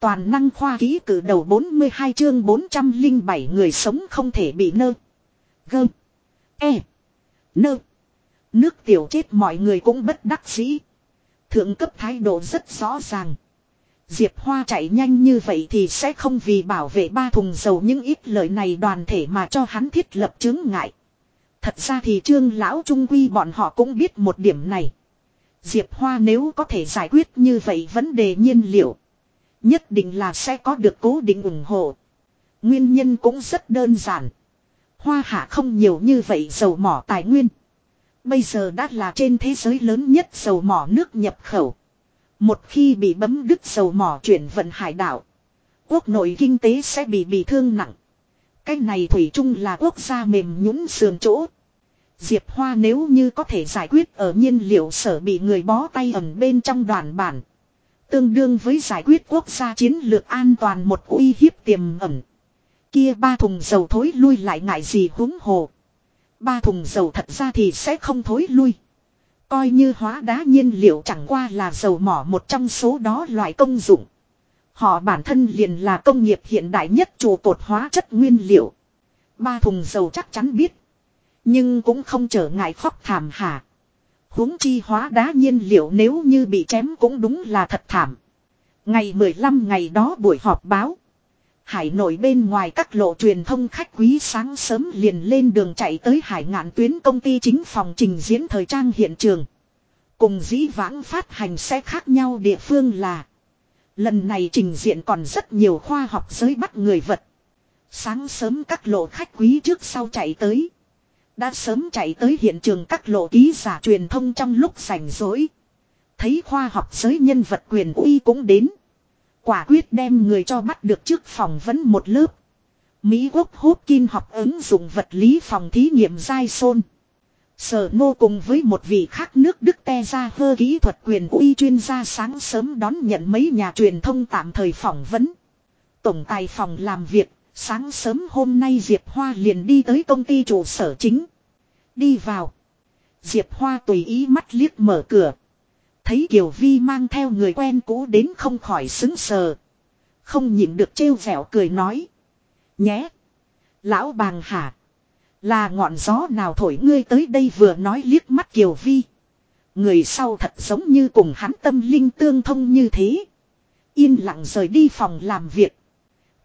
Toàn năng khoa ký cử đầu 42 chương 407 người sống không thể bị nơ. Gơ. E. Nơ. Nước tiểu chết mọi người cũng bất đắc dĩ. Thượng cấp thái độ rất rõ ràng. Diệp Hoa chạy nhanh như vậy thì sẽ không vì bảo vệ ba thùng dầu những ít lời này đoàn thể mà cho hắn thiết lập chứng ngại. Thật ra thì trương lão trung quy bọn họ cũng biết một điểm này. Diệp Hoa nếu có thể giải quyết như vậy vấn đề nhiên liệu. Nhất định là sẽ có được cố định ủng hộ. Nguyên nhân cũng rất đơn giản. Hoa hạ không nhiều như vậy dầu mỏ tài nguyên. Bây giờ đã là trên thế giới lớn nhất dầu mỏ nước nhập khẩu. Một khi bị bấm đứt dầu mỏ chuyển vận hải đảo. Quốc nội kinh tế sẽ bị bị thương nặng. Cái này Thủy chung là quốc gia mềm nhũn sườn chỗ. Diệp Hoa nếu như có thể giải quyết ở nhiên liệu sở bị người bó tay ẩn bên trong đoàn bản. Tương đương với giải quyết quốc gia chiến lược an toàn một uy hiếp tiềm ẩn. Kia ba thùng dầu thối lui lại ngại gì húng hồ. Ba thùng dầu thật ra thì sẽ không thối lui. Coi như hóa đá nhiên liệu chẳng qua là dầu mỏ một trong số đó loại công dụng. Họ bản thân liền là công nghiệp hiện đại nhất trụ cột hóa chất nguyên liệu. Ba thùng dầu chắc chắn biết. Nhưng cũng không trở ngại khóc thảm hả huống chi hóa đá nhiên liệu nếu như bị chém cũng đúng là thật thảm. Ngày 15 ngày đó buổi họp báo. Hải nội bên ngoài các lộ truyền thông khách quý sáng sớm liền lên đường chạy tới hải ngạn tuyến công ty chính phòng trình diễn thời trang hiện trường. Cùng dĩ vãng phát hành sẽ khác nhau địa phương là. Lần này trình diện còn rất nhiều khoa học giới bắt người vật. Sáng sớm các lộ khách quý trước sau chạy tới. Đã sớm chạy tới hiện trường các lộ ký giả truyền thông trong lúc rảnh rỗi. Thấy khoa học giới nhân vật quyền uy cũng đến. Quả quyết đem người cho bắt được trước phòng vấn một lớp. Mỹ quốc hốt kim học ứng dụng vật lý phòng thí nghiệm giai sôn. Sở nô cùng với một vị khác nước Đức te ra hơ kỹ thuật quyền uy chuyên gia sáng sớm đón nhận mấy nhà truyền thông tạm thời phỏng vấn. Tổng tài phòng làm việc, sáng sớm hôm nay Diệp Hoa liền đi tới công ty trụ sở chính. Đi vào. Diệp Hoa tùy ý mắt liếc mở cửa. Thấy Kiều Vi mang theo người quen cũ đến không khỏi xứng sờ. Không nhịn được trêu vẻo cười nói. Nhé. Lão bàng hả. Là ngọn gió nào thổi ngươi tới đây vừa nói liếc mắt Kiều Vi. Người sau thật giống như cùng hắn tâm linh tương thông như thế. Yên lặng rời đi phòng làm việc.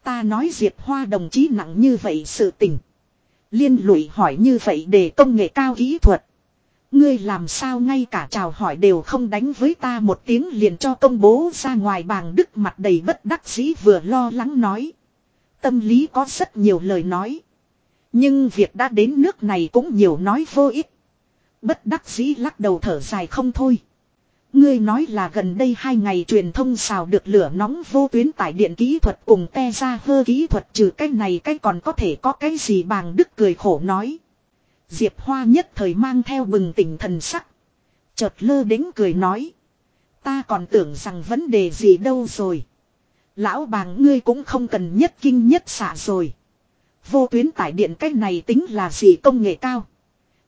Ta nói Diệp Hoa đồng chí nặng như vậy sự tình. Liên lụy hỏi như vậy để công nghệ cao kỹ thuật. Ngươi làm sao ngay cả chào hỏi đều không đánh với ta một tiếng liền cho công bố ra ngoài bàng đức mặt đầy bất đắc dĩ vừa lo lắng nói. Tâm lý có rất nhiều lời nói. Nhưng việc đã đến nước này cũng nhiều nói vô ích. Bất đắc dĩ lắc đầu thở dài không thôi. Ngươi nói là gần đây hai ngày truyền thông xào được lửa nóng vô tuyến tải điện kỹ thuật cùng te ra hơ kỹ thuật trừ cái này cái còn có thể có cái gì bàng đức cười khổ nói. Diệp Hoa nhất thời mang theo bừng tỉnh thần sắc. Chợt lơ đến cười nói. Ta còn tưởng rằng vấn đề gì đâu rồi. Lão bàng ngươi cũng không cần nhất kinh nhất xạ rồi. Vô tuyến tải điện cái này tính là gì công nghệ cao.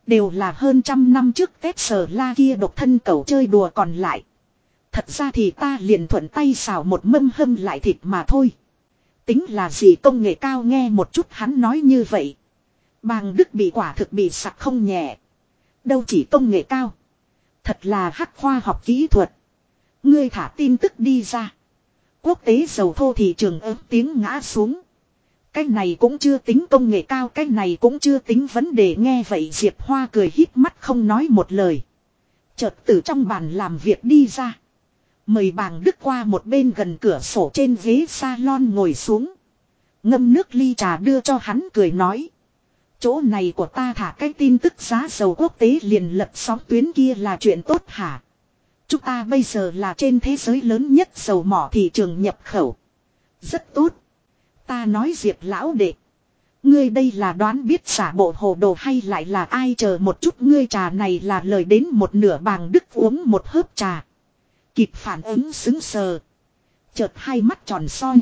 Đều là hơn trăm năm trước Tết sở la kia độc thân cầu chơi đùa còn lại. Thật ra thì ta liền thuận tay xào một mâm hâm lại thịt mà thôi. Tính là gì công nghệ cao nghe một chút hắn nói như vậy. Bàng Đức bị quả thực bị sặc không nhẹ. Đâu chỉ công nghệ cao. Thật là hắc khoa học kỹ thuật. Ngươi thả tin tức đi ra. Quốc tế dầu thô thị trường ớt tiếng ngã xuống. Cái này cũng chưa tính công nghệ cao, Cái này cũng chưa tính vấn đề. Nghe vậy Diệp Hoa cười hít mắt không nói một lời. Chợt từ trong bàn làm việc đi ra. Mời bàng đức qua một bên gần cửa sổ trên ghế salon ngồi xuống. Ngâm nước ly trà đưa cho hắn cười nói. Chỗ này của ta thả cái tin tức giá dầu quốc tế liền lật sóng tuyến kia là chuyện tốt hả? Chúng ta bây giờ là trên thế giới lớn nhất dầu mỏ thị trường nhập khẩu. Rất tốt. Ta nói diệp lão đệ. Ngươi đây là đoán biết xả bộ hồ đồ hay lại là ai chờ một chút ngươi trà này là lời đến một nửa bàng đức uống một hớp trà. Kịp phản ứng xứng sờ. Chợt hai mắt tròn soi.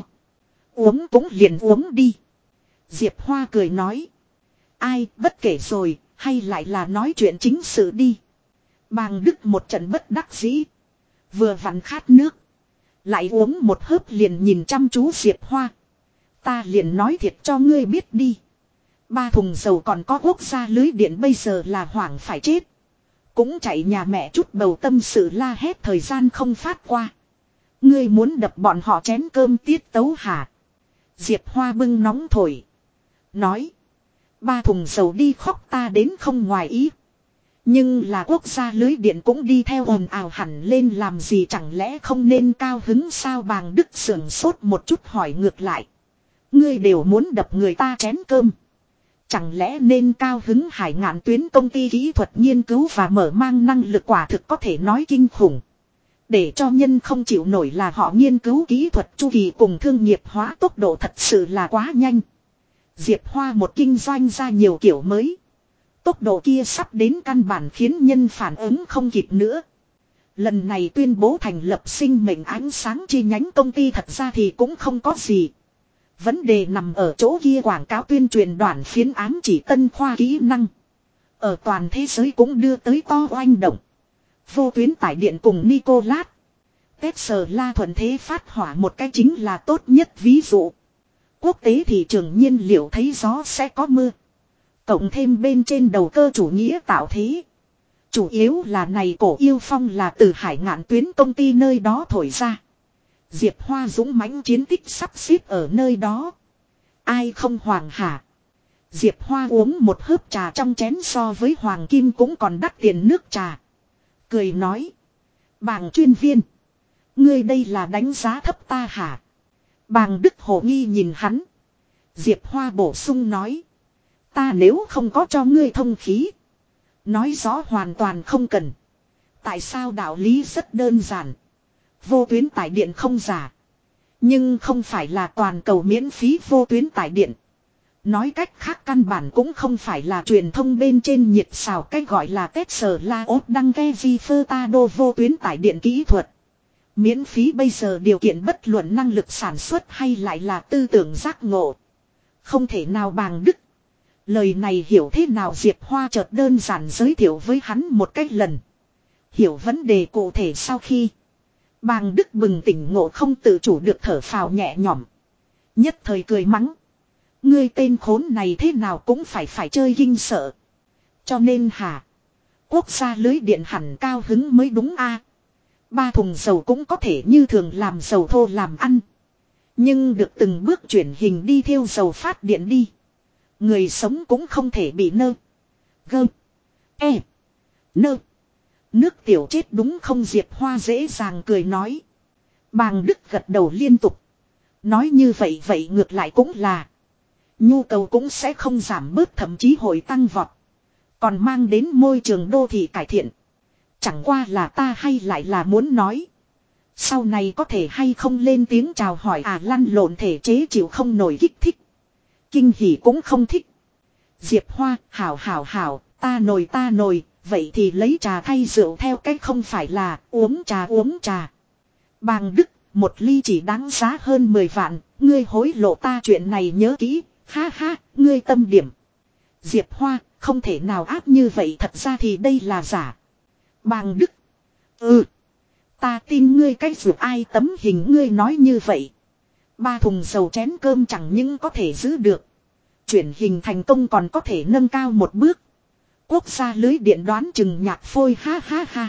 Uống cũng liền uống đi. Diệp Hoa cười nói. Ai bất kể rồi, hay lại là nói chuyện chính sự đi. Bàng đức một trận bất đắc dĩ. Vừa vặn khát nước. Lại uống một hớp liền nhìn chăm chú Diệp Hoa. Ta liền nói thiệt cho ngươi biết đi. Ba thùng dầu còn có quốc gia lưới điện bây giờ là hoảng phải chết. Cũng chạy nhà mẹ chút bầu tâm sự la hét thời gian không phát qua. Ngươi muốn đập bọn họ chén cơm tiết tấu hả? Diệp Hoa bưng nóng thổi. Nói. Ba thùng dầu đi khóc ta đến không ngoài ý. Nhưng là quốc gia lưới điện cũng đi theo ồn ào hẳn lên làm gì chẳng lẽ không nên cao hứng sao bàng đức sưởng sốt một chút hỏi ngược lại. Ngươi đều muốn đập người ta chén cơm. Chẳng lẽ nên cao hứng hải ngạn tuyến công ty kỹ thuật nghiên cứu và mở mang năng lực quả thực có thể nói kinh khủng. Để cho nhân không chịu nổi là họ nghiên cứu kỹ thuật chu kỳ cùng thương nghiệp hóa tốc độ thật sự là quá nhanh. Diệp Hoa một kinh doanh ra nhiều kiểu mới. Tốc độ kia sắp đến căn bản khiến nhân phản ứng không kịp nữa. Lần này tuyên bố thành lập sinh mệnh ánh sáng chi nhánh công ty thật ra thì cũng không có gì. Vấn đề nằm ở chỗ kia quảng cáo tuyên truyền đoàn phiến ám chỉ tân khoa kỹ năng. Ở toàn thế giới cũng đưa tới to oanh động. Vô tuyến tải điện cùng Nicolas. Tesla thuận thế phát hỏa một cái chính là tốt nhất ví dụ. Quốc tế thị trường nhiên liệu thấy gió sẽ có mưa. Cộng thêm bên trên đầu cơ chủ nghĩa tạo thế. Chủ yếu là này cổ yêu phong là từ hải ngạn tuyến công ty nơi đó thổi ra. Diệp Hoa dũng mãnh chiến tích sắp xếp ở nơi đó. Ai không hoàng hả. Diệp Hoa uống một hớp trà trong chén so với hoàng kim cũng còn đắt tiền nước trà. Cười nói. Bàng chuyên viên. Ngươi đây là đánh giá thấp ta hả? Bàng Đức Hổ nghi nhìn hắn. Diệp Hoa bổ sung nói. Ta nếu không có cho ngươi thông khí. Nói rõ hoàn toàn không cần. Tại sao đạo lý rất đơn giản. Vô tuyến tải điện không giả. Nhưng không phải là toàn cầu miễn phí vô tuyến tải điện. Nói cách khác căn bản cũng không phải là truyền thông bên trên nhiệt xào cách gọi là tết sở la ốt đăng ghe vi phơ ta đô vô tuyến tải điện kỹ thuật. Miễn phí bây giờ điều kiện bất luận năng lực sản xuất hay lại là tư tưởng giác ngộ. Không thể nào bằng đức. Lời này hiểu thế nào Diệp Hoa chợt đơn giản giới thiệu với hắn một cách lần. Hiểu vấn đề cụ thể sau khi. Bàng Đức bừng tỉnh ngộ không tự chủ được thở phào nhẹ nhõm. Nhất thời cười mắng. Ngươi tên khốn này thế nào cũng phải phải chơi kinh sợ. Cho nên hả. Quốc gia lưới điện hẳn cao hứng mới đúng a. Ba thùng dầu cũng có thể như thường làm dầu thô làm ăn. Nhưng được từng bước chuyển hình đi theo dầu phát điện đi. Người sống cũng không thể bị nơ. Gơ. E. Nơ. Nước tiểu chết đúng không Diệp Hoa dễ dàng cười nói. Bàng Đức gật đầu liên tục. Nói như vậy vậy ngược lại cũng là. Nhu cầu cũng sẽ không giảm bớt thậm chí hội tăng vọt. Còn mang đến môi trường đô thị cải thiện. Chẳng qua là ta hay lại là muốn nói. Sau này có thể hay không lên tiếng chào hỏi à lăn lộn thể chế chịu không nổi kích thích. Kinh hỉ cũng không thích. Diệp Hoa, hảo hảo hảo, ta nồi ta nồi, vậy thì lấy trà thay rượu theo cách không phải là uống trà uống trà. Bàng Đức, một ly chỉ đáng giá hơn 10 vạn, ngươi hối lộ ta chuyện này nhớ kỹ, ha ha, ngươi tâm điểm. Diệp Hoa, không thể nào áp như vậy thật ra thì đây là giả. Bàng Đức. Ừ. Ta tin ngươi cách vượt ai tấm hình ngươi nói như vậy. Ba thùng dầu chén cơm chẳng những có thể giữ được. Chuyển hình thành công còn có thể nâng cao một bước. Quốc gia lưới điện đoán chừng nhạc phôi ha ha ha.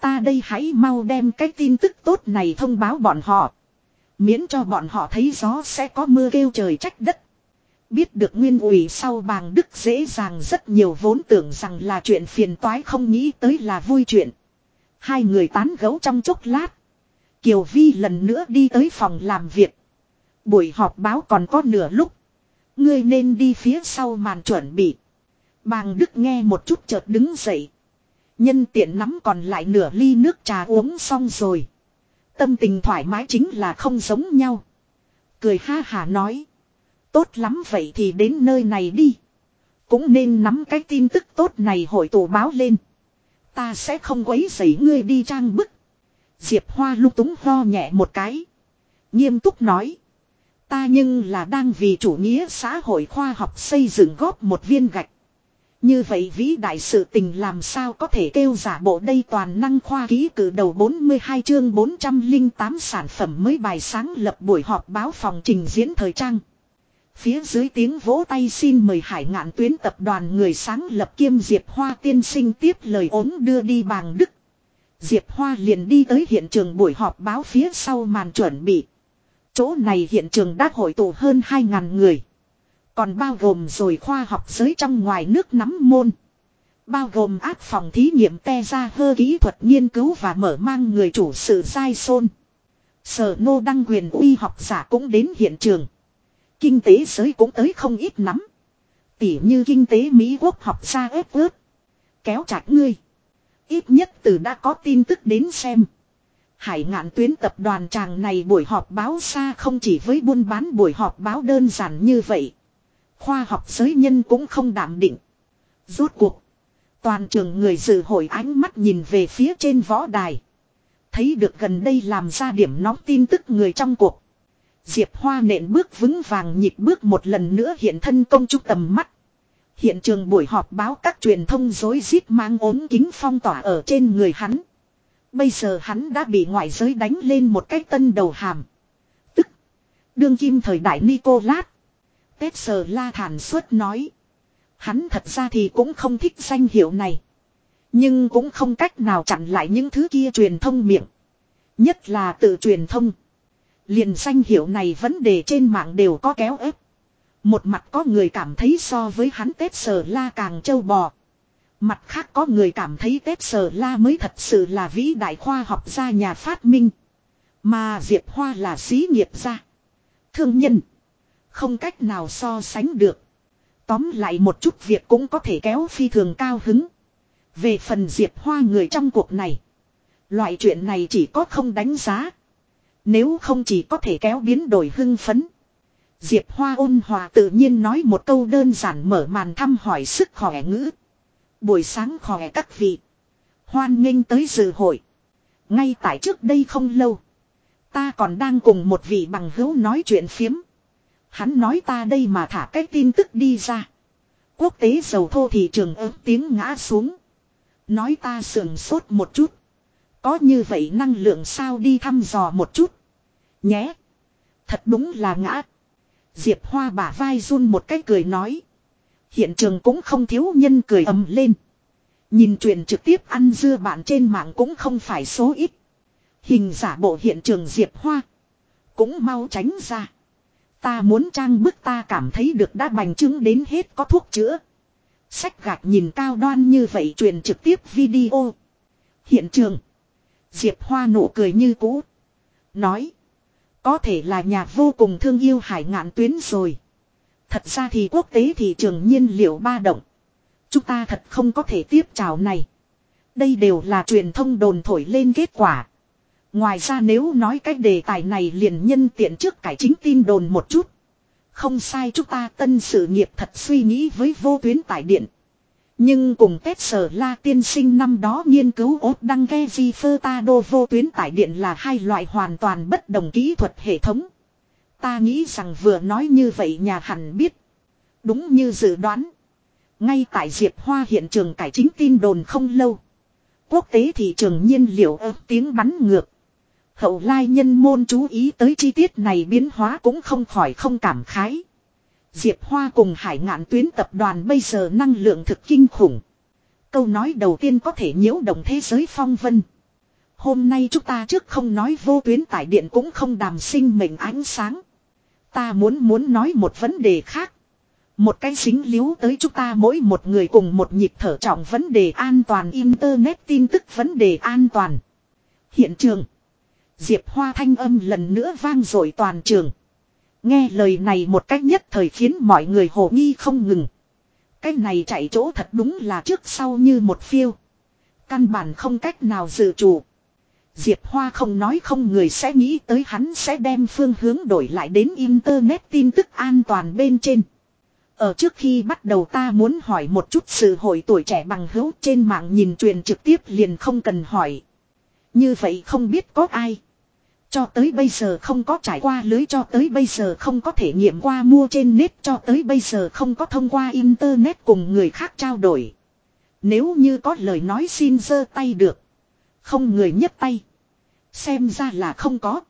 Ta đây hãy mau đem cái tin tức tốt này thông báo bọn họ. Miễn cho bọn họ thấy gió sẽ có mưa kêu trời trách đất. Biết được nguyên ủy sau bàng đức dễ dàng rất nhiều vốn tưởng rằng là chuyện phiền toái không nghĩ tới là vui chuyện. Hai người tán gấu trong chốc lát. Kiều Vi lần nữa đi tới phòng làm việc. Buổi họp báo còn có nửa lúc. Ngươi nên đi phía sau màn chuẩn bị. Bàng Đức nghe một chút chợt đứng dậy. Nhân tiện nắm còn lại nửa ly nước trà uống xong rồi. Tâm tình thoải mái chính là không giống nhau. Cười ha hà nói. Tốt lắm vậy thì đến nơi này đi. Cũng nên nắm cái tin tức tốt này hội tổ báo lên. Ta sẽ không quấy rầy ngươi đi trang bức. Diệp Hoa lúc túng ho nhẹ một cái. Nghiêm túc nói. Ta nhưng là đang vì chủ nghĩa xã hội khoa học xây dựng góp một viên gạch. Như vậy vĩ đại sự tình làm sao có thể kêu giả bộ đây toàn năng khoa ký cử đầu 42 chương 408 sản phẩm mới bài sáng lập buổi họp báo phòng trình diễn thời trang. Phía dưới tiếng vỗ tay xin mời hải ngạn tuyến tập đoàn người sáng lập kiêm Diệp Hoa tiên sinh tiếp lời ốm đưa đi bàng Đức. Diệp Hoa liền đi tới hiện trường buổi họp báo phía sau màn chuẩn bị. Chỗ này hiện trường đã hội tụ hơn 2.000 người. Còn bao gồm rồi khoa học giới trong ngoài nước nắm môn. Bao gồm áp phòng thí nghiệm te ra hơ kỹ thuật nghiên cứu và mở mang người chủ sự sai xôn. Sở nô đăng quyền uy học giả cũng đến hiện trường. Kinh tế giới cũng tới không ít lắm Tỉ như kinh tế Mỹ quốc học ra ép ướt. Kéo chặt ngươi. Ít nhất từ đã có tin tức đến xem. Hải ngạn tuyến tập đoàn chàng này buổi họp báo xa không chỉ với buôn bán buổi họp báo đơn giản như vậy. Khoa học giới nhân cũng không đảm định. Rốt cuộc. Toàn trường người dự hội ánh mắt nhìn về phía trên võ đài. Thấy được gần đây làm ra điểm nóng tin tức người trong cuộc. Diệp Hoa nện bước vững vàng nhịp bước một lần nữa hiện thân công chúng tầm mắt. Hiện trường buổi họp báo các truyền thông dối rít mang ốm kính phong tỏa ở trên người hắn. Bây giờ hắn đã bị ngoại giới đánh lên một cái tân đầu hàm. Tức. Đương kim thời đại Nicolas. Tết sờ la thản suốt nói. Hắn thật ra thì cũng không thích danh hiệu này. Nhưng cũng không cách nào chặn lại những thứ kia truyền thông miệng. Nhất là tự truyền thông. Liền danh hiệu này vấn đề trên mạng đều có kéo ép. Một mặt có người cảm thấy so với hắn Tết sờ la càng trâu bò. Mặt khác có người cảm thấy Tết sờ la mới thật sự là vĩ đại khoa học gia nhà phát minh. Mà Diệp Hoa là xí nghiệp gia. Thương nhân. Không cách nào so sánh được. Tóm lại một chút việc cũng có thể kéo phi thường cao hứng. Về phần Diệp Hoa người trong cuộc này. Loại chuyện này chỉ có không đánh giá. Nếu không chỉ có thể kéo biến đổi hưng phấn. Diệp Hoa ôn hòa tự nhiên nói một câu đơn giản mở màn thăm hỏi sức khỏe ngữ. Buổi sáng khỏe các vị. Hoan nghênh tới dự hội. Ngay tại trước đây không lâu. Ta còn đang cùng một vị bằng hữu nói chuyện phiếm. Hắn nói ta đây mà thả cái tin tức đi ra. Quốc tế dầu thô thị trường ớt tiếng ngã xuống. Nói ta sườn sốt một chút. Có như vậy năng lượng sao đi thăm dò một chút. Nhé. Thật đúng là ngã. Diệp Hoa bả vai run một cái cười nói. Hiện trường cũng không thiếu nhân cười ầm lên. Nhìn chuyện trực tiếp ăn dưa bạn trên mạng cũng không phải số ít. Hình giả bộ hiện trường Diệp Hoa. Cũng mau tránh ra. Ta muốn trang bức ta cảm thấy được đã bành trướng đến hết có thuốc chữa. Sách gạch nhìn cao đoan như vậy truyền trực tiếp video. Hiện trường. Diệp Hoa nụ cười như cũ. Nói. Có thể là nhà vô cùng thương yêu hải ngạn tuyến rồi. Thật ra thì quốc tế thị trường nhiên liệu ba động. Chúng ta thật không có thể tiếp chào này. Đây đều là truyền thông đồn thổi lên kết quả. Ngoài ra nếu nói cái đề tài này liền nhân tiện trước cải chính tin đồn một chút. Không sai chúng ta tân sự nghiệp thật suy nghĩ với vô tuyến tải điện. Nhưng cùng Tết Sở La tiên sinh năm đó nghiên cứu ốt đăng ghe di phơ ta đô vô tuyến tải điện là hai loại hoàn toàn bất đồng kỹ thuật hệ thống. Ta nghĩ rằng vừa nói như vậy nhà hẳn biết. Đúng như dự đoán. Ngay tại Diệp Hoa hiện trường cải chính tin đồn không lâu. Quốc tế thị trường nhiên liệu ớt tiếng bắn ngược. Hậu lai nhân môn chú ý tới chi tiết này biến hóa cũng không khỏi không cảm khái. Diệp Hoa cùng hải ngạn tuyến tập đoàn bây giờ năng lượng thực kinh khủng. Câu nói đầu tiên có thể nhiễu động thế giới phong vân. Hôm nay chúng ta trước không nói vô tuyến tải điện cũng không đàm sinh mệnh ánh sáng. Ta muốn muốn nói một vấn đề khác. Một cái xính liếu tới chúng ta mỗi một người cùng một nhịp thở trọng vấn đề an toàn Internet tin tức vấn đề an toàn. Hiện trường. Diệp Hoa thanh âm lần nữa vang dội toàn trường. Nghe lời này một cách nhất thời khiến mọi người hồ nghi không ngừng. Cái này chạy chỗ thật đúng là trước sau như một phiêu. Căn bản không cách nào dự chủ. Diệp Hoa không nói không người sẽ nghĩ tới hắn sẽ đem phương hướng đổi lại đến Internet tin tức an toàn bên trên. Ở trước khi bắt đầu ta muốn hỏi một chút sự hội tuổi trẻ bằng hữu trên mạng nhìn truyền trực tiếp liền không cần hỏi. Như vậy không biết có ai. Cho tới bây giờ không có trải qua lưới, cho tới bây giờ không có thể nghiệm qua mua trên net cho tới bây giờ không có thông qua internet cùng người khác trao đổi. Nếu như có lời nói xin giơ tay được. Không người nhấc tay. Xem ra là không có.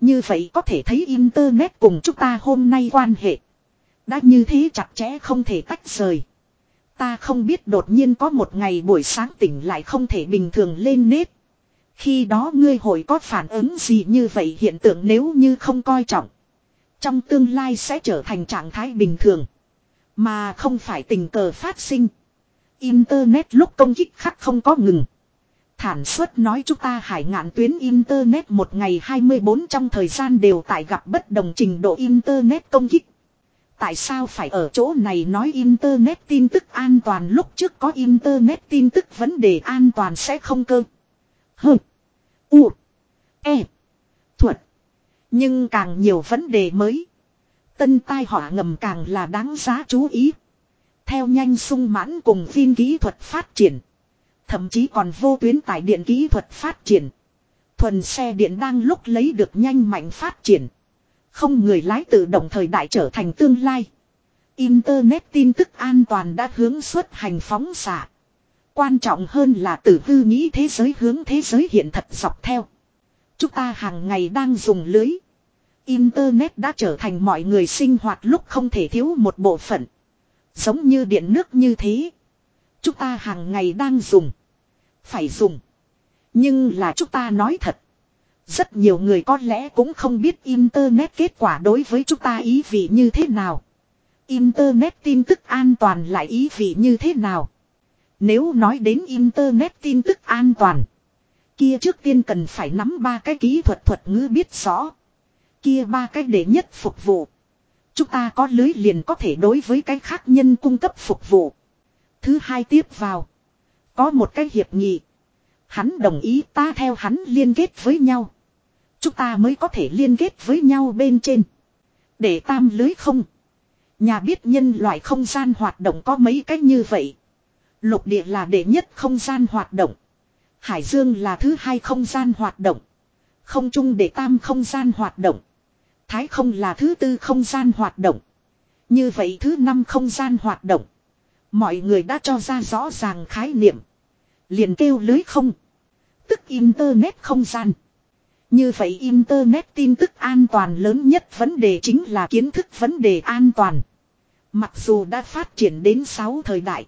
Như vậy có thể thấy internet cùng chúng ta hôm nay quan hệ. Đã như thế chặt chẽ không thể tách rời. Ta không biết đột nhiên có một ngày buổi sáng tỉnh lại không thể bình thường lên nết. Khi đó ngươi hội có phản ứng gì như vậy hiện tượng nếu như không coi trọng. Trong tương lai sẽ trở thành trạng thái bình thường. Mà không phải tình cờ phát sinh. Internet lúc công kích khắc không có ngừng. Thản suất nói chúng ta hải ngạn tuyến Internet một ngày 24 trong thời gian đều tại gặp bất đồng trình độ Internet công kích. Tại sao phải ở chỗ này nói Internet tin tức an toàn lúc trước có Internet tin tức vấn đề an toàn sẽ không cơ. Hừ. U. E. Thuật. Nhưng càng nhiều vấn đề mới. Tân tai họa ngầm càng là đáng giá chú ý. Theo nhanh sung mãn cùng phim kỹ thuật phát triển. Thậm chí còn vô tuyến tải điện kỹ thuật phát triển. Thuần xe điện đang lúc lấy được nhanh mạnh phát triển. Không người lái tự động thời đại trở thành tương lai. Internet tin tức an toàn đã hướng xuất hành phóng xạ. Quan trọng hơn là từ hư nghĩ thế giới hướng thế giới hiện thật dọc theo. Chúng ta hàng ngày đang dùng lưới. Internet đã trở thành mọi người sinh hoạt lúc không thể thiếu một bộ phận. Giống như điện nước như thế. Chúng ta hàng ngày đang dùng. Phải dùng. Nhưng là chúng ta nói thật. Rất nhiều người có lẽ cũng không biết Internet kết quả đối với chúng ta ý vị như thế nào. Internet tin tức an toàn lại ý vị như thế nào. Nếu nói đến Internet tin tức an toàn. Kia trước tiên cần phải nắm ba cái kỹ thuật thuật ngữ biết rõ. Kia ba cái để nhất phục vụ. Chúng ta có lưới liền có thể đối với cái khác nhân cung cấp phục vụ. Thứ hai tiếp vào. Có một cái hiệp nghị. Hắn đồng ý ta theo hắn liên kết với nhau. Chúng ta mới có thể liên kết với nhau bên trên. Để tam lưới không. Nhà biết nhân loại không gian hoạt động có mấy cách như vậy. Lục địa là đệ nhất không gian hoạt động. Hải dương là thứ hai không gian hoạt động. Không trung đệ tam không gian hoạt động. Thái không là thứ tư không gian hoạt động. Như vậy thứ năm không gian hoạt động. Mọi người đã cho ra rõ ràng khái niệm. Liền kêu lưới không. Tức Internet không gian. Như vậy Internet tin tức an toàn lớn nhất vấn đề chính là kiến thức vấn đề an toàn. Mặc dù đã phát triển đến 6 thời đại.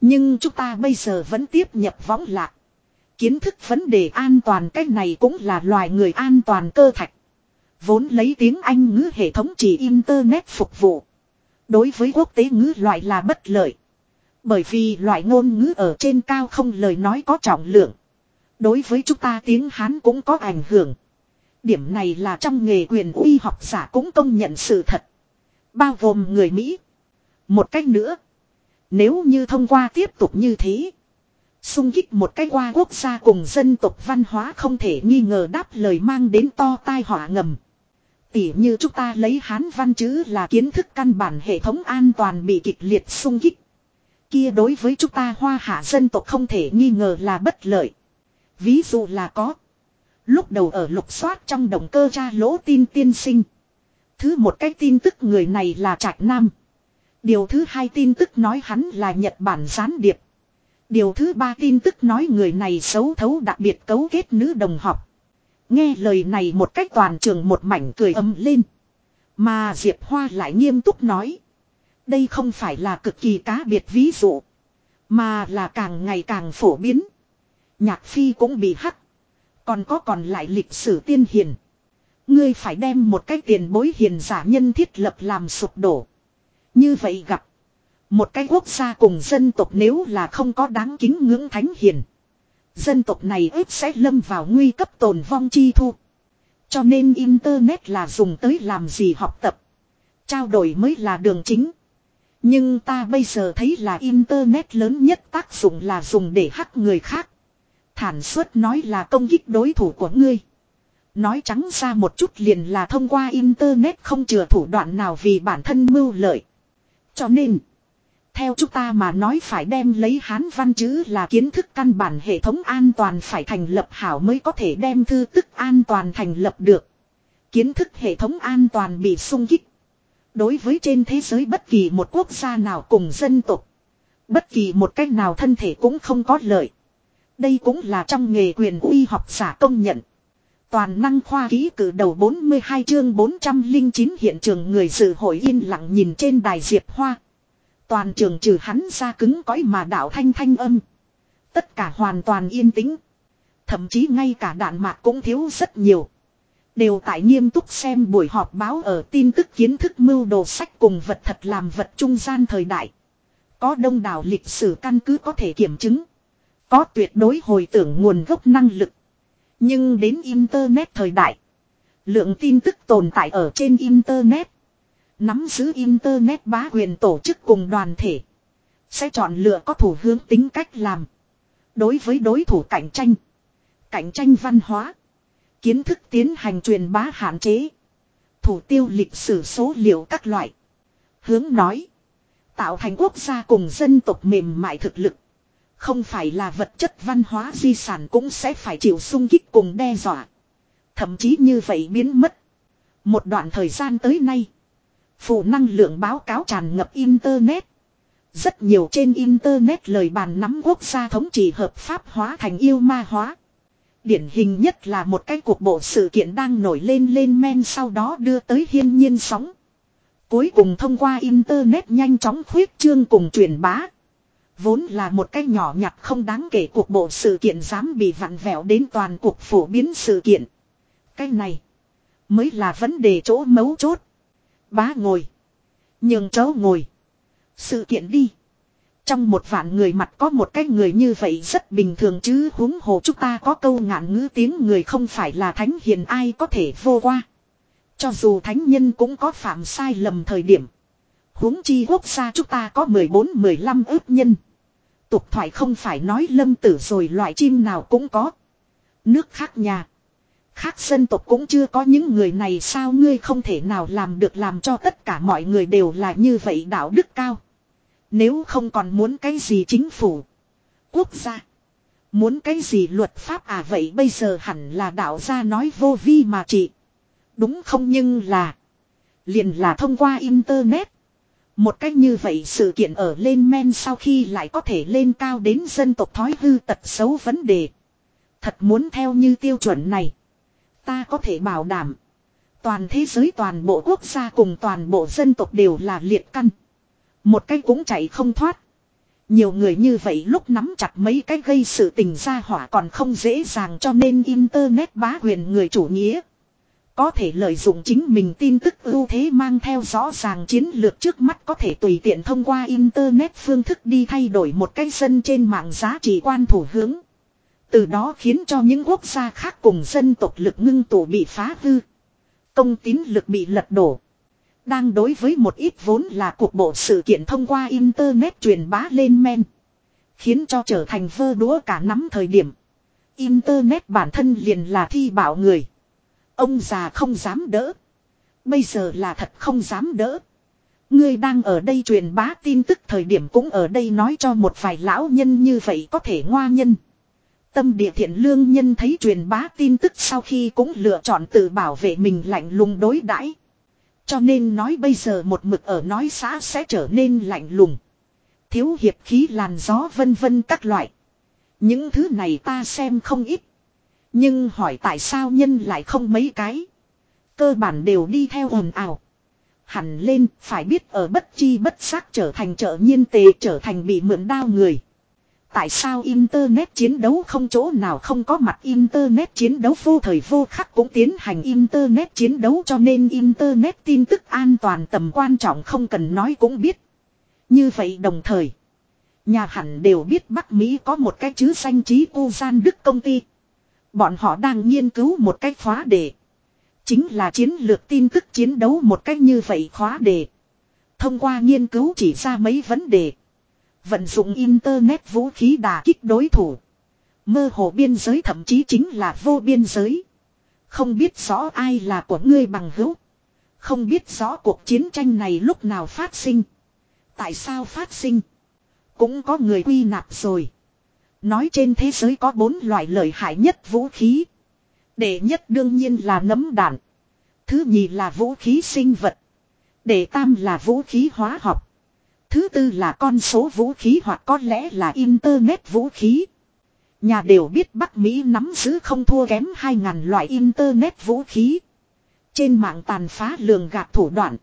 Nhưng chúng ta bây giờ vẫn tiếp nhập võng lạc. Kiến thức vấn đề an toàn cách này cũng là loài người an toàn cơ thạch. Vốn lấy tiếng Anh ngữ hệ thống chỉ Internet phục vụ. Đối với quốc tế ngữ loại là bất lợi. Bởi vì loại ngôn ngữ ở trên cao không lời nói có trọng lượng. Đối với chúng ta tiếng Hán cũng có ảnh hưởng. Điểm này là trong nghề quyền uy học giả cũng công nhận sự thật. Bao gồm người Mỹ. Một cách nữa. Nếu như thông qua tiếp tục như thế. Xung kích một cái qua quốc gia cùng dân tộc văn hóa không thể nghi ngờ đáp lời mang đến to tai họa ngầm. Tỉ như chúng ta lấy hán văn chữ là kiến thức căn bản hệ thống an toàn bị kịch liệt xung kích. Kia đối với chúng ta hoa hạ dân tộc không thể nghi ngờ là bất lợi. Ví dụ là có. Lúc đầu ở lục soát trong động cơ tra lỗ tin tiên sinh. Thứ một cái tin tức người này là Trạch Nam. Điều thứ hai tin tức nói hắn là Nhật Bản gián điệp. Điều thứ ba tin tức nói người này xấu thấu đặc biệt cấu kết nữ đồng học. Nghe lời này một cách toàn trường một mảnh cười âm lên. Mà Diệp Hoa lại nghiêm túc nói. Đây không phải là cực kỳ cá biệt ví dụ. Mà là càng ngày càng phổ biến. Nhạc phi cũng bị hắc. Còn có còn lại lịch sử tiên hiền. Ngươi phải đem một cái tiền bối hiền giả nhân thiết lập làm sụp đổ. Như vậy gặp. Một cái quốc gia cùng dân tộc nếu là không có đáng kính ngưỡng thánh hiền. Dân tộc này ếp sẽ lâm vào nguy cấp tồn vong chi thu. Cho nên Internet là dùng tới làm gì học tập. Trao đổi mới là đường chính. Nhưng ta bây giờ thấy là Internet lớn nhất tác dụng là dùng để hắc người khác. Thản suất nói là công kích đối thủ của ngươi. Nói trắng ra một chút liền là thông qua Internet không chừa thủ đoạn nào vì bản thân mưu lợi. Cho nên, Theo chúng ta mà nói phải đem lấy hán văn chữ là kiến thức căn bản hệ thống an toàn phải thành lập hảo mới có thể đem thư tức an toàn thành lập được. Kiến thức hệ thống an toàn bị sung kích. Đối với trên thế giới bất kỳ một quốc gia nào cùng dân tộc. Bất kỳ một cách nào thân thể cũng không có lợi. Đây cũng là trong nghề quyền uy học giả công nhận. Toàn năng khoa ký cử đầu 42 chương 409 hiện trường người dự hội yên lặng nhìn trên đài diệp hoa. Toàn trường trừ hắn ra cứng cõi mà đạo thanh thanh âm. Tất cả hoàn toàn yên tĩnh. Thậm chí ngay cả đạn mạc cũng thiếu rất nhiều. Đều tại nghiêm túc xem buổi họp báo ở tin tức kiến thức mưu đồ sách cùng vật thật làm vật trung gian thời đại. Có đông đảo lịch sử căn cứ có thể kiểm chứng. Có tuyệt đối hồi tưởng nguồn gốc năng lực. Nhưng đến Internet thời đại. Lượng tin tức tồn tại ở trên Internet. Nắm giữ Internet bá quyền tổ chức cùng đoàn thể. Sẽ chọn lựa có thủ hướng tính cách làm. Đối với đối thủ cạnh tranh. Cạnh tranh văn hóa. Kiến thức tiến hành truyền bá hạn chế. Thủ tiêu lịch sử số liệu các loại. Hướng nói. Tạo thành quốc gia cùng dân tộc mềm mại thực lực. Không phải là vật chất văn hóa di sản cũng sẽ phải chịu sung kích cùng đe dọa. Thậm chí như vậy biến mất. Một đoạn thời gian tới nay. Phụ năng lượng báo cáo tràn ngập Internet. Rất nhiều trên Internet lời bàn nắm quốc gia thống trị hợp pháp hóa thành yêu ma hóa. Điển hình nhất là một cái cuộc bộ sự kiện đang nổi lên lên men sau đó đưa tới hiên nhiên sóng. Cuối cùng thông qua Internet nhanh chóng khuyết trương cùng truyền bá. Vốn là một cái nhỏ nhặt không đáng kể cuộc bộ sự kiện dám bị vặn vẹo đến toàn cuộc phổ biến sự kiện. Cái này, mới là vấn đề chỗ mấu chốt. Bá ngồi. Nhường cháu ngồi. Sự kiện đi. Trong một vạn người mặt có một cái người như vậy rất bình thường chứ huống hồ chúng ta có câu ngạn ngữ tiếng người không phải là thánh hiền ai có thể vô qua. Cho dù thánh nhân cũng có phạm sai lầm thời điểm. huống chi quốc gia chúng ta có 14-15 ước nhân. Tục thoại không phải nói lâm tử rồi loại chim nào cũng có. Nước khác nhà. Khác dân tộc cũng chưa có những người này sao ngươi không thể nào làm được làm cho tất cả mọi người đều là như vậy đạo đức cao. Nếu không còn muốn cái gì chính phủ. Quốc gia. Muốn cái gì luật pháp à vậy bây giờ hẳn là đạo gia nói vô vi mà chị Đúng không nhưng là. Liền là thông qua internet. Một cách như vậy sự kiện ở lên men sau khi lại có thể lên cao đến dân tộc thói hư tật xấu vấn đề. Thật muốn theo như tiêu chuẩn này. Ta có thể bảo đảm. Toàn thế giới toàn bộ quốc gia cùng toàn bộ dân tộc đều là liệt căn. Một cái cũng chạy không thoát. Nhiều người như vậy lúc nắm chặt mấy cái gây sự tình ra hỏa còn không dễ dàng cho nên Internet bá quyền người chủ nghĩa. Có thể lợi dụng chính mình tin tức ưu thế mang theo rõ ràng chiến lược trước mắt có thể tùy tiện thông qua Internet phương thức đi thay đổi một cái dân trên mạng giá trị quan thủ hướng. Từ đó khiến cho những quốc gia khác cùng dân tộc lực ngưng tụ bị phá hư. Công tín lực bị lật đổ. Đang đối với một ít vốn là cuộc bộ sự kiện thông qua Internet truyền bá lên men. Khiến cho trở thành vơ đúa cả nắm thời điểm. Internet bản thân liền là thi bảo người. Ông già không dám đỡ. Bây giờ là thật không dám đỡ. Ngươi đang ở đây truyền bá tin tức thời điểm cũng ở đây nói cho một vài lão nhân như vậy có thể ngoa nhân. Tâm địa thiện lương nhân thấy truyền bá tin tức sau khi cũng lựa chọn tự bảo vệ mình lạnh lùng đối đãi. Cho nên nói bây giờ một mực ở nói xã sẽ trở nên lạnh lùng. Thiếu hiệp khí làn gió vân vân các loại. Những thứ này ta xem không ít. Nhưng hỏi tại sao nhân lại không mấy cái. Cơ bản đều đi theo ồn ào. Hẳn lên phải biết ở bất chi bất giác trở thành trợ nhiên tề trở thành bị mượn đao người. Tại sao Internet chiến đấu không chỗ nào không có mặt Internet chiến đấu vô thời vô khắc cũng tiến hành Internet chiến đấu cho nên Internet tin tức an toàn tầm quan trọng không cần nói cũng biết. Như vậy đồng thời, nhà hẳn đều biết Bắc Mỹ có một cái chứ danh trí u gian Đức công ty. Bọn họ đang nghiên cứu một cách khóa đề. Chính là chiến lược tin tức chiến đấu một cách như vậy khóa đề. Thông qua nghiên cứu chỉ ra mấy vấn đề. Vận dụng Internet vũ khí đà kích đối thủ. Mơ hồ biên giới thậm chí chính là vô biên giới. Không biết rõ ai là của ngươi bằng hữu. Không biết rõ cuộc chiến tranh này lúc nào phát sinh. Tại sao phát sinh? Cũng có người quy nạp rồi. Nói trên thế giới có bốn loại lợi hại nhất vũ khí. Đệ nhất đương nhiên là nấm đạn. Thứ nhì là vũ khí sinh vật. Đệ tam là vũ khí hóa học. Thứ tư là con số vũ khí hoặc có lẽ là internet vũ khí. Nhà đều biết Bắc Mỹ nắm giữ không thua kém 2.000 loại internet vũ khí. Trên mạng tàn phá lường gạt thủ đoạn.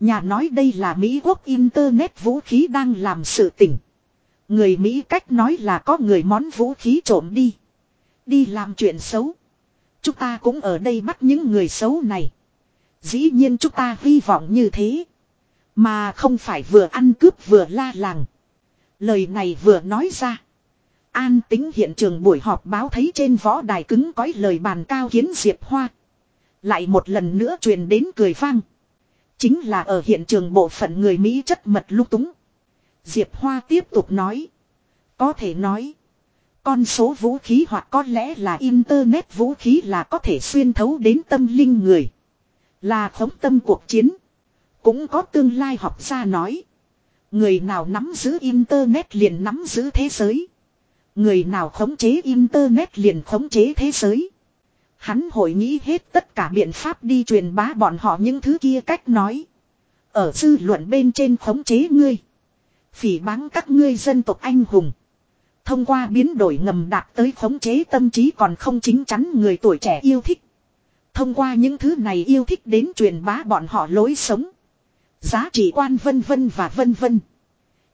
Nhà nói đây là Mỹ quốc internet vũ khí đang làm sự tình. Người Mỹ cách nói là có người món vũ khí trộm đi. Đi làm chuyện xấu. Chúng ta cũng ở đây bắt những người xấu này. Dĩ nhiên chúng ta hy vọng như thế. Mà không phải vừa ăn cướp vừa la làng. Lời này vừa nói ra. An tính hiện trường buổi họp báo thấy trên võ đài cứng cõi lời bàn cao kiến Diệp Hoa. Lại một lần nữa truyền đến cười vang. Chính là ở hiện trường bộ phận người Mỹ chất mật lúc túng. Diệp Hoa tiếp tục nói. Có thể nói. Con số vũ khí hoặc có lẽ là internet vũ khí là có thể xuyên thấu đến tâm linh người. Là khống tâm cuộc chiến. Cũng có tương lai học gia nói. Người nào nắm giữ internet liền nắm giữ thế giới. Người nào khống chế internet liền khống chế thế giới. Hắn hội nghĩ hết tất cả biện pháp đi truyền bá bọn họ những thứ kia cách nói. Ở dư luận bên trên khống chế ngươi. Phỉ báng các ngươi dân tộc anh hùng. Thông qua biến đổi ngầm đạt tới khống chế tâm trí còn không chính chắn người tuổi trẻ yêu thích. Thông qua những thứ này yêu thích đến truyền bá bọn họ lối sống. Giá trị quan vân vân và vân vân.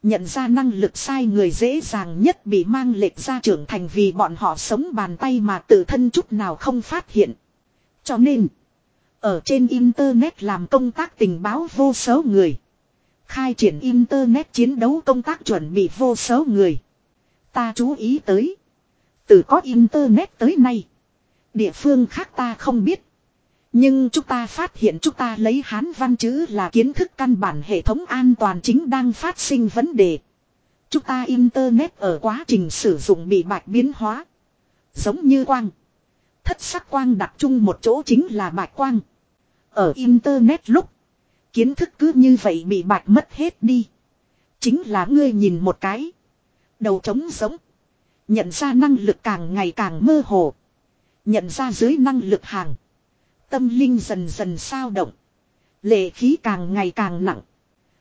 Nhận ra năng lực sai người dễ dàng nhất bị mang lệch ra trưởng thành vì bọn họ sống bàn tay mà tự thân chút nào không phát hiện. Cho nên, ở trên Internet làm công tác tình báo vô số người. Khai triển Internet chiến đấu công tác chuẩn bị vô số người. Ta chú ý tới. Từ có Internet tới nay. Địa phương khác ta không biết. Nhưng chúng ta phát hiện chúng ta lấy hán văn chữ là kiến thức căn bản hệ thống an toàn chính đang phát sinh vấn đề. Chúng ta Internet ở quá trình sử dụng bị bạch biến hóa. Giống như quang. Thất sắc quang đặt chung một chỗ chính là bạch quang. Ở Internet lúc. Kiến thức cứ như vậy bị bạch mất hết đi. Chính là ngươi nhìn một cái. Đầu trống sống, Nhận ra năng lực càng ngày càng mơ hồ. Nhận ra dưới năng lực hàng. Tâm linh dần dần sao động. Lệ khí càng ngày càng nặng.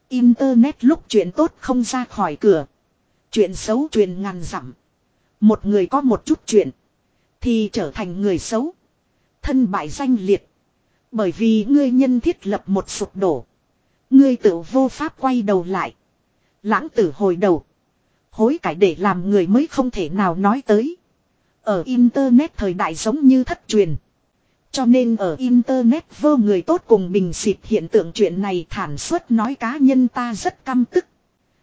Internet lúc chuyện tốt không ra khỏi cửa. Chuyện xấu truyền ngàn dặm. Một người có một chút chuyện. Thì trở thành người xấu. Thân bại danh liệt. Bởi vì ngươi nhân thiết lập một sụp đổ. Ngươi tự vô pháp quay đầu lại. Lãng tử hồi đầu. Hối cải để làm người mới không thể nào nói tới. Ở Internet thời đại giống như thất truyền. Cho nên ở Internet vô người tốt cùng bình xịt hiện tượng chuyện này thản suất nói cá nhân ta rất căm tức.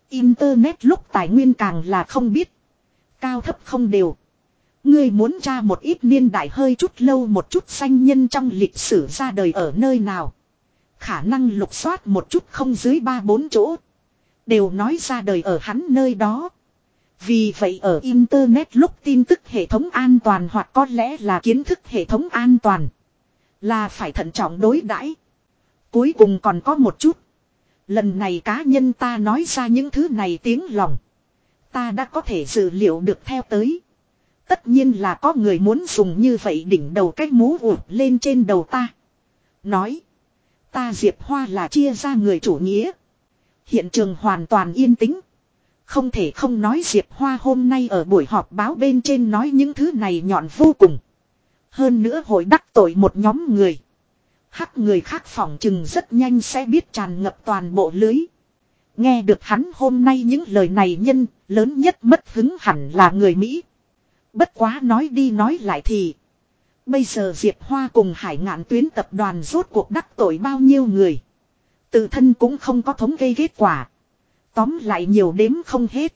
Internet lúc tài nguyên càng là không biết. Cao thấp không đều. Ngươi muốn tra một ít niên đại hơi chút lâu một chút sanh nhân trong lịch sử ra đời ở nơi nào. Khả năng lục soát một chút không dưới ba bốn chỗ. Đều nói ra đời ở hắn nơi đó. Vì vậy ở Internet lúc tin tức hệ thống an toàn hoặc có lẽ là kiến thức hệ thống an toàn. Là phải thận trọng đối đãi. Cuối cùng còn có một chút. Lần này cá nhân ta nói ra những thứ này tiếng lòng. Ta đã có thể dự liệu được theo tới. Tất nhiên là có người muốn dùng như vậy đỉnh đầu cách mũ ụt lên trên đầu ta. Nói. Ta Diệp Hoa là chia ra người chủ nghĩa. Hiện trường hoàn toàn yên tĩnh. Không thể không nói Diệp Hoa hôm nay ở buổi họp báo bên trên nói những thứ này nhọn vô cùng. Hơn nữa hội đắc tội một nhóm người. Hắc người khác phỏng chừng rất nhanh sẽ biết tràn ngập toàn bộ lưới. Nghe được hắn hôm nay những lời này nhân, lớn nhất mất hứng hẳn là người Mỹ. Bất quá nói đi nói lại thì. Bây giờ Diệp Hoa cùng hải ngạn tuyến tập đoàn rốt cuộc đắc tội bao nhiêu người. Tự thân cũng không có thống kê kết quả. Tóm lại nhiều đếm không hết.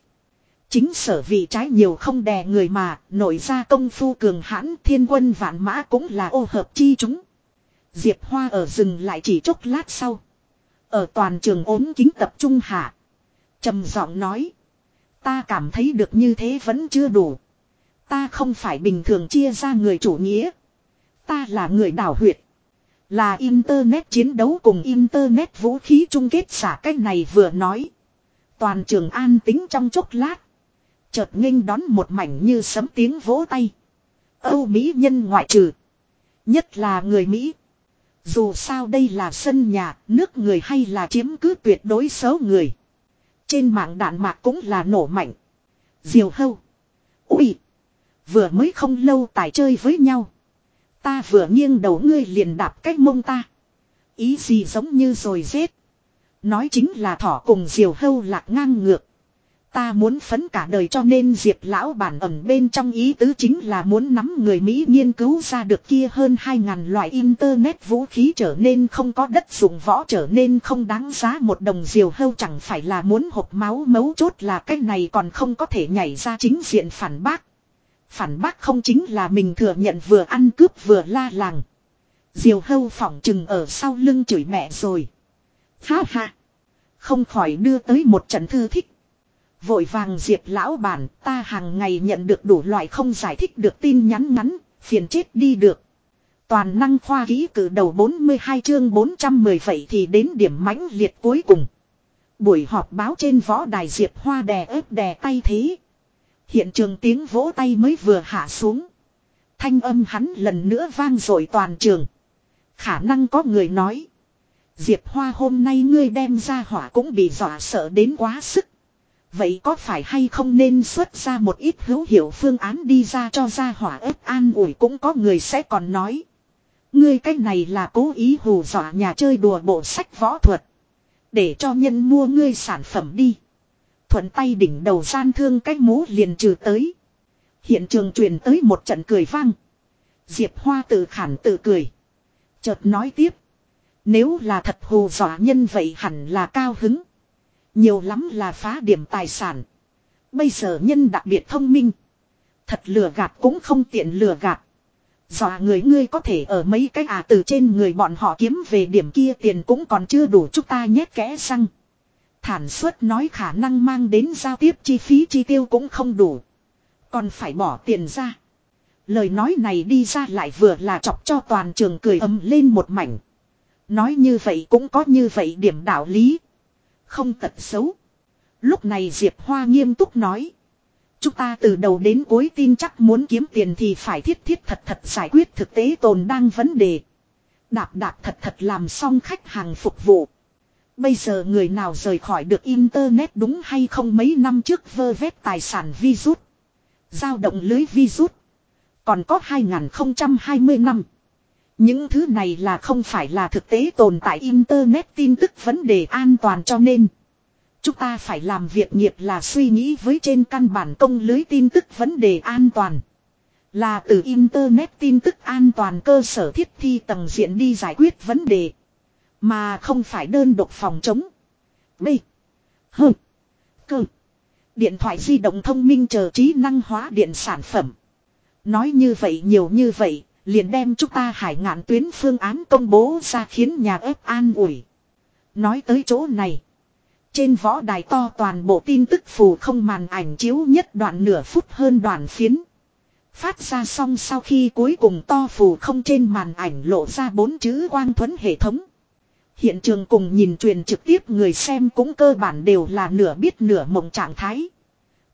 Chính sở vì trái nhiều không đè người mà, nội ra công phu cường hãn thiên quân vạn mã cũng là ô hợp chi chúng. Diệp Hoa ở rừng lại chỉ chốc lát sau. Ở toàn trường ốm kính tập trung hạ. trầm giọng nói. Ta cảm thấy được như thế vẫn chưa đủ. Ta không phải bình thường chia ra người chủ nghĩa. Ta là người đảo huyệt. Là Internet chiến đấu cùng Internet vũ khí chung kết xả cách này vừa nói. Toàn trường an tính trong chốc lát. Chợt nghênh đón một mảnh như sấm tiếng vỗ tay. Âu Mỹ nhân ngoại trừ. Nhất là người Mỹ. Dù sao đây là sân nhà, nước người hay là chiếm cứ tuyệt đối xấu người. Trên mạng đạn mạc cũng là nổ mạnh. Diều hâu. Ui. Vừa mới không lâu tài chơi với nhau. Ta vừa nghiêng đầu ngươi liền đạp cách mông ta. Ý gì giống như rồi rết. Nói chính là thỏ cùng diều hâu lạc ngang ngược. Ta muốn phấn cả đời cho nên Diệp lão bản ẩn bên trong ý tứ chính là muốn nắm người Mỹ nghiên cứu ra được kia hơn 2.000 loại internet vũ khí trở nên không có đất dụng võ trở nên không đáng giá một đồng diều hâu chẳng phải là muốn hộp máu mấu chốt là cái này còn không có thể nhảy ra chính diện phản bác. Phản bác không chính là mình thừa nhận vừa ăn cướp vừa la làng. Diều hâu phỏng chừng ở sau lưng chửi mẹ rồi. Ha ha. Không khỏi đưa tới một trận thư thích. Vội vàng diệp lão bản ta hàng ngày nhận được đủ loại không giải thích được tin nhắn ngắn, phiền chết đi được. Toàn năng khoa ký cử đầu 42 chương 410 vậy thì đến điểm mãnh liệt cuối cùng. Buổi họp báo trên võ đài diệp hoa đè ớt đè tay thế. Hiện trường tiếng vỗ tay mới vừa hạ xuống. Thanh âm hắn lần nữa vang dội toàn trường. Khả năng có người nói. Diệp Hoa hôm nay ngươi đem ra hỏa cũng bị dọa sợ đến quá sức. Vậy có phải hay không nên xuất ra một ít hữu hiệu phương án đi ra cho Ra hỏa ếp an ủi cũng có người sẽ còn nói. Ngươi cái này là cố ý hù dọa nhà chơi đùa bộ sách võ thuật. Để cho nhân mua ngươi sản phẩm đi. Thuận tay đỉnh đầu gian thương cái mũ liền trừ tới. Hiện trường truyền tới một trận cười vang. Diệp Hoa tự khản tự cười. Chợt nói tiếp. Nếu là thật hù dọa nhân vậy hẳn là cao hứng. Nhiều lắm là phá điểm tài sản. Bây giờ nhân đặc biệt thông minh. Thật lừa gạt cũng không tiện lừa gạt. Dọa người ngươi có thể ở mấy cái à từ trên người bọn họ kiếm về điểm kia tiền cũng còn chưa đủ chúng ta nhét kẽ răng. Thản suất nói khả năng mang đến giao tiếp chi phí chi tiêu cũng không đủ. Còn phải bỏ tiền ra. Lời nói này đi ra lại vừa là chọc cho toàn trường cười ầm lên một mảnh. Nói như vậy cũng có như vậy điểm đạo lý. Không tật xấu. Lúc này Diệp Hoa nghiêm túc nói. Chúng ta từ đầu đến cuối tin chắc muốn kiếm tiền thì phải thiết thiết thật thật giải quyết thực tế tồn đang vấn đề. Đạp đạp thật thật làm xong khách hàng phục vụ. Bây giờ người nào rời khỏi được Internet đúng hay không mấy năm trước vơ vét tài sản virus. Giao động lưới virus. Còn có 2020 năm. Những thứ này là không phải là thực tế tồn tại Internet tin tức vấn đề an toàn cho nên. Chúng ta phải làm việc nghiệp là suy nghĩ với trên căn bản công lưới tin tức vấn đề an toàn. Là từ Internet tin tức an toàn cơ sở thiết thi tầng diện đi giải quyết vấn đề. Mà không phải đơn độc phòng chống. B. H. C. Điện thoại di động thông minh chờ trí năng hóa điện sản phẩm. Nói như vậy nhiều như vậy, liền đem chúng ta hải ngạn tuyến phương án công bố ra khiến nhà ép an ủi. Nói tới chỗ này. Trên võ đài to toàn bộ tin tức phù không màn ảnh chiếu nhất đoạn nửa phút hơn đoạn phiến. Phát ra xong sau khi cuối cùng to phù không trên màn ảnh lộ ra bốn chữ quang thuấn hệ thống. Hiện trường cùng nhìn truyền trực tiếp người xem cũng cơ bản đều là nửa biết nửa mộng trạng thái.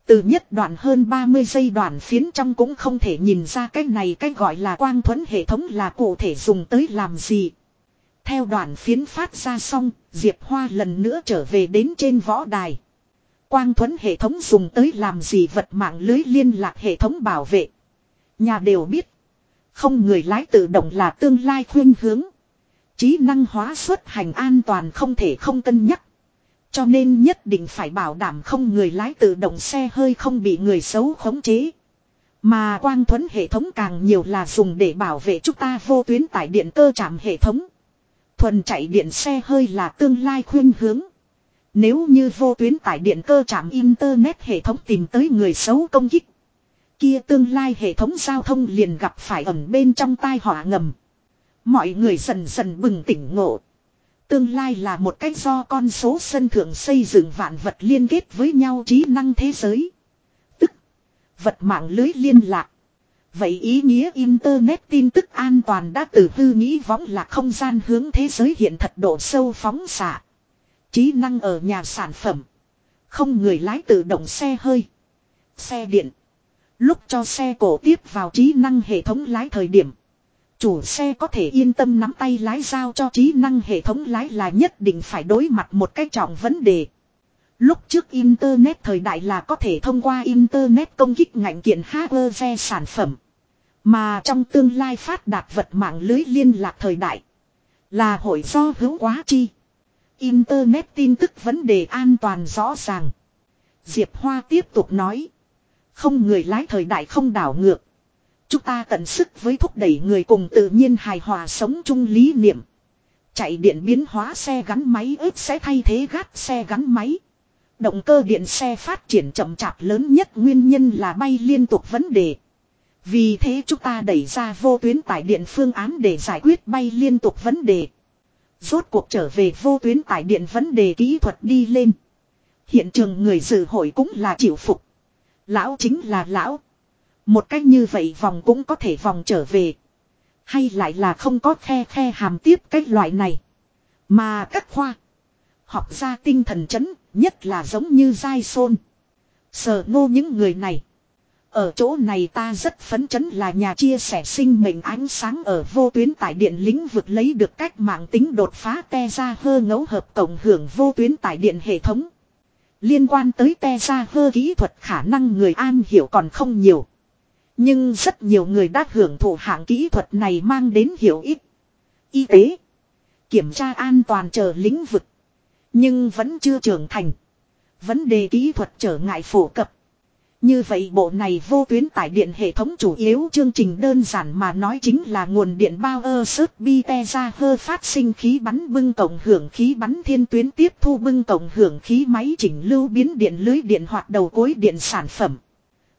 Từ nhất đoạn hơn 30 giây đoạn phiến trong cũng không thể nhìn ra cái này cái gọi là quang thuẫn hệ thống là cụ thể dùng tới làm gì. Theo đoạn phiến phát ra xong, Diệp Hoa lần nữa trở về đến trên võ đài. Quang thuẫn hệ thống dùng tới làm gì vật mạng lưới liên lạc hệ thống bảo vệ. Nhà đều biết. Không người lái tự động là tương lai khuyên hướng. Trí năng hóa xuất hành an toàn không thể không cân nhắc. Cho nên nhất định phải bảo đảm không người lái tự động xe hơi không bị người xấu khống chế. Mà quang thuẫn hệ thống càng nhiều là dùng để bảo vệ chúng ta vô tuyến tải điện cơ chạm hệ thống. Thuần chạy điện xe hơi là tương lai khuyên hướng. Nếu như vô tuyến tải điện cơ chạm internet hệ thống tìm tới người xấu công kích. Kia tương lai hệ thống giao thông liền gặp phải ẩn bên trong tai họa ngầm. Mọi người dần dần bừng tỉnh ngộ. Tương lai là một cách do con số sân thượng xây dựng vạn vật liên kết với nhau trí năng thế giới. Tức, vật mạng lưới liên lạc. Vậy ý nghĩa Internet tin tức an toàn đã từ hư nghĩ võng là không gian hướng thế giới hiện thật độ sâu phóng xạ. Trí năng ở nhà sản phẩm. Không người lái tự động xe hơi. Xe điện. Lúc cho xe cổ tiếp vào trí năng hệ thống lái thời điểm. Chủ xe có thể yên tâm nắm tay lái giao cho trí năng hệ thống lái là nhất định phải đối mặt một cách trọng vấn đề. Lúc trước Internet thời đại là có thể thông qua Internet công kích ngành kiện hardware sản phẩm. Mà trong tương lai phát đạt vật mạng lưới liên lạc thời đại. Là hội do hữu quá chi. Internet tin tức vấn đề an toàn rõ ràng. Diệp Hoa tiếp tục nói. Không người lái thời đại không đảo ngược. Chúng ta tận sức với thúc đẩy người cùng tự nhiên hài hòa sống chung lý niệm. Chạy điện biến hóa xe gắn máy ếp sẽ thay thế gắt xe gắn máy. Động cơ điện xe phát triển chậm chạp lớn nhất nguyên nhân là bay liên tục vấn đề. Vì thế chúng ta đẩy ra vô tuyến tải điện phương án để giải quyết bay liên tục vấn đề. Rốt cuộc trở về vô tuyến tải điện vấn đề kỹ thuật đi lên. Hiện trường người dự hội cũng là chịu phục. Lão chính là lão. Một cách như vậy vòng cũng có thể vòng trở về. Hay lại là không có khe khe hàm tiếp cái loại này. Mà các khoa. Học ra tinh thần chấn, nhất là giống như dai sôn. Sở ngô những người này. Ở chỗ này ta rất phấn chấn là nhà chia sẻ sinh mệnh ánh sáng ở vô tuyến tải điện lĩnh vực lấy được cách mạng tính đột phá te ra hơ ngẫu hợp tổng hưởng vô tuyến tải điện hệ thống. Liên quan tới te ra hơ kỹ thuật khả năng người an hiểu còn không nhiều. Nhưng rất nhiều người đã hưởng thụ hạng kỹ thuật này mang đến hiệu ích. Y tế. Kiểm tra an toàn chờ lĩnh vực. Nhưng vẫn chưa trưởng thành. Vấn đề kỹ thuật trở ngại phổ cập. Như vậy bộ này vô tuyến tải điện hệ thống chủ yếu chương trình đơn giản mà nói chính là nguồn điện bao ơ sớt bi te ra hơ phát sinh khí bắn bưng tổng hưởng khí bắn thiên tuyến tiếp thu bưng tổng hưởng khí máy chỉnh lưu biến điện lưới điện hoạt đầu cối điện sản phẩm.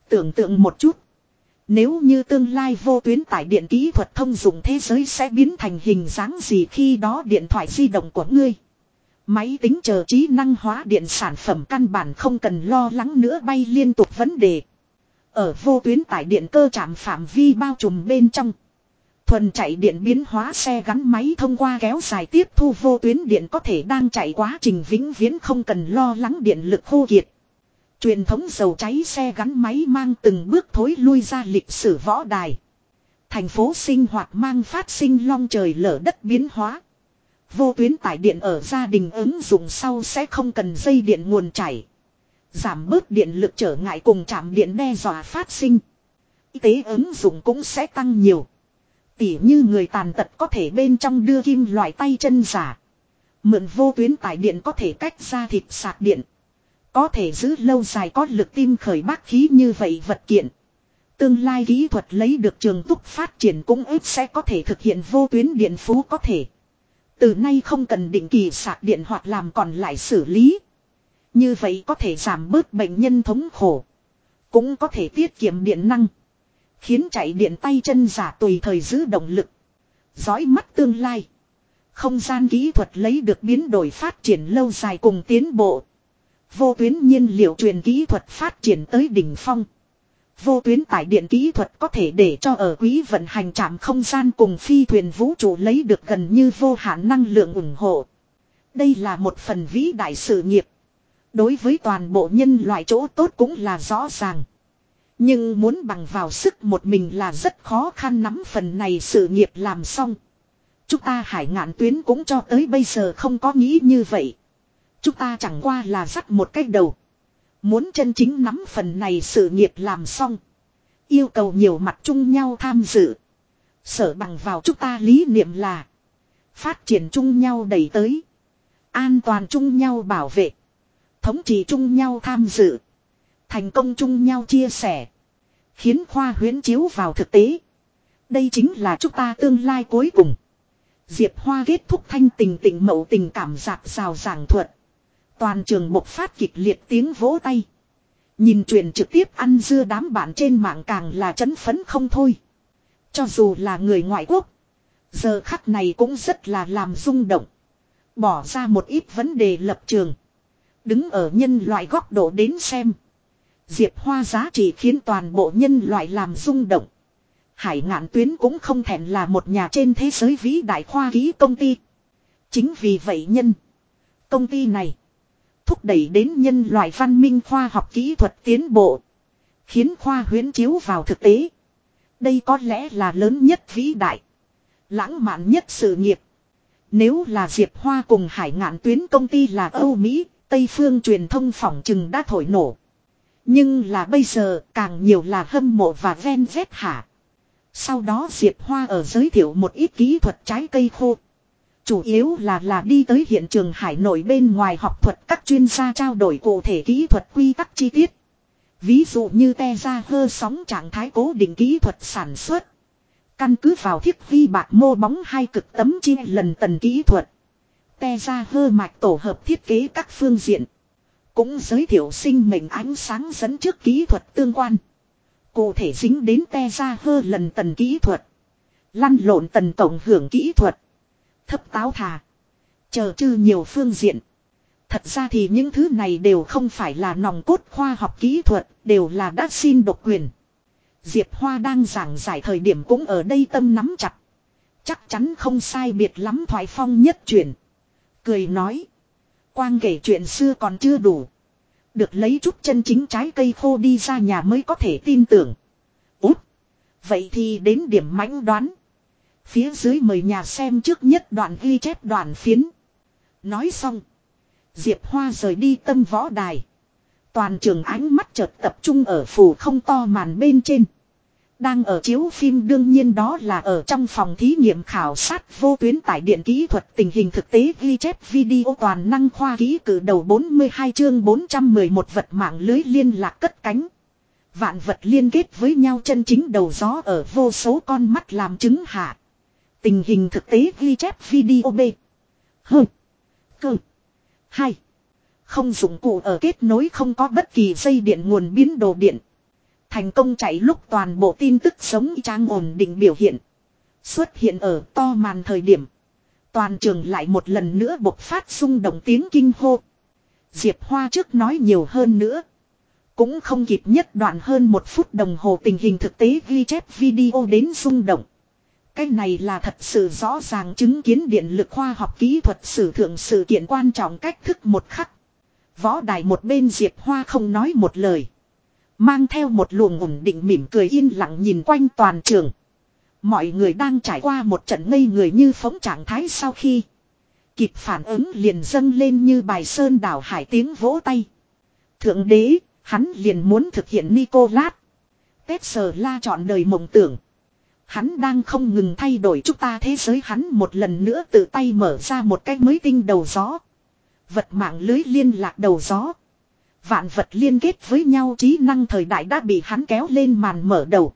Tưởng tượng một chút. Nếu như tương lai vô tuyến tải điện kỹ thuật thông dụng thế giới sẽ biến thành hình dáng gì khi đó điện thoại di động của ngươi. Máy tính chờ trí năng hóa điện sản phẩm căn bản không cần lo lắng nữa bay liên tục vấn đề. Ở vô tuyến tải điện cơ chạm phạm vi bao trùm bên trong. Thuần chạy điện biến hóa xe gắn máy thông qua kéo dài tiếp thu vô tuyến điện có thể đang chạy quá trình vĩnh viễn không cần lo lắng điện lực khô kiệt. Truyền thống dầu cháy xe gắn máy mang từng bước thối lui ra lịch sử võ đài. Thành phố sinh hoạt mang phát sinh long trời lở đất biến hóa. Vô tuyến tải điện ở gia đình ứng dụng sau sẽ không cần dây điện nguồn chảy. Giảm bớt điện lực trở ngại cùng chạm điện đe dọa phát sinh. Y tế ứng dụng cũng sẽ tăng nhiều. Tỉ như người tàn tật có thể bên trong đưa kim loại tay chân giả. Mượn vô tuyến tải điện có thể cách ra thịt sạc điện. Có thể giữ lâu dài có lực tim khởi bác khí như vậy vật kiện. Tương lai kỹ thuật lấy được trường túc phát triển cũng ít sẽ có thể thực hiện vô tuyến điện phú có thể. Từ nay không cần định kỳ sạc điện hoặc làm còn lại xử lý. Như vậy có thể giảm bớt bệnh nhân thống khổ. Cũng có thể tiết kiệm điện năng. Khiến chạy điện tay chân giả tùy thời giữ động lực. Dõi mắt tương lai. Không gian kỹ thuật lấy được biến đổi phát triển lâu dài cùng tiến bộ. Vô tuyến nhiên liệu truyền kỹ thuật phát triển tới đỉnh phong. Vô tuyến tải điện kỹ thuật có thể để cho ở quý vận hành trạm không gian cùng phi thuyền vũ trụ lấy được gần như vô hạn năng lượng ủng hộ. Đây là một phần vĩ đại sự nghiệp. Đối với toàn bộ nhân loại chỗ tốt cũng là rõ ràng. Nhưng muốn bằng vào sức một mình là rất khó khăn nắm phần này sự nghiệp làm xong. Chúng ta hải ngạn tuyến cũng cho tới bây giờ không có nghĩ như vậy. Chúng ta chẳng qua là dắt một cách đầu. Muốn chân chính nắm phần này sự nghiệp làm xong. Yêu cầu nhiều mặt chung nhau tham dự. Sở bằng vào chúng ta lý niệm là. Phát triển chung nhau đẩy tới. An toàn chung nhau bảo vệ. Thống trị chung nhau tham dự. Thành công chung nhau chia sẻ. Khiến khoa huyến chiếu vào thực tế. Đây chính là chúng ta tương lai cuối cùng. Diệp Hoa kết thúc thanh tình tình mậu tình cảm giạc rào giảng thuật. Toàn trường bộc phát kịch liệt tiếng vỗ tay. Nhìn truyền trực tiếp ăn dưa đám bạn trên mạng càng là chấn phấn không thôi. Cho dù là người ngoại quốc. Giờ khắc này cũng rất là làm rung động. Bỏ ra một ít vấn đề lập trường. Đứng ở nhân loại góc độ đến xem. Diệp Hoa giá trị khiến toàn bộ nhân loại làm rung động. Hải ngạn tuyến cũng không thèn là một nhà trên thế giới vĩ đại khoa ký công ty. Chính vì vậy nhân. Công ty này. Thúc đẩy đến nhân loại văn minh khoa học kỹ thuật tiến bộ. Khiến khoa huyến chiếu vào thực tế. Đây có lẽ là lớn nhất vĩ đại. Lãng mạn nhất sự nghiệp. Nếu là Diệp Hoa cùng hải ngạn tuyến công ty là Âu Mỹ, Tây phương truyền thông phỏng chừng đã thổi nổ. Nhưng là bây giờ càng nhiều là hâm mộ và ven vét hả. Sau đó Diệp Hoa ở giới thiệu một ít kỹ thuật trái cây khô. Chủ yếu là là đi tới hiện trường hải nội bên ngoài học thuật các chuyên gia trao đổi cụ thể kỹ thuật quy tắc chi tiết. Ví dụ như te ra hơ sóng trạng thái cố định kỹ thuật sản xuất. Căn cứ vào thiết vi bạc mô bóng hai cực tấm chia lần tần kỹ thuật. Te ra hơ mạch tổ hợp thiết kế các phương diện. Cũng giới thiệu sinh mệnh ánh sáng dẫn trước kỹ thuật tương quan. Cụ thể dính đến te ra hơ lần tần kỹ thuật. Lăn lộn tần tổng hưởng kỹ thuật. Thấp táo thà. Chờ chư nhiều phương diện. Thật ra thì những thứ này đều không phải là nòng cốt khoa học kỹ thuật, đều là đã xin độc quyền. Diệp Hoa đang giảng giải thời điểm cũng ở đây tâm nắm chặt. Chắc chắn không sai biệt lắm thoại phong nhất chuyển. Cười nói. Quang kể chuyện xưa còn chưa đủ. Được lấy chút chân chính trái cây khô đi ra nhà mới có thể tin tưởng. Út. Vậy thì đến điểm mãnh đoán. Phía dưới mời nhà xem trước nhất đoạn ghi chép đoạn phiến. Nói xong. Diệp Hoa rời đi tâm võ đài. Toàn trường ánh mắt chợt tập trung ở phủ không to màn bên trên. Đang ở chiếu phim đương nhiên đó là ở trong phòng thí nghiệm khảo sát vô tuyến tải điện kỹ thuật tình hình thực tế ghi chép video toàn năng khoa ký cử đầu 42 chương 411 vật mạng lưới liên lạc cất cánh. Vạn vật liên kết với nhau chân chính đầu gió ở vô số con mắt làm chứng hạ. Tình hình thực tế ghi chép video B. H. Cơ. Hai. Không dụng cụ ở kết nối không có bất kỳ dây điện nguồn biến đồ điện. Thành công chạy lúc toàn bộ tin tức sống trang ổn định biểu hiện. Xuất hiện ở to màn thời điểm. Toàn trường lại một lần nữa bộc phát xung động tiếng kinh hô. Diệp Hoa trước nói nhiều hơn nữa. Cũng không kịp nhất đoạn hơn một phút đồng hồ tình hình thực tế ghi chép video đến xung động. Cái này là thật sự rõ ràng chứng kiến điện lực khoa học kỹ thuật sử thượng sự kiện quan trọng cách thức một khắc. Võ đài một bên Diệp Hoa không nói một lời. Mang theo một luồng ổn định mỉm cười yên lặng nhìn quanh toàn trường. Mọi người đang trải qua một trận ngây người như phóng trạng thái sau khi. Kịp phản ứng liền dâng lên như bài sơn đảo hải tiếng vỗ tay. Thượng đế, hắn liền muốn thực hiện Nicolas. Tết sờ la chọn đời mộng tưởng. Hắn đang không ngừng thay đổi chúng ta thế giới hắn một lần nữa tự tay mở ra một cái mới tinh đầu gió. Vật mạng lưới liên lạc đầu gió. Vạn vật liên kết với nhau trí năng thời đại đã bị hắn kéo lên màn mở đầu.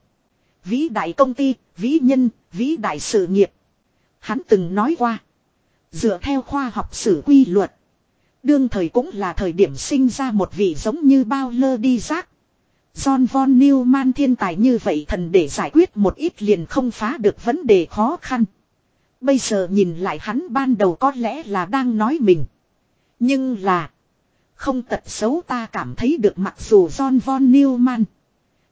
Vĩ đại công ty, vĩ nhân, vĩ đại sự nghiệp. Hắn từng nói qua. Dựa theo khoa học sử quy luật. Đương thời cũng là thời điểm sinh ra một vị giống như bao lơ đi rác. John Von Neumann thiên tài như vậy thần để giải quyết một ít liền không phá được vấn đề khó khăn. Bây giờ nhìn lại hắn ban đầu có lẽ là đang nói mình. Nhưng là. Không tật xấu ta cảm thấy được mặc dù John Von Neumann.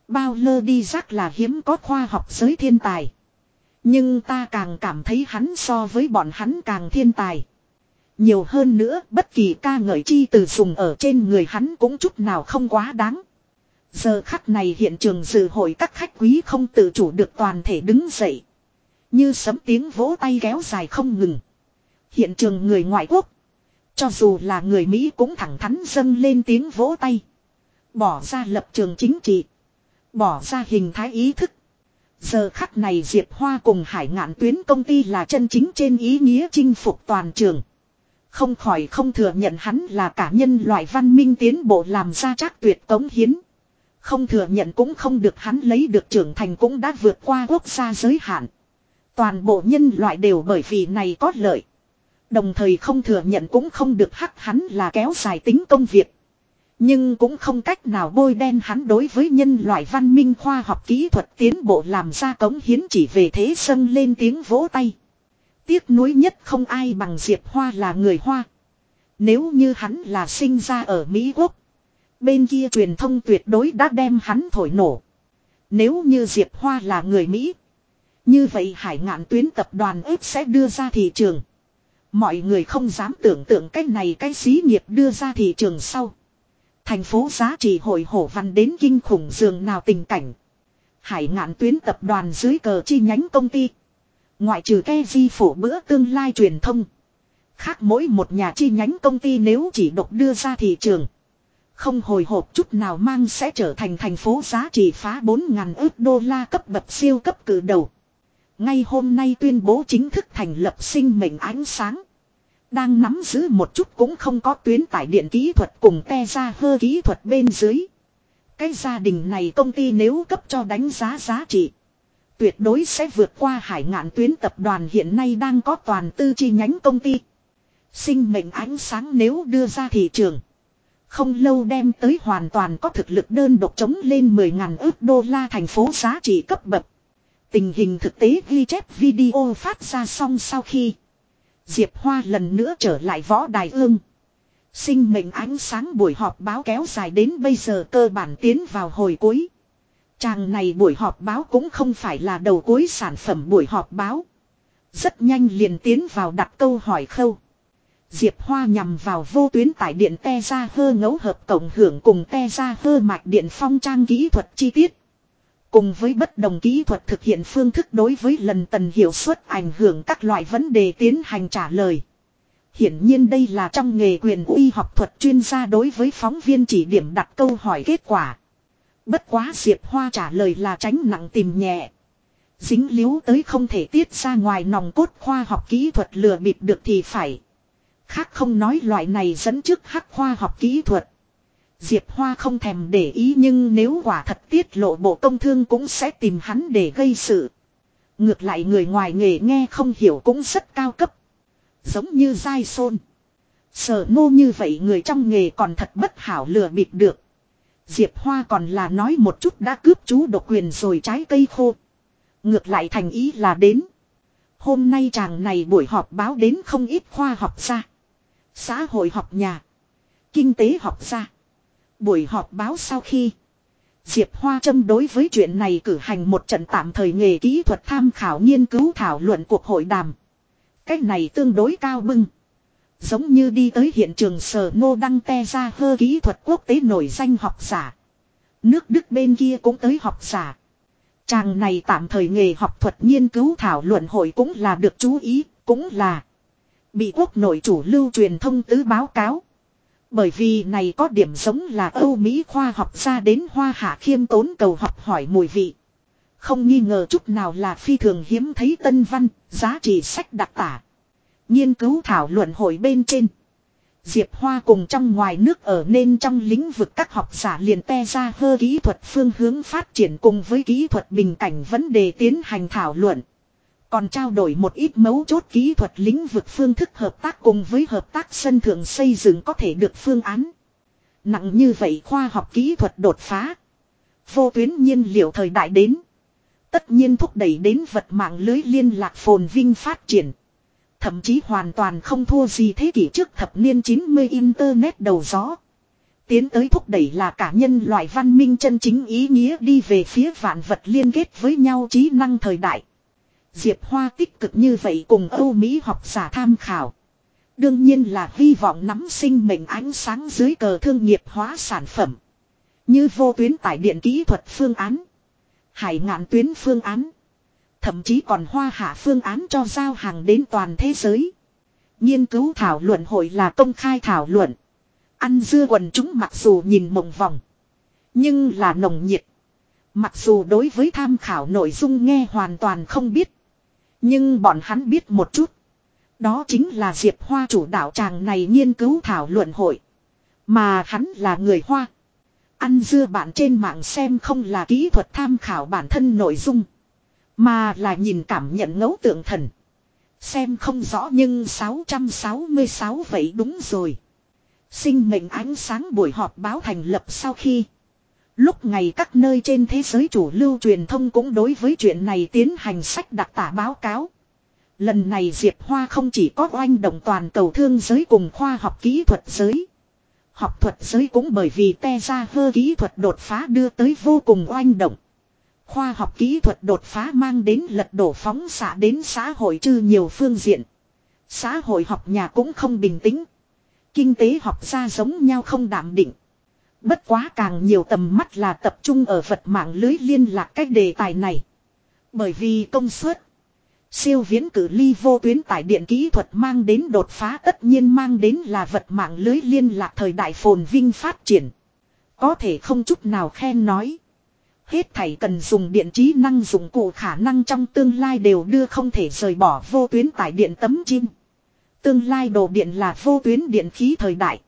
Bao lơ đi rắc là hiếm có khoa học giới thiên tài. Nhưng ta càng cảm thấy hắn so với bọn hắn càng thiên tài. Nhiều hơn nữa, bất kỳ ca ngợi chi từ dùng ở trên người hắn cũng chút nào không quá đáng. Giờ khắc này hiện trường dự hội các khách quý không tự chủ được toàn thể đứng dậy. Như sấm tiếng vỗ tay kéo dài không ngừng. Hiện trường người ngoại quốc. Cho dù là người Mỹ cũng thẳng thắn dâng lên tiếng vỗ tay. Bỏ ra lập trường chính trị. Bỏ ra hình thái ý thức. Giờ khắc này Diệp Hoa cùng hải ngạn tuyến công ty là chân chính trên ý nghĩa chinh phục toàn trường. Không khỏi không thừa nhận hắn là cả nhân loại văn minh tiến bộ làm ra chắc tuyệt tống hiến. Không thừa nhận cũng không được hắn lấy được trưởng thành cũng đã vượt qua quốc gia giới hạn. Toàn bộ nhân loại đều bởi vì này có lợi. Đồng thời không thừa nhận cũng không được hắc hắn là kéo dài tính công việc. Nhưng cũng không cách nào bôi đen hắn đối với nhân loại văn minh khoa học kỹ thuật tiến bộ làm ra cống hiến chỉ về thế sân lên tiếng vỗ tay. Tiếc nuối nhất không ai bằng Diệp Hoa là người Hoa. Nếu như hắn là sinh ra ở Mỹ Quốc. Bên kia truyền thông tuyệt đối đã đem hắn thổi nổ. Nếu như Diệp Hoa là người Mỹ. Như vậy hải ngạn tuyến tập đoàn ếp sẽ đưa ra thị trường. Mọi người không dám tưởng tượng cái này cái xí nghiệp đưa ra thị trường sau. Thành phố giá trị hội hổ văn đến kinh khủng dường nào tình cảnh. Hải ngạn tuyến tập đoàn dưới cờ chi nhánh công ty. Ngoại trừ ke di phủ bữa tương lai truyền thông. Khác mỗi một nhà chi nhánh công ty nếu chỉ độc đưa ra thị trường. Không hồi hộp chút nào mang sẽ trở thành thành phố giá trị phá 4.000 ước đô la cấp bậc siêu cấp cử đầu. Ngay hôm nay tuyên bố chính thức thành lập sinh mệnh ánh sáng. Đang nắm giữ một chút cũng không có tuyến tải điện kỹ thuật cùng te ra hơ kỹ thuật bên dưới. Cái gia đình này công ty nếu cấp cho đánh giá giá trị. Tuyệt đối sẽ vượt qua hải ngạn tuyến tập đoàn hiện nay đang có toàn tư chi nhánh công ty. Sinh mệnh ánh sáng nếu đưa ra thị trường. Không lâu đem tới hoàn toàn có thực lực đơn độc chống lên 10.000 ước đô la thành phố giá trị cấp bậc. Tình hình thực tế ghi chép video phát ra xong sau khi Diệp Hoa lần nữa trở lại võ đài ương. Sinh mệnh ánh sáng buổi họp báo kéo dài đến bây giờ cơ bản tiến vào hồi cuối. Chàng này buổi họp báo cũng không phải là đầu cuối sản phẩm buổi họp báo. Rất nhanh liền tiến vào đặt câu hỏi khâu. Diệp Hoa nhằm vào vô tuyến tải điện te ra hơ ngẫu hợp cộng hưởng cùng te ra hơ mạch điện phong trang kỹ thuật chi tiết. Cùng với bất đồng kỹ thuật thực hiện phương thức đối với lần tần hiệu suất ảnh hưởng các loại vấn đề tiến hành trả lời. Hiển nhiên đây là trong nghề quyền uy học thuật chuyên gia đối với phóng viên chỉ điểm đặt câu hỏi kết quả. Bất quá Diệp Hoa trả lời là tránh nặng tìm nhẹ. Dính liếu tới không thể tiết ra ngoài nòng cốt khoa học kỹ thuật lừa bịp được thì phải. Khác không nói loại này dẫn trước hắc khoa học kỹ thuật. Diệp Hoa không thèm để ý nhưng nếu quả thật tiết lộ bộ công thương cũng sẽ tìm hắn để gây sự. Ngược lại người ngoài nghề nghe không hiểu cũng rất cao cấp. Giống như dai xôn. Sở nô như vậy người trong nghề còn thật bất hảo lừa bịp được. Diệp Hoa còn là nói một chút đã cướp chú độc quyền rồi trái cây khô. Ngược lại thành ý là đến. Hôm nay chàng này buổi họp báo đến không ít khoa học gia. Xã hội học nhà. Kinh tế học gia. Buổi họp báo sau khi. Diệp Hoa châm đối với chuyện này cử hành một trận tạm thời nghề kỹ thuật tham khảo nghiên cứu thảo luận cuộc hội đàm. Cách này tương đối cao bưng. Giống như đi tới hiện trường sở ngô đăng te ra hơ kỹ thuật quốc tế nổi danh học giả. Nước Đức bên kia cũng tới học giả. Chàng này tạm thời nghề học thuật nghiên cứu thảo luận hội cũng là được chú ý, cũng là bị quốc nội chủ lưu truyền thông tứ báo cáo. Bởi vì này có điểm giống là Âu Mỹ khoa học ra đến hoa hạ khiêm tốn cầu học hỏi mùi vị. Không nghi ngờ chút nào là phi thường hiếm thấy tân văn, giá trị sách đặc tả. Nghiên cứu thảo luận hội bên trên. Diệp Hoa cùng trong ngoài nước ở nên trong lĩnh vực các học giả liền te ra hơ kỹ thuật phương hướng phát triển cùng với kỹ thuật bình cảnh vấn đề tiến hành thảo luận. Còn trao đổi một ít mấu chốt kỹ thuật lĩnh vực phương thức hợp tác cùng với hợp tác sân thượng xây dựng có thể được phương án. Nặng như vậy khoa học kỹ thuật đột phá. Vô tuyến nhiên liệu thời đại đến. Tất nhiên thúc đẩy đến vật mạng lưới liên lạc phồn vinh phát triển. Thậm chí hoàn toàn không thua gì thế kỷ trước thập niên 90 Internet đầu gió. Tiến tới thúc đẩy là cả nhân loại văn minh chân chính ý nghĩa đi về phía vạn vật liên kết với nhau trí năng thời đại. Diệp Hoa tích cực như vậy cùng Âu Mỹ học giả tham khảo. Đương nhiên là hy vọng nắm sinh mệnh ánh sáng dưới cờ thương nghiệp hóa sản phẩm. Như vô tuyến tải điện kỹ thuật phương án. Hải ngạn tuyến phương án. Thậm chí còn hoa hạ phương án cho giao hàng đến toàn thế giới. Nghiên cứu thảo luận hội là công khai thảo luận. Ăn dưa quần chúng mặc dù nhìn mộng vòng. Nhưng là nồng nhiệt. Mặc dù đối với tham khảo nội dung nghe hoàn toàn không biết. Nhưng bọn hắn biết một chút. Đó chính là Diệp Hoa chủ đạo tràng này nghiên cứu thảo luận hội. Mà hắn là người Hoa. Ăn dưa bạn trên mạng xem không là kỹ thuật tham khảo bản thân nội dung. Mà là nhìn cảm nhận ngẫu tượng thần. Xem không rõ nhưng 666 vậy đúng rồi. Sinh mệnh ánh sáng buổi họp báo thành lập sau khi. Lúc ngày các nơi trên thế giới chủ lưu truyền thông cũng đối với chuyện này tiến hành sách đặc tả báo cáo. Lần này Diệp Hoa không chỉ có oanh động toàn cầu thương giới cùng khoa học kỹ thuật giới. Học thuật giới cũng bởi vì te ra hơ kỹ thuật đột phá đưa tới vô cùng oanh động. Khoa học kỹ thuật đột phá mang đến lật đổ phóng xạ đến xã hội chư nhiều phương diện. Xã hội học nhà cũng không bình tĩnh. Kinh tế học ra giống nhau không đảm định. Bất quá càng nhiều tầm mắt là tập trung ở vật mạng lưới liên lạc cách đề tài này. Bởi vì công suất, siêu viễn cử ly vô tuyến tải điện kỹ thuật mang đến đột phá tất nhiên mang đến là vật mạng lưới liên lạc thời đại phồn vinh phát triển. Có thể không chút nào khen nói. Hết thảy cần dùng điện trí năng dụng cụ khả năng trong tương lai đều đưa không thể rời bỏ vô tuyến tải điện tấm chim. Tương lai đồ điện là vô tuyến điện khí thời đại.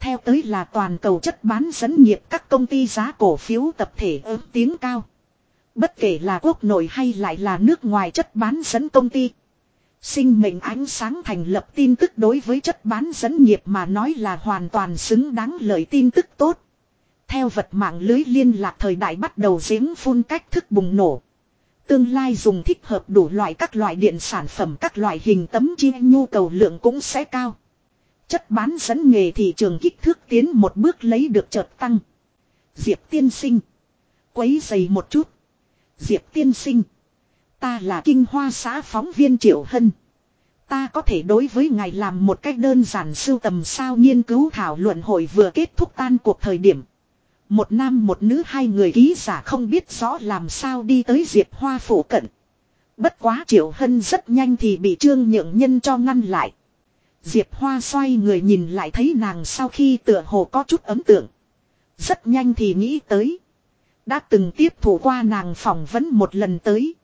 Theo tới là toàn cầu chất bán dẫn nghiệp các công ty giá cổ phiếu tập thể ớt tiếng cao. Bất kể là quốc nội hay lại là nước ngoài chất bán dẫn công ty. Sinh mệnh ánh sáng thành lập tin tức đối với chất bán dẫn nghiệp mà nói là hoàn toàn xứng đáng lời tin tức tốt. Theo vật mạng lưới liên lạc thời đại bắt đầu giếng phun cách thức bùng nổ. Tương lai dùng thích hợp đủ loại các loại điện sản phẩm, các loại hình tấm chi nhu cầu lượng cũng sẽ cao. Chất bán dẫn nghề thị trường kích thước tiến một bước lấy được chợt tăng. Diệp tiên sinh. Quấy dày một chút. Diệp tiên sinh. Ta là kinh hoa xã phóng viên Triệu Hân. Ta có thể đối với ngài làm một cách đơn giản sưu tầm sao nghiên cứu thảo luận hội vừa kết thúc tan cuộc thời điểm. Một nam một nữ hai người ký giả không biết rõ làm sao đi tới Diệp Hoa phủ cận. Bất quá Triệu Hân rất nhanh thì bị Trương Nhượng Nhân cho ngăn lại. Diệp Hoa xoay người nhìn lại thấy nàng sau khi tựa hồ có chút ấn tượng. Rất nhanh thì nghĩ tới. Đã từng tiếp thủ qua nàng phỏng vấn một lần tới.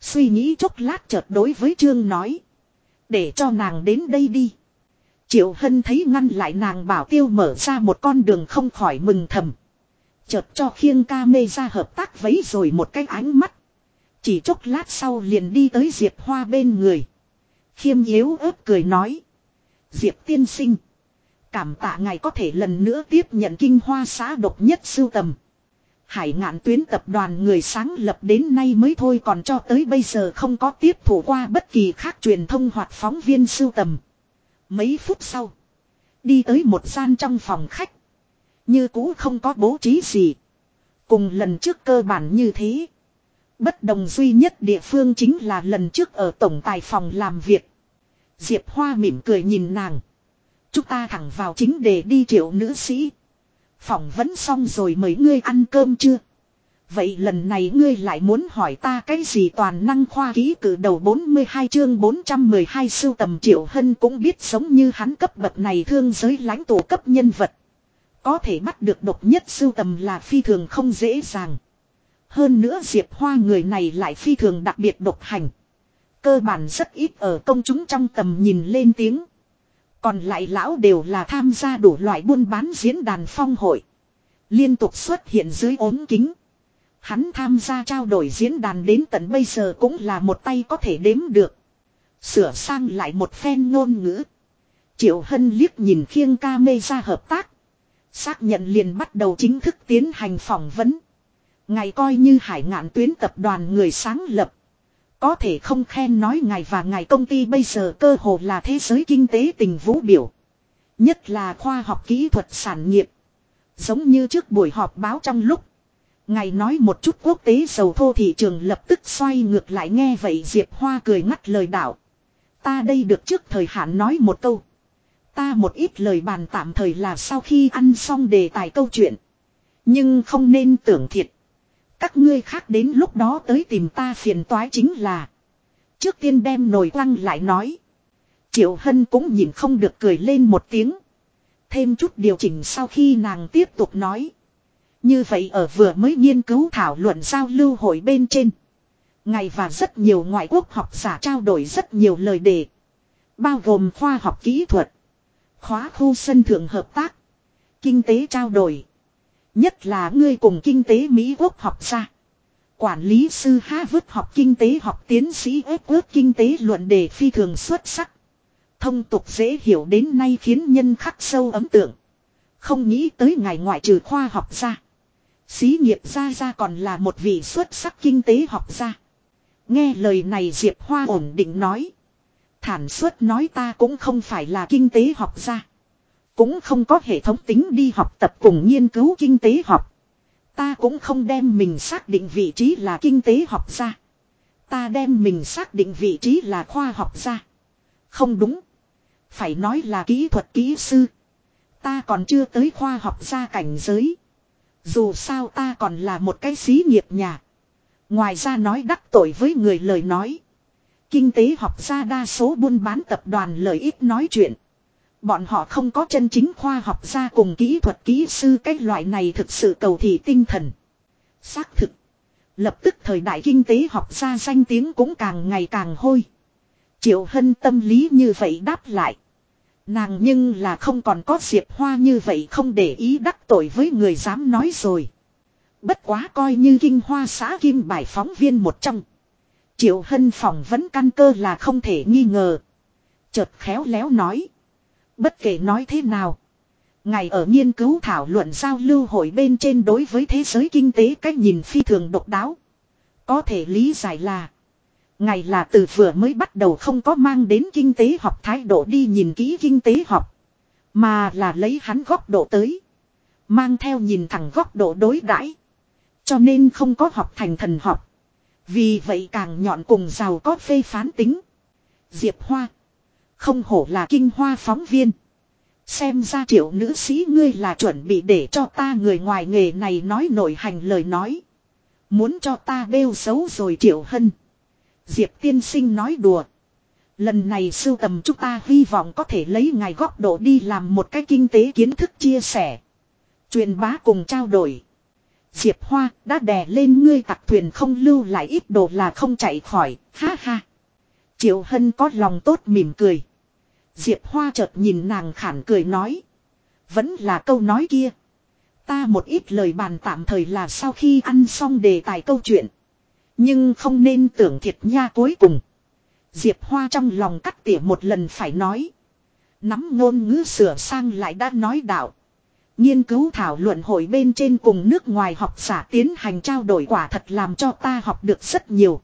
Suy nghĩ chốc lát chợt đối với Trương nói. Để cho nàng đến đây đi. Triệu Hân thấy ngăn lại nàng bảo tiêu mở ra một con đường không khỏi mừng thầm. Chợt cho khiêng ca mê ra hợp tác vấy rồi một cái ánh mắt. Chỉ chốc lát sau liền đi tới Diệp Hoa bên người. Khiêm yếu ớt cười nói. Diệp tiên sinh. Cảm tạ ngài có thể lần nữa tiếp nhận kinh hoa xã độc nhất sưu tầm. Hải ngạn tuyến tập đoàn người sáng lập đến nay mới thôi còn cho tới bây giờ không có tiếp thủ qua bất kỳ khác truyền thông hoặc phóng viên sưu tầm. Mấy phút sau. Đi tới một gian trong phòng khách. Như cũ không có bố trí gì. Cùng lần trước cơ bản như thế. Bất đồng duy nhất địa phương chính là lần trước ở tổng tài phòng làm việc. Diệp Hoa mỉm cười nhìn nàng. Chúng ta thẳng vào chính đề đi triệu nữ sĩ. Phỏng vấn xong rồi mấy ngươi ăn cơm chưa? Vậy lần này ngươi lại muốn hỏi ta cái gì toàn năng khoa ký cử đầu 42 chương 412 sưu tầm triệu hân cũng biết giống như hắn cấp bậc này thương giới lãnh tổ cấp nhân vật. Có thể bắt được độc nhất sưu tầm là phi thường không dễ dàng. Hơn nữa Diệp Hoa người này lại phi thường đặc biệt độc hành. Cơ bản rất ít ở công chúng trong tầm nhìn lên tiếng. Còn lại lão đều là tham gia đủ loại buôn bán diễn đàn phong hội. Liên tục xuất hiện dưới ốm kính. Hắn tham gia trao đổi diễn đàn đến tận bây giờ cũng là một tay có thể đếm được. Sửa sang lại một phen ngôn ngữ. Triệu Hân liếc nhìn khiêng ca mê ra hợp tác. Xác nhận liền bắt đầu chính thức tiến hành phỏng vấn. ngày coi như hải ngạn tuyến tập đoàn người sáng lập. Có thể không khen nói ngài và ngài công ty bây giờ cơ hồ là thế giới kinh tế tình vũ biểu. Nhất là khoa học kỹ thuật sản nghiệp. Giống như trước buổi họp báo trong lúc. Ngài nói một chút quốc tế dầu thô thị trường lập tức xoay ngược lại nghe vậy Diệp Hoa cười ngắt lời đạo. Ta đây được trước thời hạn nói một câu. Ta một ít lời bàn tạm thời là sau khi ăn xong đề tài câu chuyện. Nhưng không nên tưởng thiệt. Các ngươi khác đến lúc đó tới tìm ta phiền toái chính là. Trước tiên đem nồi quăng lại nói. Triệu Hân cũng nhìn không được cười lên một tiếng. Thêm chút điều chỉnh sau khi nàng tiếp tục nói. Như vậy ở vừa mới nghiên cứu thảo luận giao lưu hội bên trên. Ngày và rất nhiều ngoại quốc học giả trao đổi rất nhiều lời đề. Bao gồm khoa học kỹ thuật. Khóa khu sân thượng hợp tác. Kinh tế trao đổi. Nhất là ngươi cùng kinh tế Mỹ quốc học ra. Quản lý sư Harvard học kinh tế học tiến sĩ Edward kinh tế luận đề phi thường xuất sắc. Thông tục dễ hiểu đến nay khiến nhân khắc sâu ấn tượng. Không nghĩ tới ngày ngoại trừ khoa học ra. Xí nghiệp ra ra còn là một vị xuất sắc kinh tế học gia. Nghe lời này Diệp Hoa ổn định nói. Thản suất nói ta cũng không phải là kinh tế học gia. Cũng không có hệ thống tính đi học tập cùng nghiên cứu kinh tế học. Ta cũng không đem mình xác định vị trí là kinh tế học gia. Ta đem mình xác định vị trí là khoa học gia. Không đúng. Phải nói là kỹ thuật kỹ sư. Ta còn chưa tới khoa học gia cảnh giới. Dù sao ta còn là một cái xí nghiệp nhà. Ngoài ra nói đắc tội với người lời nói. Kinh tế học gia đa số buôn bán tập đoàn lợi ích nói chuyện. Bọn họ không có chân chính khoa học gia cùng kỹ thuật kỹ sư, cái loại này thực sự cầu thị tinh thần. Xác thực. Lập tức thời đại kinh tế học gia danh tiếng cũng càng ngày càng hôi. Triệu Hân tâm lý như vậy đáp lại. Nàng nhưng là không còn có diệp hoa như vậy không để ý đắc tội với người dám nói rồi. Bất quá coi như kinh hoa xã kim bài phóng viên một trong. Triệu Hân phỏng vấn căn cơ là không thể nghi ngờ. Chợt khéo léo nói. Bất kể nói thế nào. ngài ở nghiên cứu thảo luận giao lưu hội bên trên đối với thế giới kinh tế cách nhìn phi thường độc đáo. Có thể lý giải là. ngài là từ vừa mới bắt đầu không có mang đến kinh tế học thái độ đi nhìn kỹ kinh tế học. Mà là lấy hắn góc độ tới. Mang theo nhìn thẳng góc độ đối đãi Cho nên không có học thành thần học. Vì vậy càng nhọn cùng giàu có phê phán tính. Diệp Hoa. Không hổ là kinh hoa phóng viên. Xem ra triệu nữ sĩ ngươi là chuẩn bị để cho ta người ngoài nghề này nói nổi hành lời nói. Muốn cho ta bêu xấu rồi triệu hân. Diệp tiên sinh nói đùa. Lần này sưu tầm chúng ta hy vọng có thể lấy ngài góc độ đi làm một cái kinh tế kiến thức chia sẻ. Truyền bá cùng trao đổi. Diệp Hoa đã đè lên ngươi tặc thuyền không lưu lại ít đồ là không chạy khỏi, ha ha. Triệu Hân có lòng tốt mỉm cười. Diệp Hoa chợt nhìn nàng khản cười nói. Vẫn là câu nói kia. Ta một ít lời bàn tạm thời là sau khi ăn xong đề tài câu chuyện. Nhưng không nên tưởng thiệt nha cuối cùng. Diệp Hoa trong lòng cắt tỉa một lần phải nói. Nắm ngôn ngữ sửa sang lại đã nói đạo. Nghiên cứu thảo luận hội bên trên cùng nước ngoài học giả tiến hành trao đổi quả thật làm cho ta học được rất nhiều.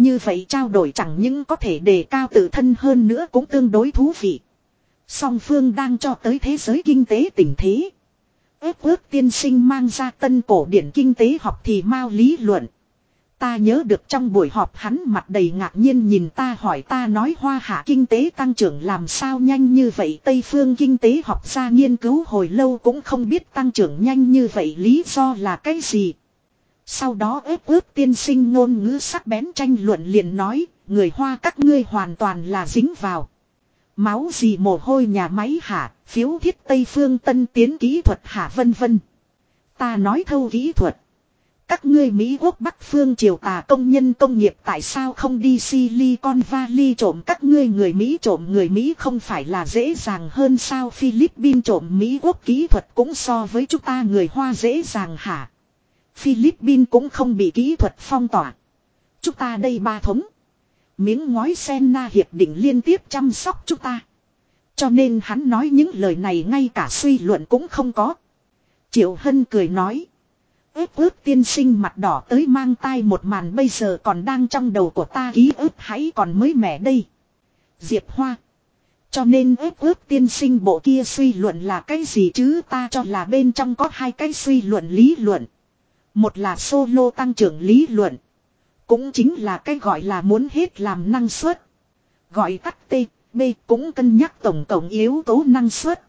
Như vậy trao đổi chẳng những có thể đề cao tự thân hơn nữa cũng tương đối thú vị. Song phương đang cho tới thế giới kinh tế tình thế. ước ước tiên sinh mang ra tân cổ điển kinh tế học thì mau lý luận. Ta nhớ được trong buổi họp hắn mặt đầy ngạc nhiên nhìn ta hỏi ta nói hoa hạ kinh tế tăng trưởng làm sao nhanh như vậy, Tây phương kinh tế học ra nghiên cứu hồi lâu cũng không biết tăng trưởng nhanh như vậy lý do là cái gì. Sau đó ép ướp tiên sinh ngôn ngữ sắc bén tranh luận liền nói, người hoa các ngươi hoàn toàn là dính vào. Máu gì mồ hôi nhà máy hả, phiếu thiết Tây phương tân tiến kỹ thuật hả vân vân. Ta nói thâu kỹ thuật. Các ngươi Mỹ quốc Bắc phương triều tà công nhân công nghiệp tại sao không đi Silicon Valley trộm các ngươi người Mỹ trộm người Mỹ không phải là dễ dàng hơn sao Philippines trộm Mỹ quốc kỹ thuật cũng so với chúng ta người Hoa dễ dàng hả. Philippines cũng không bị kỹ thuật phong tỏa. Chúng ta đây ba thống. Miếng ngói sen na hiệp định liên tiếp chăm sóc chúng ta. Cho nên hắn nói những lời này ngay cả suy luận cũng không có. Triệu Hân cười nói ướp ướp tiên sinh mặt đỏ tới mang tai một màn bây giờ còn đang trong đầu của ta ký ức hãy còn mới mẻ đây. Diệp Hoa. Cho nên ướp ướp tiên sinh bộ kia suy luận là cái gì chứ ta cho là bên trong có hai cái suy luận lý luận. Một là solo tăng trưởng lý luận. Cũng chính là cái gọi là muốn hết làm năng suất. Gọi tắt T, B cũng cân nhắc tổng tổng yếu tố năng suất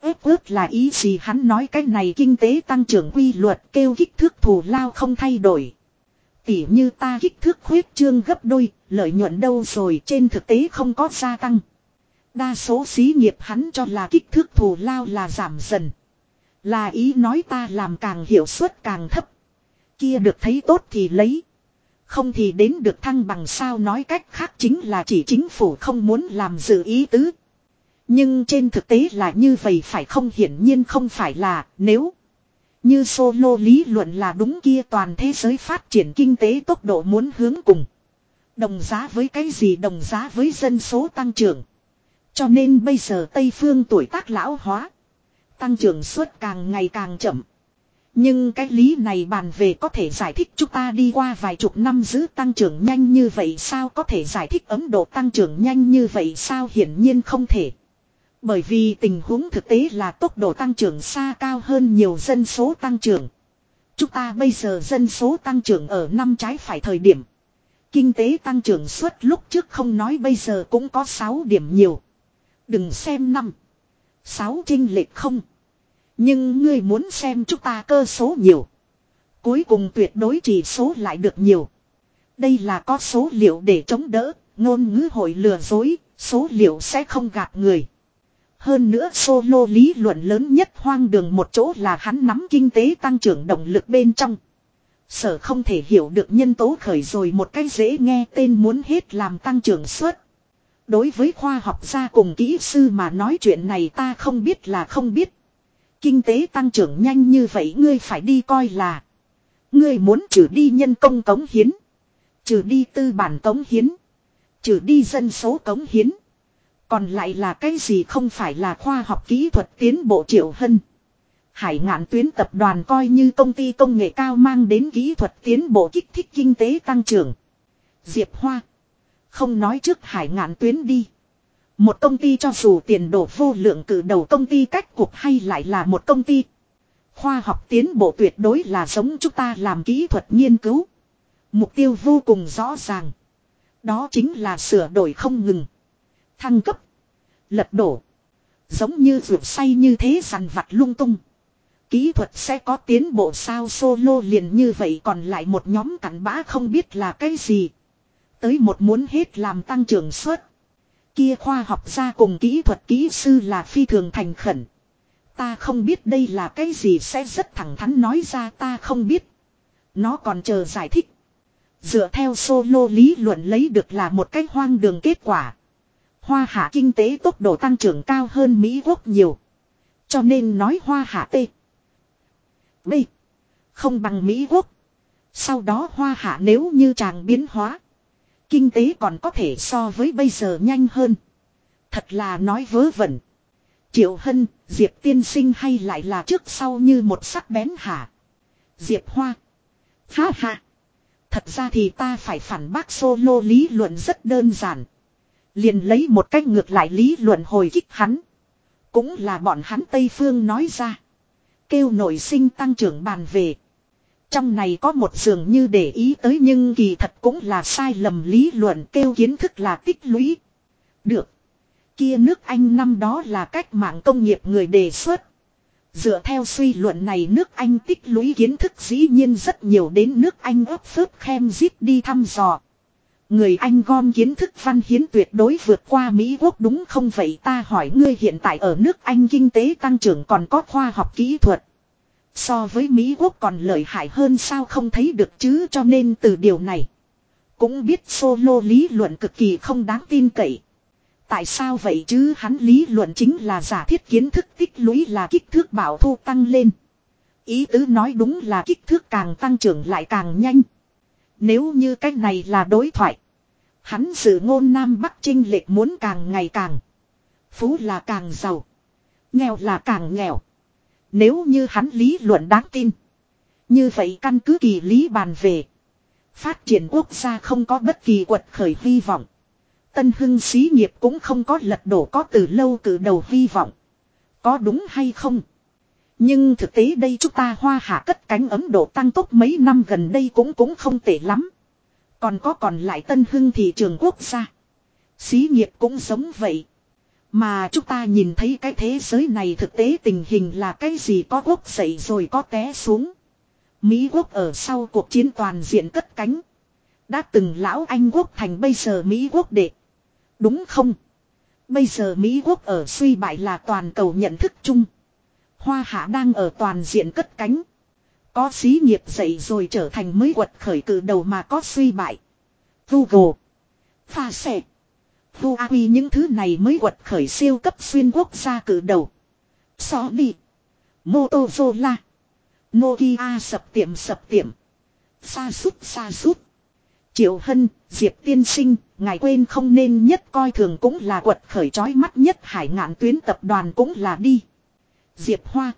ép ước là ý gì hắn nói cái này kinh tế tăng trưởng quy luật kêu kích thước thù lao không thay đổi. Tỉ như ta kích thước khuyết trương gấp đôi, lợi nhuận đâu rồi trên thực tế không có gia tăng. Đa số xí nghiệp hắn cho là kích thước thù lao là giảm dần. Là ý nói ta làm càng hiệu suất càng thấp. Kia được thấy tốt thì lấy. Không thì đến được thăng bằng sao nói cách khác chính là chỉ chính phủ không muốn làm dự ý tứ. Nhưng trên thực tế là như vậy phải không hiển nhiên không phải là, nếu như solo lý luận là đúng kia toàn thế giới phát triển kinh tế tốc độ muốn hướng cùng. Đồng giá với cái gì đồng giá với dân số tăng trưởng. Cho nên bây giờ Tây Phương tuổi tác lão hóa. Tăng trưởng suất càng ngày càng chậm. Nhưng cái lý này bàn về có thể giải thích chúng ta đi qua vài chục năm giữ tăng trưởng nhanh như vậy sao có thể giải thích Ấn Độ tăng trưởng nhanh như vậy sao hiển nhiên không thể. Bởi vì tình huống thực tế là tốc độ tăng trưởng xa cao hơn nhiều dân số tăng trưởng. Chúng ta bây giờ dân số tăng trưởng ở năm trái phải thời điểm. Kinh tế tăng trưởng suốt lúc trước không nói bây giờ cũng có 6 điểm nhiều. Đừng xem năm. 6 trinh lệch không. Nhưng ngươi muốn xem chúng ta cơ số nhiều. Cuối cùng tuyệt đối chỉ số lại được nhiều. Đây là có số liệu để chống đỡ, ngôn ngữ hội lừa dối, số liệu sẽ không gạt người. Hơn nữa solo lý luận lớn nhất hoang đường một chỗ là hắn nắm kinh tế tăng trưởng động lực bên trong. Sở không thể hiểu được nhân tố khởi rồi một cái dễ nghe tên muốn hết làm tăng trưởng suất. Đối với khoa học gia cùng kỹ sư mà nói chuyện này ta không biết là không biết. Kinh tế tăng trưởng nhanh như vậy ngươi phải đi coi là. Ngươi muốn trừ đi nhân công cống hiến. Trừ đi tư bản cống hiến. Trừ đi dân số cống hiến. Còn lại là cái gì không phải là khoa học kỹ thuật tiến bộ triệu hân. Hải ngạn tuyến tập đoàn coi như công ty công nghệ cao mang đến kỹ thuật tiến bộ kích thích kinh tế tăng trưởng. Diệp Hoa. Không nói trước hải ngạn tuyến đi. Một công ty cho dù tiền đổ vô lượng cử đầu công ty cách cục hay lại là một công ty. Khoa học tiến bộ tuyệt đối là giống chúng ta làm kỹ thuật nghiên cứu. Mục tiêu vô cùng rõ ràng. Đó chính là sửa đổi không ngừng. Thăng cấp. Lật đổ. Giống như ruột say như thế sàn vặt lung tung. Kỹ thuật sẽ có tiến bộ sao solo liền như vậy còn lại một nhóm cặn bã không biết là cái gì. Tới một muốn hết làm tăng trưởng suất. Kia khoa học gia cùng kỹ thuật kỹ sư là phi thường thành khẩn. Ta không biết đây là cái gì sẽ rất thẳng thắn nói ra, ta không biết. Nó còn chờ giải thích. Dựa theo solo lý luận lấy được là một cách hoang đường kết quả. Hoa hạ kinh tế tốc độ tăng trưởng cao hơn Mỹ Quốc nhiều. Cho nên nói hoa hạ T. B. Không bằng Mỹ Quốc. Sau đó hoa hạ nếu như chàng biến hóa. Kinh tế còn có thể so với bây giờ nhanh hơn. Thật là nói vớ vẩn. Triệu Hân, Diệp tiên sinh hay lại là trước sau như một sắc bén hả? Diệp Hoa. Ha ha. Thật ra thì ta phải phản bác solo lý luận rất đơn giản. Liền lấy một cách ngược lại lý luận hồi kích hắn. Cũng là bọn hắn Tây Phương nói ra. Kêu nội sinh tăng trưởng bàn về. Trong này có một dường như để ý tới nhưng kỳ thật cũng là sai lầm lý luận kêu kiến thức là tích lũy. Được. Kia nước Anh năm đó là cách mạng công nghiệp người đề xuất. Dựa theo suy luận này nước Anh tích lũy kiến thức dĩ nhiên rất nhiều đến nước Anh ấp phớp khem zip đi thăm dò. Người Anh gom kiến thức văn hiến tuyệt đối vượt qua Mỹ Quốc đúng không vậy ta hỏi ngươi hiện tại ở nước Anh kinh tế tăng trưởng còn có khoa học kỹ thuật. So với Mỹ Quốc còn lợi hại hơn sao không thấy được chứ cho nên từ điều này. Cũng biết solo lý luận cực kỳ không đáng tin cậy. Tại sao vậy chứ hắn lý luận chính là giả thiết kiến thức tích lũy là kích thước bảo thu tăng lên. Ý tứ nói đúng là kích thước càng tăng trưởng lại càng nhanh. Nếu như cách này là đối thoại. Hắn sự ngôn Nam Bắc Trinh lệch muốn càng ngày càng. Phú là càng giàu. Nghèo là càng nghèo. Nếu như hắn lý luận đáng tin. Như vậy căn cứ kỳ lý bàn về. Phát triển quốc gia không có bất kỳ quật khởi hy vọng. Tân hưng xí nghiệp cũng không có lật đổ có từ lâu từ đầu hy vọng. Có đúng hay không? Nhưng thực tế đây chúng ta hoa hạ cất cánh Ấn Độ tăng tốc mấy năm gần đây cũng cũng không tệ lắm. Còn có còn lại tân hưng thị trường quốc gia. Xí nghiệp cũng giống vậy. Mà chúng ta nhìn thấy cái thế giới này thực tế tình hình là cái gì có quốc dậy rồi có té xuống. Mỹ quốc ở sau cuộc chiến toàn diện cất cánh. Đã từng lão Anh quốc thành bây giờ Mỹ quốc đệ. Đúng không? Bây giờ Mỹ quốc ở suy bại là toàn cầu nhận thức chung. Hoa hạ đang ở toàn diện cất cánh. Có xí nghiệp dậy rồi trở thành mới quật khởi cử đầu mà có suy bại. Google. Pha thu quy những thứ này mới quật khởi siêu cấp xuyên quốc gia cử đầu. Sony. Motorola. Nokia sập tiệm sập tiệm. xa sút xa sút. Triệu Hân, Diệp Tiên Sinh, ngài quên không nên nhất coi thường cũng là quật khởi trói mắt nhất hải ngạn tuyến tập đoàn cũng là đi. Diệp Hoa.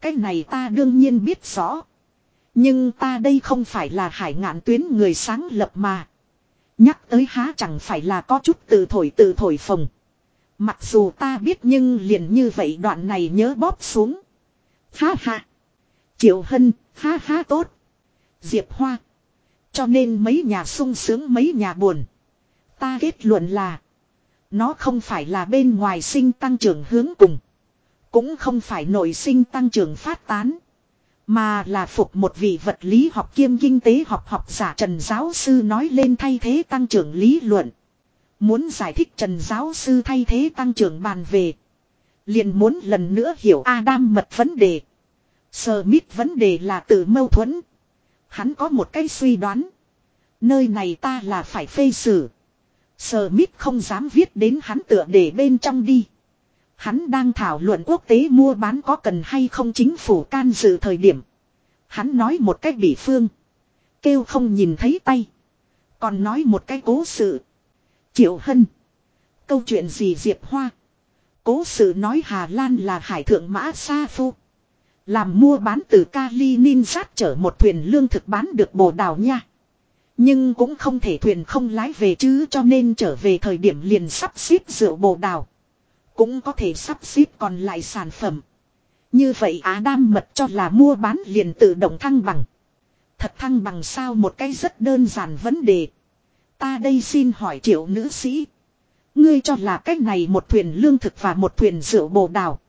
Cái này ta đương nhiên biết rõ. Nhưng ta đây không phải là hải ngạn tuyến người sáng lập mà. Nhắc tới há chẳng phải là có chút từ thổi từ thổi phồng. Mặc dù ta biết nhưng liền như vậy đoạn này nhớ bóp xuống. Ha ha. Triệu Hân, ha ha tốt. Diệp Hoa. Cho nên mấy nhà sung sướng mấy nhà buồn. Ta kết luận là. Nó không phải là bên ngoài sinh tăng trưởng hướng cùng. Cũng không phải nội sinh tăng trưởng phát tán. Mà là phục một vị vật lý học kiêm kinh tế học học giả Trần Giáo Sư nói lên thay thế tăng trưởng lý luận. Muốn giải thích Trần Giáo Sư thay thế tăng trưởng bàn về. Liền muốn lần nữa hiểu Adam mật vấn đề. Smith vấn đề là tự mâu thuẫn. Hắn có một cái suy đoán. Nơi này ta là phải phê xử. Smith không dám viết đến hắn tựa để bên trong đi. Hắn đang thảo luận quốc tế mua bán có cần hay không chính phủ can dự thời điểm. Hắn nói một cách bị phương. Kêu không nhìn thấy tay. Còn nói một cái cố sự. Triệu Hân. Câu chuyện gì Diệp Hoa. Cố sự nói Hà Lan là hải thượng mã Sa Phu. Làm mua bán từ Kaliningrad chở một thuyền lương thực bán được bồ đào nha. Nhưng cũng không thể thuyền không lái về chứ cho nên trở về thời điểm liền sắp xếp rượu bồ đào. Cũng có thể sắp xếp còn lại sản phẩm. Như vậy Á Đam mật cho là mua bán liền tự động thăng bằng. Thật thăng bằng sao một cái rất đơn giản vấn đề. Ta đây xin hỏi triệu nữ sĩ. Ngươi cho là cách này một thuyền lương thực và một thuyền rượu bồ đào.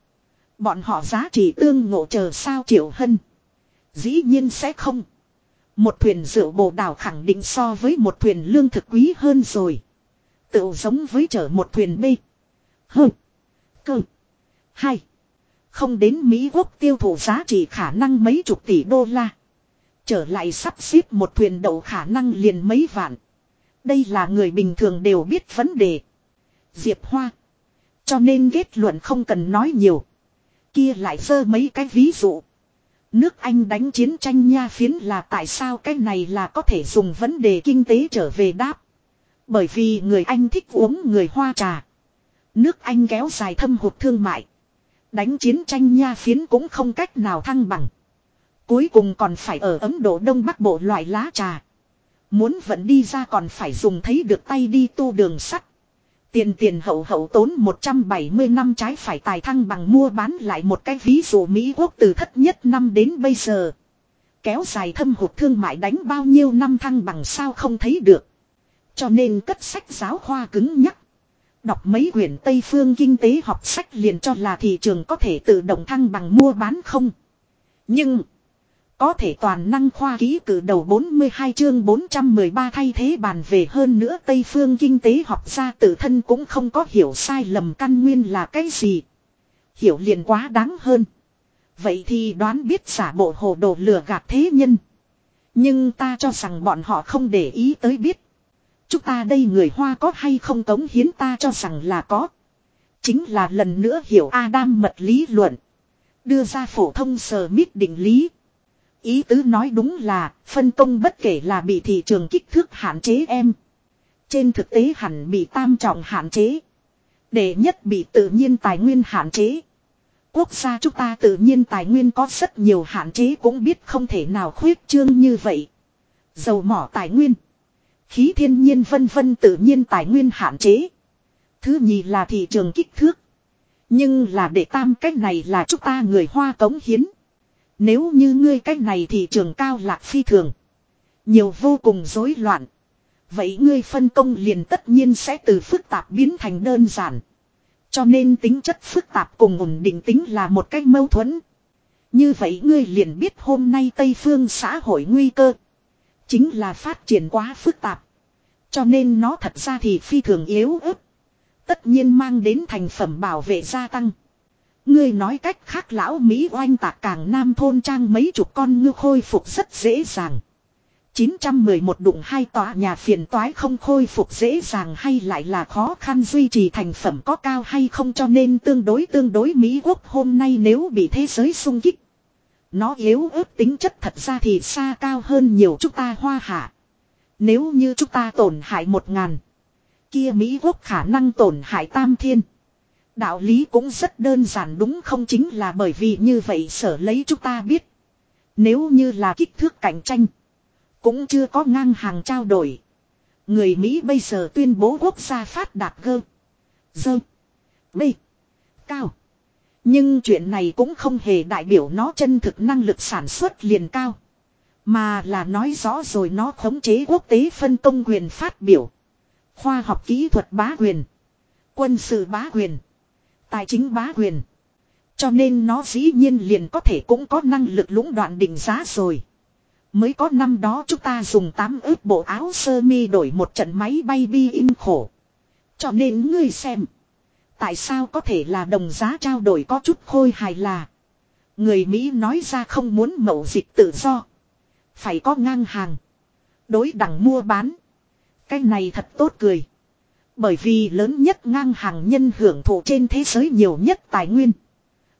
Bọn họ giá trị tương ngộ chờ sao triệu hân. Dĩ nhiên sẽ không. Một thuyền rượu bồ đào khẳng định so với một thuyền lương thực quý hơn rồi. Tự giống với chở một thuyền bê. hơn Cơ. Hai. Không đến Mỹ quốc tiêu thụ giá trị khả năng mấy chục tỷ đô la. Trở lại sắp xếp một thuyền đậu khả năng liền mấy vạn. Đây là người bình thường đều biết vấn đề. Diệp Hoa. Cho nên kết luận không cần nói nhiều. Kia lại dơ mấy cái ví dụ. Nước Anh đánh chiến tranh nha phiến là tại sao cái này là có thể dùng vấn đề kinh tế trở về đáp. Bởi vì người Anh thích uống người Hoa trà. Nước Anh kéo dài thâm hụt thương mại. Đánh chiến tranh nha phiến cũng không cách nào thăng bằng. Cuối cùng còn phải ở Ấn Độ Đông Bắc Bộ loại lá trà. Muốn vận đi ra còn phải dùng thấy được tay đi tu đường sắt. Tiền tiền hậu hậu tốn 170 năm trái phải tài thăng bằng mua bán lại một cái ví dụ Mỹ quốc từ thất nhất năm đến bây giờ. Kéo dài thâm hụt thương mại đánh bao nhiêu năm thăng bằng sao không thấy được. Cho nên cất sách giáo khoa cứng nhắc. Đọc mấy quyển Tây phương kinh tế học sách liền cho là thị trường có thể tự động thăng bằng mua bán không. Nhưng... Có thể toàn năng khoa ký cử đầu 42 chương 413 thay thế bàn về hơn nữa Tây phương kinh tế học ra tự thân cũng không có hiểu sai lầm căn nguyên là cái gì. Hiểu liền quá đáng hơn. Vậy thì đoán biết giả bộ hồ đồ lừa gạt thế nhân. Nhưng ta cho rằng bọn họ không để ý tới biết. Chúng ta đây người Hoa có hay không cống hiến ta cho rằng là có. Chính là lần nữa hiểu Adam mật lý luận. Đưa ra phổ thông sờ mít định lý. Ý tứ nói đúng là, phân công bất kể là bị thị trường kích thước hạn chế em. Trên thực tế hẳn bị tam trọng hạn chế. Để nhất bị tự nhiên tài nguyên hạn chế. Quốc gia chúng ta tự nhiên tài nguyên có rất nhiều hạn chế cũng biết không thể nào khuyết trương như vậy. Dầu mỏ tài nguyên. Khí thiên nhiên vân vân tự nhiên tài nguyên hạn chế. Thứ nhì là thị trường kích thước. Nhưng là để tam cách này là chúng ta người Hoa cống hiến. Nếu như ngươi cách này thị trường cao lạc phi thường. Nhiều vô cùng rối loạn. Vậy ngươi phân công liền tất nhiên sẽ từ phức tạp biến thành đơn giản. Cho nên tính chất phức tạp cùng ổn định tính là một cách mâu thuẫn. Như vậy ngươi liền biết hôm nay Tây phương xã hội nguy cơ. Chính là phát triển quá phức tạp. Cho nên nó thật ra thì phi thường yếu ớt. Tất nhiên mang đến thành phẩm bảo vệ gia tăng. Ngươi nói cách khác lão Mỹ oanh tạc càng nam thôn trang mấy chục con ngư khôi phục rất dễ dàng. 911 đụng hai tòa nhà phiền toái không khôi phục dễ dàng hay lại là khó khăn duy trì thành phẩm có cao hay không cho nên tương đối tương đối Mỹ quốc hôm nay nếu bị thế giới xung kích. Nó yếu ớt tính chất thật ra thì xa cao hơn nhiều chúng ta hoa hạ. Nếu như chúng ta tổn hại một ngàn. Kia Mỹ quốc khả năng tổn hại tam thiên. Đạo lý cũng rất đơn giản đúng không chính là bởi vì như vậy sở lấy chúng ta biết. Nếu như là kích thước cạnh tranh. Cũng chưa có ngang hàng trao đổi. Người Mỹ bây giờ tuyên bố quốc gia phát đạt gơ. Dơ. B. Cao. Nhưng chuyện này cũng không hề đại biểu nó chân thực năng lực sản xuất liền cao. Mà là nói rõ rồi nó khống chế quốc tế phân công quyền phát biểu. Khoa học kỹ thuật bá quyền. Quân sự bá quyền. Tài chính bá quyền. Cho nên nó dĩ nhiên liền có thể cũng có năng lực lũng đoạn định giá rồi. Mới có năm đó chúng ta dùng 8 ước bộ áo sơ mi đổi một trận máy bay bi in khổ. Cho nên ngươi xem. Tại sao có thể là đồng giá trao đổi có chút khôi hài là. Người Mỹ nói ra không muốn mậu dịch tự do. Phải có ngang hàng. Đối đẳng mua bán. Cái này thật tốt cười. Bởi vì lớn nhất ngang hàng nhân hưởng thụ trên thế giới nhiều nhất tài nguyên.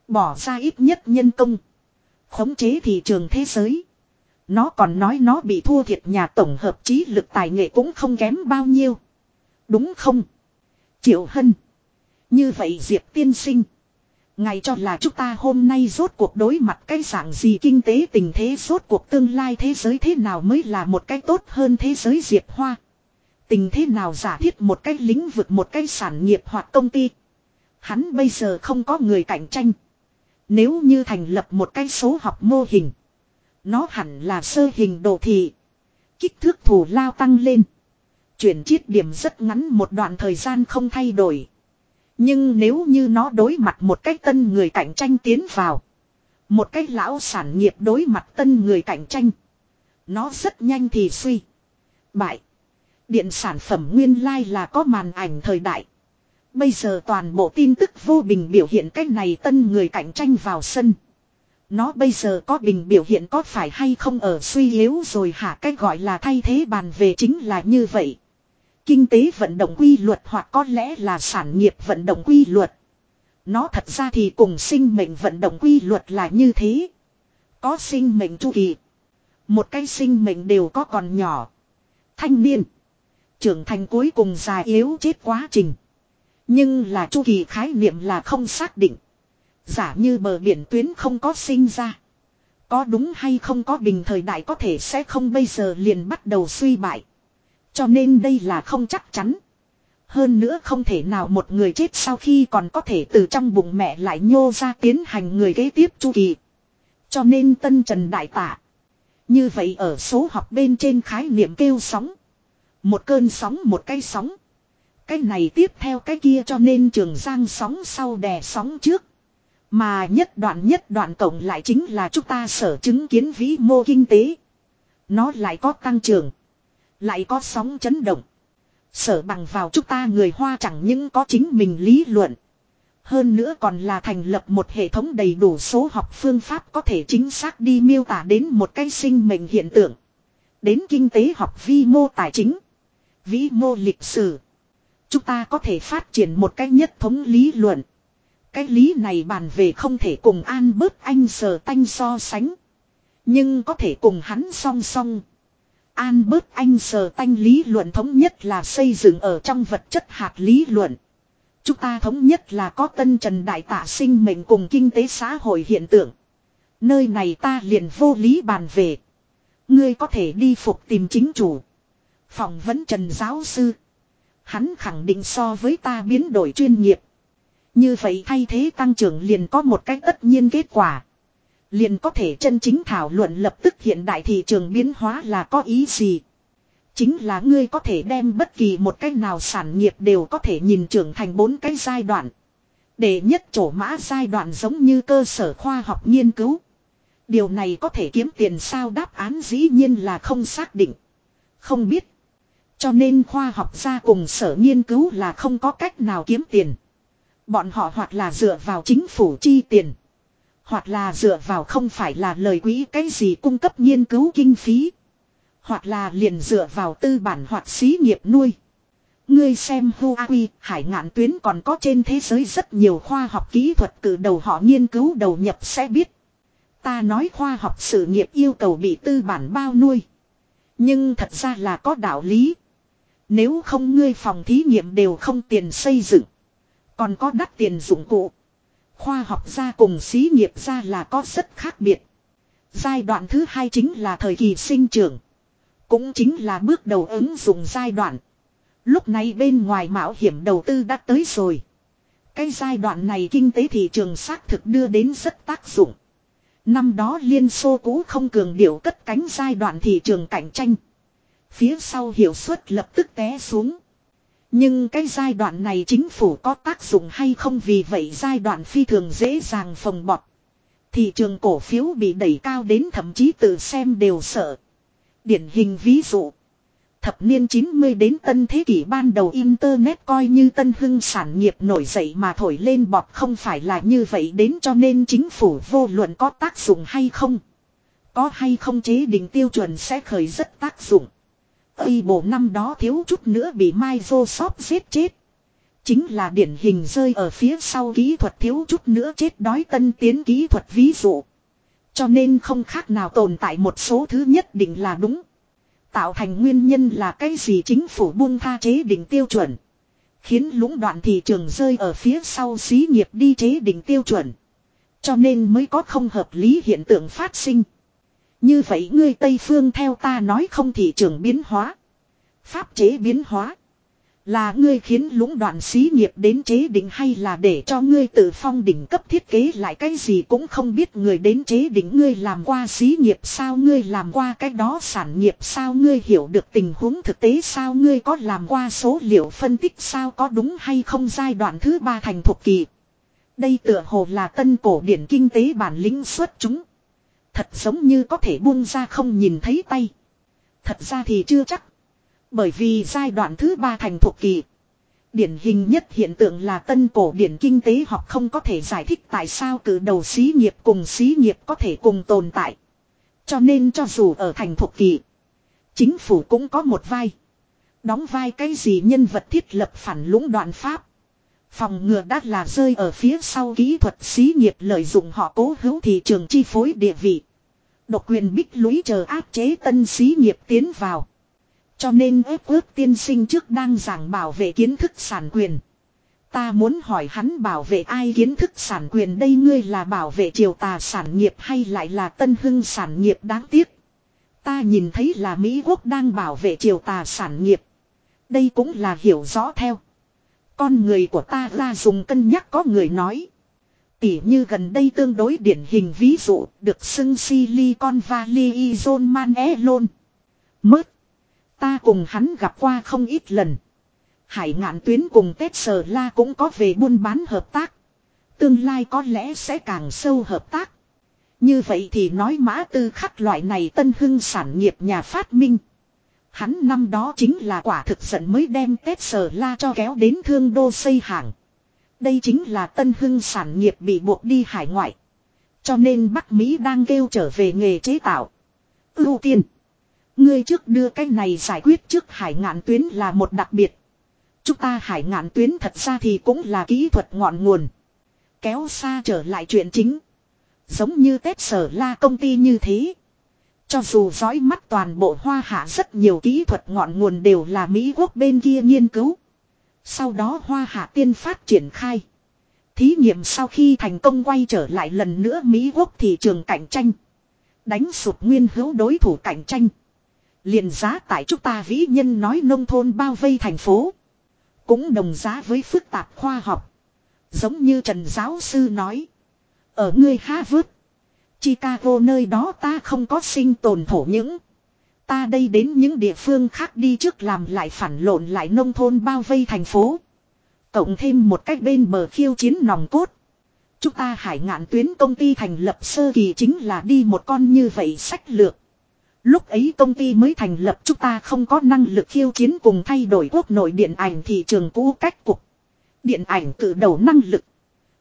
Bỏ ra ít nhất nhân công. Khống chế thị trường thế giới. Nó còn nói nó bị thua thiệt nhà tổng hợp trí lực tài nghệ cũng không kém bao nhiêu. Đúng không? Triệu Hân. Như vậy Diệp tiên sinh. ngài cho là chúng ta hôm nay rốt cuộc đối mặt cái dạng gì kinh tế tình thế, rốt cuộc tương lai thế giới thế nào mới là một cái tốt hơn thế giới Diệp Hoa. Tình thế nào giả thiết một cái lĩnh vực, một cái sản nghiệp hoặc công ty. Hắn bây giờ không có người cạnh tranh. Nếu như thành lập một cái số học mô hình. Nó hẳn là sơ hình đồ thị. Kích thước thủ lao tăng lên. Chuyển chiết điểm rất ngắn, một đoạn thời gian không thay đổi. Nhưng nếu như nó đối mặt một cách tân người cạnh tranh tiến vào. Một cách lão sản nghiệp đối mặt tân người cạnh tranh. Nó rất nhanh thì suy. Bại. Điện sản phẩm nguyên lai like là có màn ảnh thời đại. Bây giờ toàn bộ tin tức vô bình biểu hiện cách này tân người cạnh tranh vào sân. Nó bây giờ có bình biểu hiện có phải hay không ở suy yếu rồi hả cách gọi là thay thế bàn về chính là như vậy. Kinh tế vận động quy luật hoặc có lẽ là sản nghiệp vận động quy luật. Nó thật ra thì cùng sinh mệnh vận động quy luật là như thế. Có sinh mệnh chu kỳ. Một cái sinh mệnh đều có còn nhỏ. Thanh niên. Trưởng thành cuối cùng già yếu chết quá trình. Nhưng là chu kỳ khái niệm là không xác định. Giả như bờ biển tuyến không có sinh ra. Có đúng hay không có bình thời đại có thể sẽ không bây giờ liền bắt đầu suy bại. Cho nên đây là không chắc chắn. Hơn nữa không thể nào một người chết sau khi còn có thể từ trong bụng mẹ lại nhô ra tiến hành người kế tiếp chu kỳ. Cho nên tân trần đại Tả Như vậy ở số học bên trên khái niệm kêu sóng. Một cơn sóng một cây sóng. Cái này tiếp theo cái kia cho nên trường giang sóng sau đè sóng trước. Mà nhất đoạn nhất đoạn cộng lại chính là chúng ta sở chứng kiến vĩ mô kinh tế. Nó lại có tăng trưởng. Lại có sóng chấn động. Sở bằng vào chúng ta người Hoa chẳng những có chính mình lý luận. Hơn nữa còn là thành lập một hệ thống đầy đủ số học phương pháp có thể chính xác đi miêu tả đến một cái sinh mệnh hiện tượng. Đến kinh tế học vi mô tài chính. Vĩ mô lịch sử. Chúng ta có thể phát triển một cách nhất thống lý luận. Cái lý này bàn về không thể cùng an bớt anh sờ tanh so sánh. Nhưng có thể cùng hắn song song. An bớt anh sờ tanh lý luận thống nhất là xây dựng ở trong vật chất hạt lý luận. Chúng ta thống nhất là có tân trần đại tả sinh mệnh cùng kinh tế xã hội hiện tượng. Nơi này ta liền vô lý bàn về. Ngươi có thể đi phục tìm chính chủ. Phỏng vấn trần giáo sư. Hắn khẳng định so với ta biến đổi chuyên nghiệp. Như vậy thay thế tăng trưởng liền có một cách tất nhiên kết quả. Liền có thể chân chính thảo luận lập tức hiện đại thị trường biến hóa là có ý gì. Chính là ngươi có thể đem bất kỳ một cách nào sản nghiệp đều có thể nhìn trưởng thành bốn cái giai đoạn. Để nhất chỗ mã giai đoạn giống như cơ sở khoa học nghiên cứu. Điều này có thể kiếm tiền sao đáp án dĩ nhiên là không xác định. Không biết. Cho nên khoa học gia cùng sở nghiên cứu là không có cách nào kiếm tiền. Bọn họ hoặc là dựa vào chính phủ chi tiền. Hoặc là dựa vào không phải là lời quỹ cái gì cung cấp nghiên cứu kinh phí. Hoặc là liền dựa vào tư bản hoặc xí nghiệp nuôi. Ngươi xem Huawei, hải ngạn tuyến còn có trên thế giới rất nhiều khoa học kỹ thuật từ đầu họ nghiên cứu đầu nhập sẽ biết. Ta nói khoa học sự nghiệp yêu cầu bị tư bản bao nuôi. Nhưng thật ra là có đạo lý. Nếu không ngươi phòng thí nghiệm đều không tiền xây dựng. Còn có đắt tiền dụng cụ. Khoa học gia cùng xí nghiệp gia là có rất khác biệt. Giai đoạn thứ hai chính là thời kỳ sinh trưởng. Cũng chính là bước đầu ứng dụng giai đoạn. Lúc này bên ngoài mạo hiểm đầu tư đã tới rồi. Cái giai đoạn này kinh tế thị trường xác thực đưa đến rất tác dụng. Năm đó Liên Xô cũ không cường điệu cất cánh giai đoạn thị trường cạnh tranh. Phía sau hiệu suất lập tức té xuống. Nhưng cái giai đoạn này chính phủ có tác dụng hay không vì vậy giai đoạn phi thường dễ dàng phồng bọt. Thị trường cổ phiếu bị đẩy cao đến thậm chí tự xem đều sợ. Điển hình ví dụ. Thập niên 90 đến tân thế kỷ ban đầu Internet coi như tân hưng sản nghiệp nổi dậy mà thổi lên bọt không phải là như vậy đến cho nên chính phủ vô luận có tác dụng hay không. Có hay không chế định tiêu chuẩn sẽ khởi rất tác dụng. Ây bộ năm đó thiếu chút nữa bị Mai Vô Sóp giết chết. Chính là điển hình rơi ở phía sau kỹ thuật thiếu chút nữa chết đói tân tiến kỹ thuật ví dụ. Cho nên không khác nào tồn tại một số thứ nhất định là đúng. Tạo thành nguyên nhân là cái gì chính phủ buông tha chế định tiêu chuẩn. Khiến lũng đoạn thị trường rơi ở phía sau xí nghiệp đi chế định tiêu chuẩn. Cho nên mới có không hợp lý hiện tượng phát sinh. Như vậy ngươi Tây Phương theo ta nói không thị trường biến hóa. Pháp chế biến hóa. Là ngươi khiến lũng đoạn xí nghiệp đến chế định hay là để cho ngươi tự phong đỉnh cấp thiết kế lại cái gì cũng không biết người đến chế định ngươi làm qua xí nghiệp sao ngươi làm qua cái đó sản nghiệp sao ngươi hiểu được tình huống thực tế sao ngươi có làm qua số liệu phân tích sao có đúng hay không giai đoạn thứ ba thành thuộc kỳ. Đây tựa hồ là tân cổ điển kinh tế bản lĩnh xuất chúng. Thật giống như có thể buông ra không nhìn thấy tay. Thật ra thì chưa chắc. Bởi vì giai đoạn thứ ba thành thuộc kỳ. Điển hình nhất hiện tượng là tân cổ điển kinh tế học không có thể giải thích tại sao cử đầu xí nghiệp cùng xí nghiệp có thể cùng tồn tại. Cho nên cho dù ở thành thuộc kỳ. Chính phủ cũng có một vai. Đóng vai cái gì nhân vật thiết lập phản lũng đoạn pháp. Phòng ngừa đắt là rơi ở phía sau kỹ thuật xí nghiệp lợi dụng họ cố hữu thị trường chi phối địa vị. Độc quyền bích lũy chờ áp chế tân xí nghiệp tiến vào. Cho nên ép ước tiên sinh trước đang giảng bảo vệ kiến thức sản quyền. Ta muốn hỏi hắn bảo vệ ai kiến thức sản quyền đây ngươi là bảo vệ triều tà sản nghiệp hay lại là tân hưng sản nghiệp đáng tiếc. Ta nhìn thấy là Mỹ Quốc đang bảo vệ triều tà sản nghiệp. Đây cũng là hiểu rõ theo. Con người của ta ra dùng cân nhắc có người nói. Tỉ như gần đây tương đối điển hình ví dụ, được xưng Silicon Valley John Man Elon. Mất. Ta cùng hắn gặp qua không ít lần. Hải ngạn tuyến cùng tết sờ la cũng có về buôn bán hợp tác. Tương lai có lẽ sẽ càng sâu hợp tác. Như vậy thì nói mã tư khắc loại này tân hưng sản nghiệp nhà phát minh. Hắn năm đó chính là quả thực giận mới đem tết sờ la cho kéo đến thương đô xây hàng. Đây chính là tân hưng sản nghiệp bị buộc đi hải ngoại. Cho nên Bắc Mỹ đang kêu trở về nghề chế tạo. Ưu tiên. Ngươi trước đưa cái này giải quyết trước hải ngạn tuyến là một đặc biệt. Chúng ta hải ngạn tuyến thật ra thì cũng là kỹ thuật ngọn nguồn. Kéo xa trở lại chuyện chính. Giống như Tết Sở La công ty như thế. Cho dù dõi mắt toàn bộ hoa hạ rất nhiều kỹ thuật ngọn nguồn đều là Mỹ quốc bên kia nghiên cứu. Sau đó hoa hạ tiên phát triển khai. Thí nghiệm sau khi thành công quay trở lại lần nữa Mỹ quốc thị trường cạnh tranh. Đánh sụp nguyên hữu đối thủ cạnh tranh. Liền giá tại chúng ta vĩ nhân nói nông thôn bao vây thành phố. Cũng đồng giá với phức tạp khoa học. Giống như Trần Giáo Sư nói. Ở ngươi Harvard. Chicago nơi đó ta không có sinh tồn thổ những. Ta đây đến những địa phương khác đi trước làm lại phản lộn lại nông thôn bao vây thành phố. Cộng thêm một cách bên bờ khiêu chiến nòng cốt. Chúng ta hải ngạn tuyến công ty thành lập sơ kỳ chính là đi một con như vậy sách lược. Lúc ấy công ty mới thành lập chúng ta không có năng lực khiêu chiến cùng thay đổi quốc nội điện ảnh thị trường cũ cách cục. Điện ảnh từ đầu năng lực.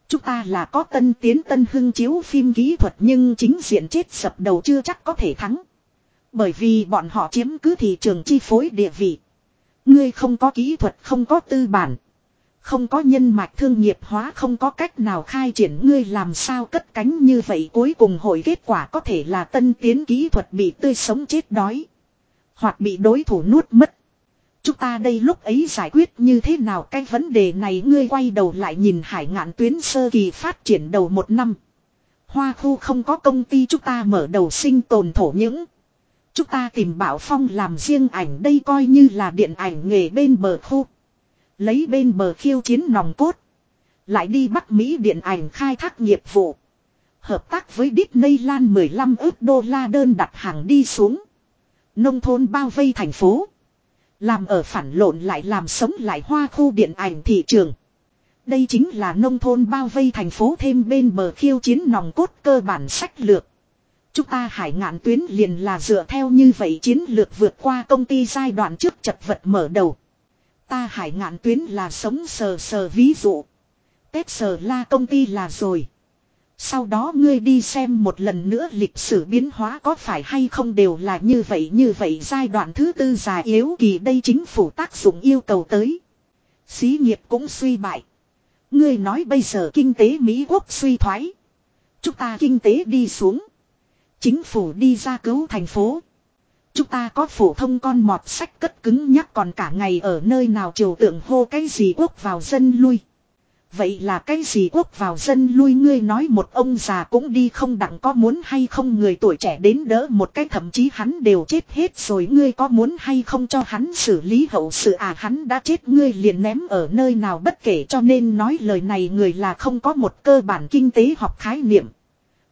Chúng ta là có tân tiến tân hưng chiếu phim kỹ thuật nhưng chính diện chết sập đầu chưa chắc có thể thắng. Bởi vì bọn họ chiếm cứ thị trường chi phối địa vị. Ngươi không có kỹ thuật, không có tư bản. Không có nhân mạch thương nghiệp hóa, không có cách nào khai triển ngươi làm sao cất cánh như vậy cuối cùng hội kết quả có thể là tân tiến kỹ thuật bị tươi sống chết đói. Hoặc bị đối thủ nuốt mất. Chúng ta đây lúc ấy giải quyết như thế nào cái vấn đề này ngươi quay đầu lại nhìn hải ngạn tuyến sơ kỳ phát triển đầu một năm. Hoa khu không có công ty, chúng ta mở đầu sinh tồn thổ những. Chúng ta tìm Bảo Phong làm riêng ảnh đây coi như là điện ảnh nghề bên bờ khu. Lấy bên bờ khiêu chiến nòng cốt. Lại đi Bắc Mỹ điện ảnh khai thác nghiệp vụ. Hợp tác với Disney Lan 15 ước đô la đơn đặt hàng đi xuống. Nông thôn bao vây thành phố. Làm ở phản lộn lại làm sống lại hoa khu điện ảnh thị trường. Đây chính là nông thôn bao vây thành phố thêm bên bờ khiêu chiến nòng cốt cơ bản sách lược. Chúng ta hải ngạn tuyến liền là dựa theo như vậy chiến lược vượt qua công ty giai đoạn trước chật vật mở đầu. Ta hải ngạn tuyến là sống sờ sờ ví dụ. Tết sờ la công ty là rồi. Sau đó ngươi đi xem một lần nữa lịch sử biến hóa có phải hay không đều là như vậy như vậy giai đoạn thứ tư già yếu kỳ đây chính phủ tác dụng yêu cầu tới. Xí nghiệp cũng suy bại. Ngươi nói bây giờ kinh tế Mỹ quốc suy thoái. Chúng ta kinh tế đi xuống. Chính phủ đi ra cứu thành phố. Chúng ta có phổ thông con mọt sách cất cứng nhắc còn cả ngày ở nơi nào triều tượng hô cái gì quốc vào dân lui. Vậy là cái gì quốc vào dân lui ngươi nói một ông già cũng đi không đặng có muốn hay không người tuổi trẻ đến đỡ một cái thậm chí hắn đều chết hết rồi ngươi có muốn hay không cho hắn xử lý hậu sự à hắn đã chết ngươi liền ném ở nơi nào bất kể cho nên nói lời này người là không có một cơ bản kinh tế học khái niệm.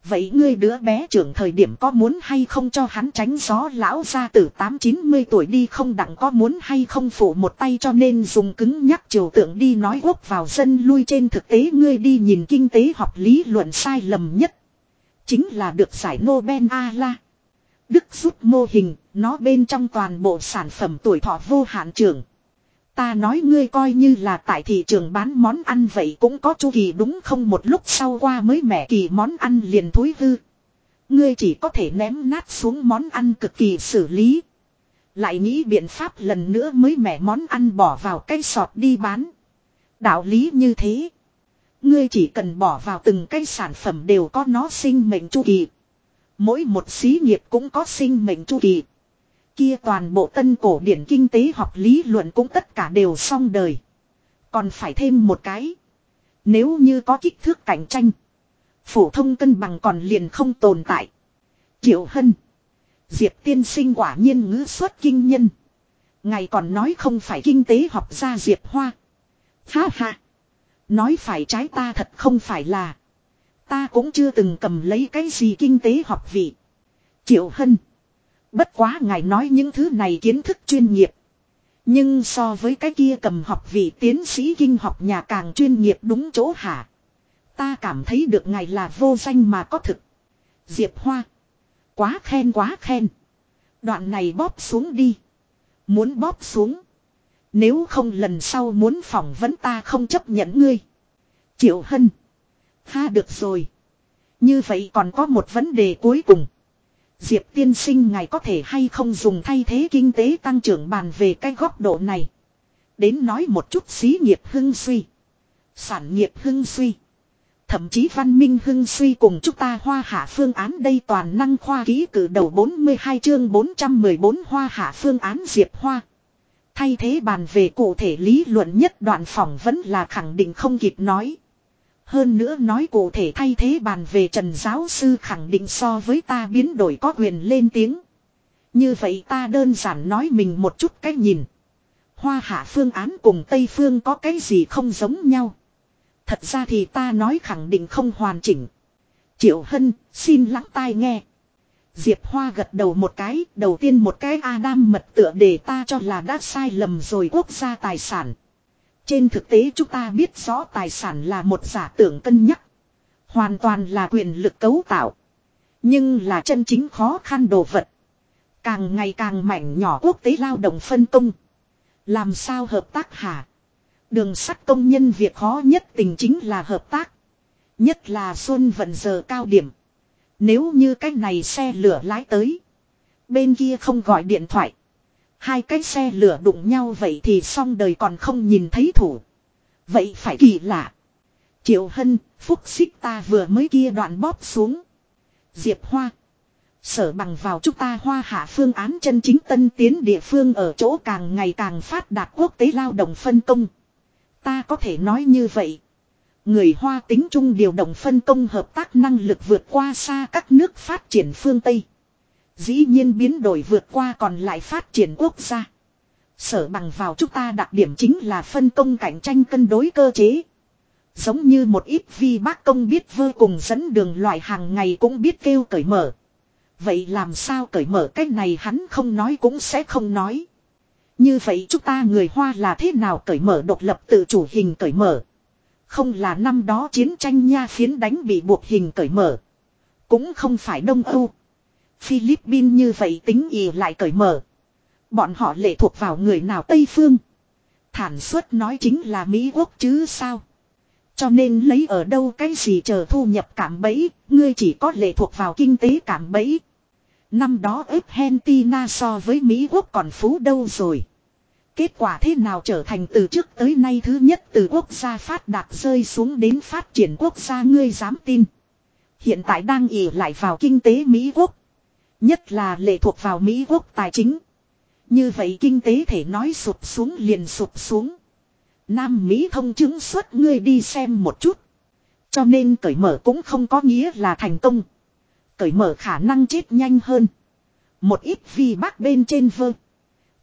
Vậy ngươi đứa bé trưởng thời điểm có muốn hay không cho hắn tránh gió lão ra từ 8-90 tuổi đi không đặng có muốn hay không phủ một tay cho nên dùng cứng nhắc chiều tượng đi nói quốc vào dân lui trên thực tế ngươi đi nhìn kinh tế học lý luận sai lầm nhất. Chính là được giải Nobel A-la. Đức rút mô hình, nó bên trong toàn bộ sản phẩm tuổi thọ vô hạn trưởng. Ta nói ngươi coi như là tại thị trường bán món ăn vậy cũng có chu kỳ đúng không một lúc sau qua mới mẻ kỳ món ăn liền thối hư. Ngươi chỉ có thể ném nát xuống món ăn cực kỳ xử lý. Lại nghĩ biện pháp lần nữa mới mẻ món ăn bỏ vào cây sọt đi bán. Đạo lý như thế. Ngươi chỉ cần bỏ vào từng cây sản phẩm đều có nó sinh mệnh chu kỳ. Mỗi một xí nghiệp cũng có sinh mệnh chu kỳ. Kia toàn bộ tân cổ điển kinh tế học lý luận cũng tất cả đều xong đời. Còn phải thêm một cái. Nếu như có kích thước cạnh tranh. Phổ thông cân bằng còn liền không tồn tại. Triệu Hân. Diệp tiên sinh quả nhiên ngữ xuất kinh nhân. Ngài còn nói không phải kinh tế học gia Diệp Hoa. Ha ha. Nói phải trái ta thật không phải là. Ta cũng chưa từng cầm lấy cái gì kinh tế học vị. Triệu Hân. Bất quá ngài nói những thứ này kiến thức chuyên nghiệp. Nhưng so với cái kia cầm học vị tiến sĩ kinh học nhà càng chuyên nghiệp đúng chỗ hả. Ta cảm thấy được ngài là vô danh mà có thực. Diệp Hoa. Quá khen quá khen. Đoạn này bóp xuống đi. Muốn bóp xuống. Nếu không lần sau muốn phỏng vấn ta không chấp nhận ngươi. Triệu Hân. Ha, được rồi. Như vậy còn có một vấn đề cuối cùng. Diệp tiên sinh ngài có thể hay không dùng thay thế kinh tế tăng trưởng bàn về cái góc độ này. Đến nói một chút xí nghiệp hưng suy. Sản nghiệp hưng suy. Thậm chí văn minh hưng suy cùng chúng ta hoa hạ phương án đây toàn năng khoa ký cử đầu 42 chương 414 hoa hạ phương án diệp hoa. Thay thế bàn về cụ thể lý luận nhất đoạn phỏng vẫn là khẳng định không kịp nói. Hơn nữa nói cụ thể thay thế bàn về Trần Giáo Sư khẳng định so với ta biến đổi có quyền lên tiếng. Như vậy ta đơn giản nói mình một chút cách nhìn. Hoa hạ phương án cùng Tây phương có cái gì không giống nhau. Thật ra thì ta nói khẳng định không hoàn chỉnh. Triệu Hân, xin lắng tai nghe. Diệp Hoa gật đầu một cái, đầu tiên một cái Adam mật tựa để ta cho là đã sai lầm rồi quốc gia tài sản. Trên thực tế chúng ta biết rõ tài sản là một giả tưởng cân nhắc. Hoàn toàn là quyền lực cấu tạo. Nhưng là chân chính khó khăn đồ vật. Càng ngày càng mảnh nhỏ quốc tế lao động phân công. Làm sao hợp tác hả? Đường sắt công nhân việc khó nhất tình chính là hợp tác. Nhất là xuân vận giờ cao điểm. Nếu như cái này xe lửa lái tới. Bên kia không gọi điện thoại. Hai cái xe lửa đụng nhau vậy thì xong đời còn không nhìn thấy thủ. Vậy phải kỳ lạ. Triệu Hân, phúc xích ta vừa mới kia đoạn bóp xuống. Diệp Hoa. Sở bằng vào chúng ta hoa hạ phương án chân chính tân tiến địa phương ở chỗ càng ngày càng phát đạt quốc tế lao động phân công. Ta có thể nói như vậy. Người Hoa tính chung điều động phân công hợp tác năng lực vượt qua xa các nước phát triển phương Tây. Dĩ nhiên biến đổi vượt qua còn lại phát triển quốc gia. Sở bằng vào chúng ta đặc điểm chính là phân công cạnh tranh cân đối cơ chế. Giống như một ít vi bác công biết vô cùng dẫn đường loại hàng ngày cũng biết kêu cởi mở. Vậy làm sao cởi mở cái này hắn không nói cũng sẽ không nói. Như vậy chúng ta người Hoa là thế nào cởi mở độc lập tự chủ hình cởi mở. Không là năm đó chiến tranh nha phiến đánh bị buộc hình cởi mở. Cũng không phải Đông Âu. Philippines như vậy tính ý lại cởi mở. Bọn họ lệ thuộc vào người nào Tây Phương. Thản suất nói chính là Mỹ Quốc chứ sao. Cho nên lấy ở đâu cái gì chờ thu nhập cảm bẫy, ngươi chỉ có lệ thuộc vào kinh tế cảm bẫy. Năm đó Argentina so với Mỹ Quốc còn phú đâu rồi. Kết quả thế nào trở thành từ trước tới nay thứ nhất từ quốc gia phát đạt rơi xuống đến phát triển quốc gia ngươi dám tin. Hiện tại đang ỉ lại vào kinh tế Mỹ Quốc. Nhất là lệ thuộc vào Mỹ Quốc tài chính. Như vậy kinh tế thể nói sụp xuống liền sụp xuống. Nam Mỹ thông chứng suốt ngươi đi xem một chút. Cho nên cởi mở cũng không có nghĩa là thành công. Cởi mở khả năng chết nhanh hơn. Một ít vì bác bên trên vơ.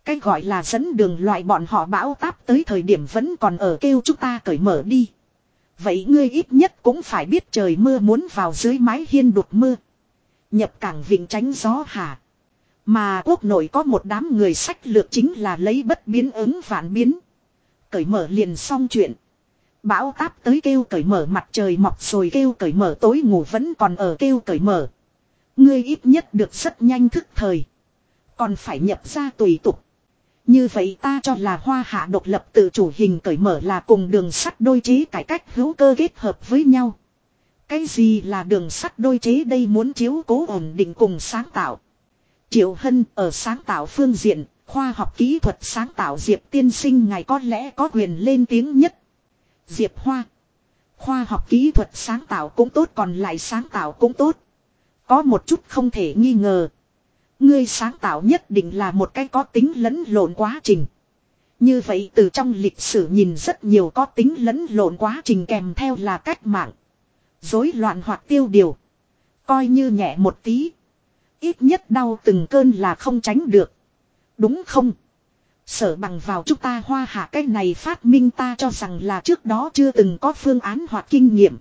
Cái gọi là dẫn đường loại bọn họ bão táp tới thời điểm vẫn còn ở kêu chúng ta cởi mở đi. Vậy ngươi ít nhất cũng phải biết trời mưa muốn vào dưới mái hiên đột mưa. Nhập cảng vịnh tránh gió hà. Mà quốc nội có một đám người sách lược chính là lấy bất biến ứng phản biến. Cởi mở liền xong chuyện. Bão táp tới kêu cởi mở, mặt trời mọc rồi kêu cởi mở, tối ngủ vẫn còn ở kêu cởi mở. Ngươi ít nhất được rất nhanh thức thời. Còn phải nhập ra tùy tục. Như vậy ta cho là hoa hạ độc lập tự chủ hình cởi mở là cùng đường sắt đôi chế cải cách hữu cơ kết hợp với nhau. Cái gì là đường sắt đôi chế đây muốn chiếu cố ổn định cùng sáng tạo. Triệu Hân ở sáng tạo phương diện, khoa học kỹ thuật sáng tạo Diệp tiên sinh ngài có lẽ có quyền lên tiếng nhất. Diệp Hoa. Khoa học kỹ thuật sáng tạo cũng tốt còn lại sáng tạo cũng tốt. Có một chút không thể nghi ngờ. Ngươi sáng tạo nhất định là một cái có tính lẫn lộn quá trình. Như vậy từ trong lịch sử nhìn rất nhiều có tính lẫn lộn quá trình kèm theo là cách mạng. Dối loạn hoặc tiêu điều. Coi như nhẹ một tí. Ít nhất đau từng cơn là không tránh được. Đúng không? Sở bằng vào chúng ta hoa hạ cái này phát minh ta cho rằng là trước đó chưa từng có phương án hoặc kinh nghiệm.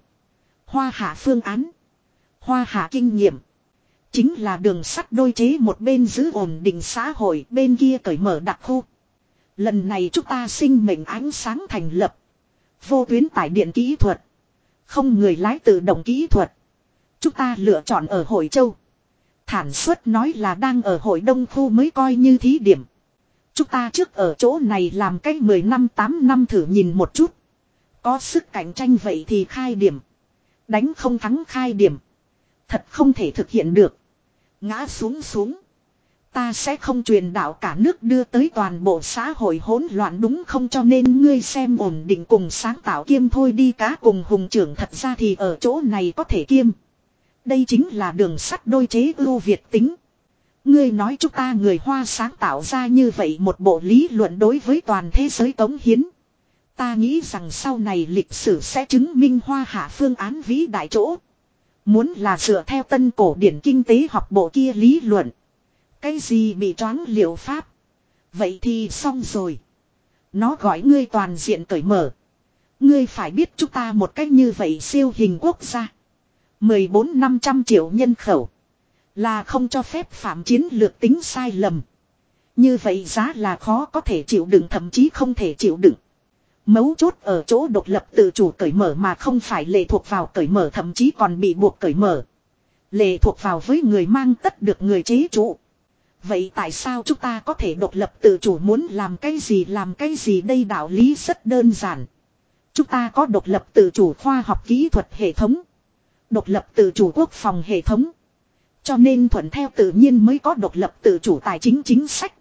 Hoa hạ phương án. Hoa hạ kinh nghiệm. Chính là đường sắt đôi chế một bên giữ ổn định xã hội bên kia cởi mở đặc khu. Lần này chúng ta sinh mệnh ánh sáng thành lập. Vô tuyến tải điện kỹ thuật. Không người lái tự động kỹ thuật. Chúng ta lựa chọn ở Hội Châu. Thản suất nói là đang ở Hội Đông Khu mới coi như thí điểm. Chúng ta trước ở chỗ này làm cách 10 năm 8 năm thử nhìn một chút. Có sức cạnh tranh vậy thì khai điểm. Đánh không thắng khai điểm. Thật không thể thực hiện được. Ngã xuống xuống. Ta sẽ không truyền đạo cả nước đưa tới toàn bộ xã hội hỗn loạn đúng không cho nên ngươi xem ổn định cùng sáng tạo kiêm thôi đi cá cùng hùng trưởng thật ra thì ở chỗ này có thể kiêm. Đây chính là đường sắt đôi chế ưu việt tính. Ngươi nói chúng ta người Hoa sáng tạo ra như vậy một bộ lý luận đối với toàn thế giới tống hiến. Ta nghĩ rằng sau này lịch sử sẽ chứng minh Hoa hạ phương án vĩ đại chỗ. Muốn là dựa theo tân cổ điển kinh tế học bộ kia lý luận. Cái gì bị choáng liệu pháp. Vậy thì xong rồi. Nó gọi ngươi toàn diện cởi mở. Ngươi phải biết chúng ta một cách như vậy siêu hình quốc gia. 14 500 triệu nhân khẩu. Là không cho phép phạm chiến lược tính sai lầm. Như vậy giá là khó có thể chịu đựng, thậm chí không thể chịu đựng. Mấu chốt ở chỗ độc lập tự chủ cởi mở mà không phải lệ thuộc vào cởi mở, thậm chí còn bị buộc cởi mở. Lệ thuộc vào với người mang tất được người chế trụ. Vậy tại sao chúng ta có thể độc lập tự chủ muốn làm cái gì, làm cái gì đây đạo lý rất đơn giản. Chúng ta có độc lập tự chủ khoa học kỹ thuật hệ thống. Độc lập tự chủ quốc phòng hệ thống. Cho nên thuận theo tự nhiên mới có độc lập tự chủ tài chính chính sách.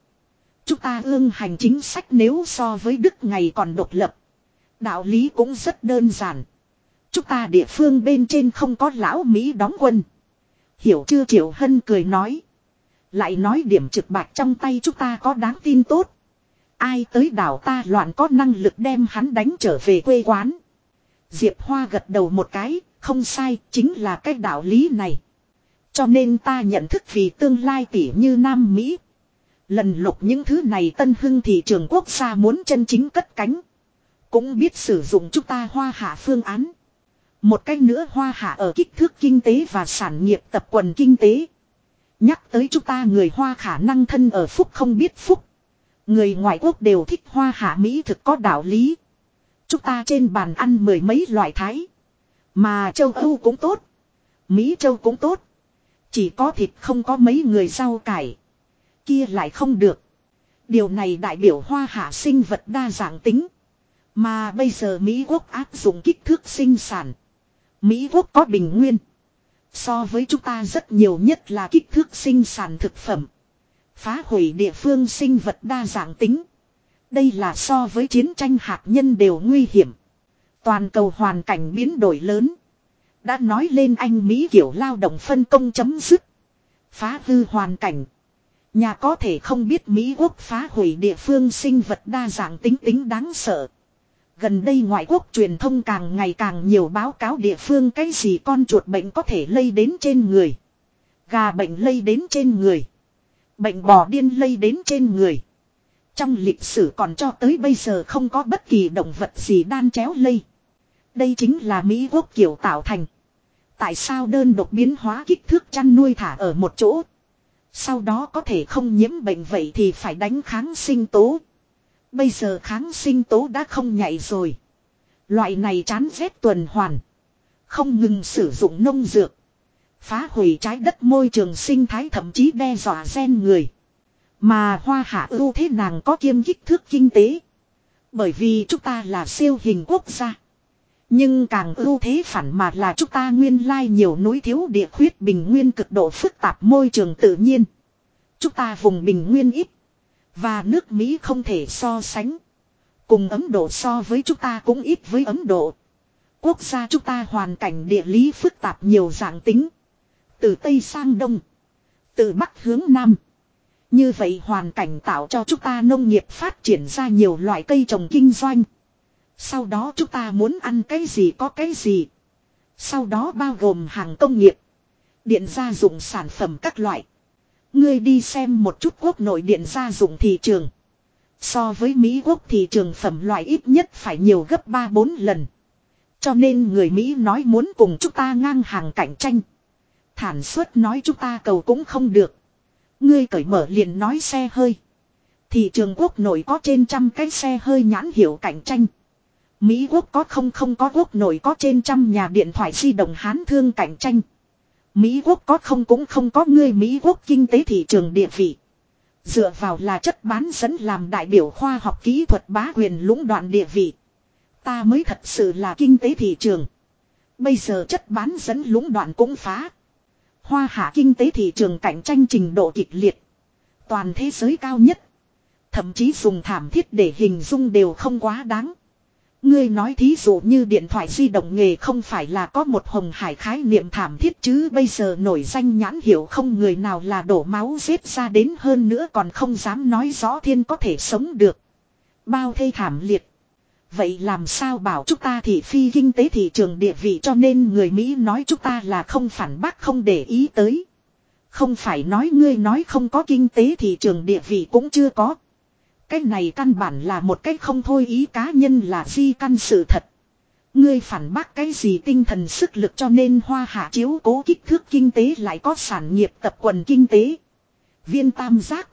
Chúng ta ương hành chính sách nếu so với Đức ngày còn độc lập. Đạo lý cũng rất đơn giản. Chúng ta địa phương bên trên không có lão Mỹ đóng quân. Hiểu chưa Triệu Hân cười nói. Lại nói điểm trực bạc trong tay chúng ta có đáng tin tốt. Ai tới đảo ta loạn có năng lực đem hắn đánh trở về quê quán. Diệp Hoa gật đầu một cái, không sai, chính là cái đạo lý này. Cho nên ta nhận thức vì tương lai tỉ như Nam Mỹ. Lần lục những thứ này tân hưng thị trường quốc gia muốn chân chính cất cánh. Cũng biết sử dụng chúng ta hoa hạ phương án. Một cách nữa hoa hạ ở kích thước kinh tế và sản nghiệp tập quần kinh tế. Nhắc tới chúng ta người hoa khả năng thân ở phúc không biết phúc. Người ngoại quốc đều thích hoa hạ Mỹ thực có đạo lý. Chúng ta trên bàn ăn mười mấy loại thái. Mà châu Âu cũng tốt. Mỹ châu cũng tốt. Chỉ có thịt không có mấy người rau cải. Kia lại không được. Điều này đại biểu hoa hạ sinh vật đa dạng tính. Mà bây giờ Mỹ quốc áp dụng kích thước sinh sản. Mỹ quốc có bình nguyên. So với chúng ta rất nhiều nhất là kích thước sinh sản thực phẩm. Phá hủy địa phương sinh vật đa dạng tính. Đây là so với chiến tranh hạt nhân đều nguy hiểm. Toàn cầu hoàn cảnh biến đổi lớn. Đã nói lên anh Mỹ kiểu lao động phân công chấm dứt. Phá hư hoàn cảnh. Nhà có thể không biết Mỹ quốc phá hủy địa phương sinh vật đa dạng tính tính đáng sợ. Gần đây ngoại quốc truyền thông càng ngày càng nhiều báo cáo địa phương cái gì con chuột bệnh có thể lây đến trên người. Gà bệnh lây đến trên người. Bệnh bò điên lây đến trên người. Trong lịch sử còn cho tới bây giờ không có bất kỳ động vật gì đan chéo lây. Đây chính là Mỹ quốc kiểu tạo thành. Tại sao đơn độc biến hóa kích thước chăn nuôi thả ở một chỗ. Sau đó có thể không nhiễm bệnh vậy thì phải đánh kháng sinh tố. Bây giờ kháng sinh tố đã không nhạy rồi. Loại này chán rét tuần hoàn. Không ngừng sử dụng nông dược. Phá hủy trái đất môi trường sinh thái thậm chí đe dọa gen người. Mà hoa hạ ưu thế nàng có kiêm kích thước kinh tế. Bởi vì chúng ta là siêu hình quốc gia. Nhưng càng ưu thế phản mà là chúng ta nguyên lai nhiều núi thiếu địa khuyết bình nguyên cực độ phức tạp môi trường tự nhiên. Chúng ta vùng bình nguyên ít. Và nước Mỹ không thể so sánh. Cùng Ấn Độ so với chúng ta cũng ít với Ấn Độ. Quốc gia chúng ta hoàn cảnh địa lý phức tạp nhiều dạng tính. Từ Tây sang Đông. Từ Bắc hướng Nam. Như vậy hoàn cảnh tạo cho chúng ta nông nghiệp phát triển ra nhiều loại cây trồng kinh doanh. Sau đó chúng ta muốn ăn cái gì có cái gì. Sau đó bao gồm hàng công nghiệp. Điện gia dụng sản phẩm các loại. Ngươi đi xem một chút quốc nội điện gia dụng thị trường. So với Mỹ quốc thị trường phẩm loại ít nhất phải nhiều gấp 3-4 lần. Cho nên người Mỹ nói muốn cùng chúng ta ngang hàng cạnh tranh. Thản suất nói chúng ta cầu cũng không được. Ngươi cởi mở liền nói xe hơi. Thị trường quốc nội có trên trăm cái xe hơi nhãn hiệu cạnh tranh. Mỹ quốc có không không có quốc nội có trên trăm nhà điện thoại di động hán thương cạnh tranh. Mỹ quốc có không cũng không có ngươi Mỹ quốc kinh tế thị trường địa vị. Dựa vào là chất bán dẫn làm đại biểu khoa học kỹ thuật bá quyền lũng đoạn địa vị. Ta mới thật sự là kinh tế thị trường. Bây giờ chất bán dẫn lũng đoạn cũng phá. Hoa hạ kinh tế thị trường cạnh tranh trình độ kịch liệt. Toàn thế giới cao nhất. Thậm chí dùng thảm thiết để hình dung đều không quá đáng. Ngươi nói thí dụ như điện thoại di động nghề không phải là có một hồng hải khái niệm thảm thiết chứ bây giờ nổi danh nhãn hiệu không người nào là đổ máu giết ra đến hơn nữa còn không dám nói rõ thiên có thể sống được. Bao thê thảm liệt. Vậy làm sao bảo chúng ta thị phi kinh tế thị trường địa vị cho nên người Mỹ nói chúng ta là không phản bác, không để ý tới. Không phải nói ngươi nói không có kinh tế thị trường địa vị cũng chưa có. Cái này căn bản là một cái không thôi ý cá nhân là di căn sự thật. Ngươi phản bác cái gì tinh thần sức lực cho nên hoa hạ chiếu cố kích thước kinh tế lại có sản nghiệp tập quần kinh tế. Viên tam giác.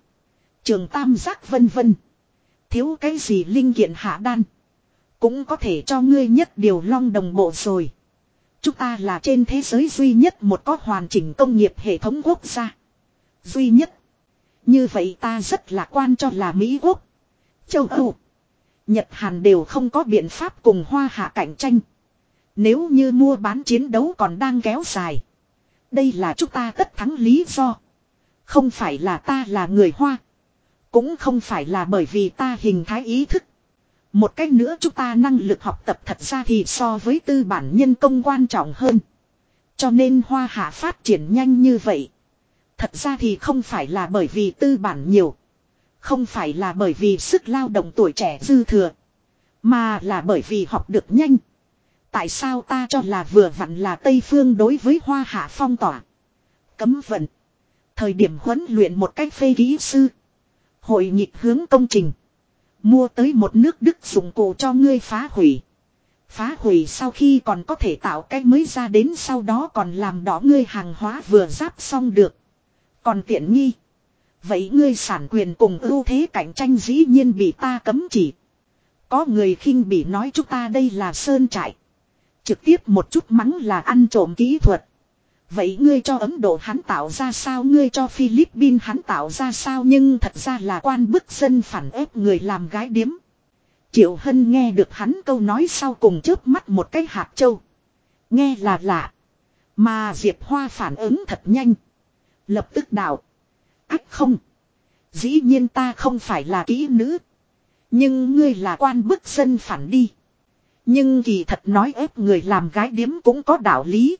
Trường tam giác vân vân. Thiếu cái gì linh kiện hạ đan. Cũng có thể cho ngươi nhất điều long đồng bộ rồi. Chúng ta là trên thế giới duy nhất một có hoàn chỉnh công nghiệp hệ thống quốc gia. Duy nhất. Như vậy ta rất lạc quan cho là Mỹ Quốc. Châu Âu. Nhật Hàn đều không có biện pháp cùng hoa hạ cạnh tranh. Nếu như mua bán chiến đấu còn đang kéo dài. Đây là chúng ta tất thắng lý do. Không phải là ta là người hoa. Cũng không phải là bởi vì ta hình thái ý thức. Một cách nữa chúng ta năng lực học tập thật ra thì so với tư bản nhân công quan trọng hơn. Cho nên hoa hạ phát triển nhanh như vậy. Thật ra thì không phải là bởi vì tư bản nhiều. Không phải là bởi vì sức lao động tuổi trẻ dư thừa. Mà là bởi vì học được nhanh. Tại sao ta cho là vừa vặn là Tây Phương đối với Hoa Hạ phong tỏa. Cấm vận. Thời điểm huấn luyện một cách phê ký sư. Hội nhịp hướng công trình. Mua tới một nước Đức dụng cụ cho ngươi phá hủy. Phá hủy sau khi còn có thể tạo cái mới ra đến sau đó còn làm đỏ ngươi hàng hóa vừa giáp xong được. Còn tiện nghi. Vậy ngươi sản quyền cùng ưu thế cạnh tranh dĩ nhiên bị ta cấm chỉ. Có người khinh bị nói chúng ta đây là sơn trại. Trực tiếp một chút mắng là ăn trộm kỹ thuật. Vậy ngươi cho Ấn Độ hắn tạo ra sao, ngươi cho Philippines hắn tạo ra sao, nhưng thật ra là quan bức dân phản ép người làm gái điếm. Triệu Hân nghe được hắn câu nói sau cùng chớp mắt một cái hạt châu. Nghe là lạ. Mà Diệp Hoa phản ứng thật nhanh. Lập tức đạo. Ách không. Dĩ nhiên ta không phải là kỹ nữ. Nhưng ngươi là quan bức dân phản đi. Nhưng kỳ thật nói ép người làm gái điếm cũng có đạo lý.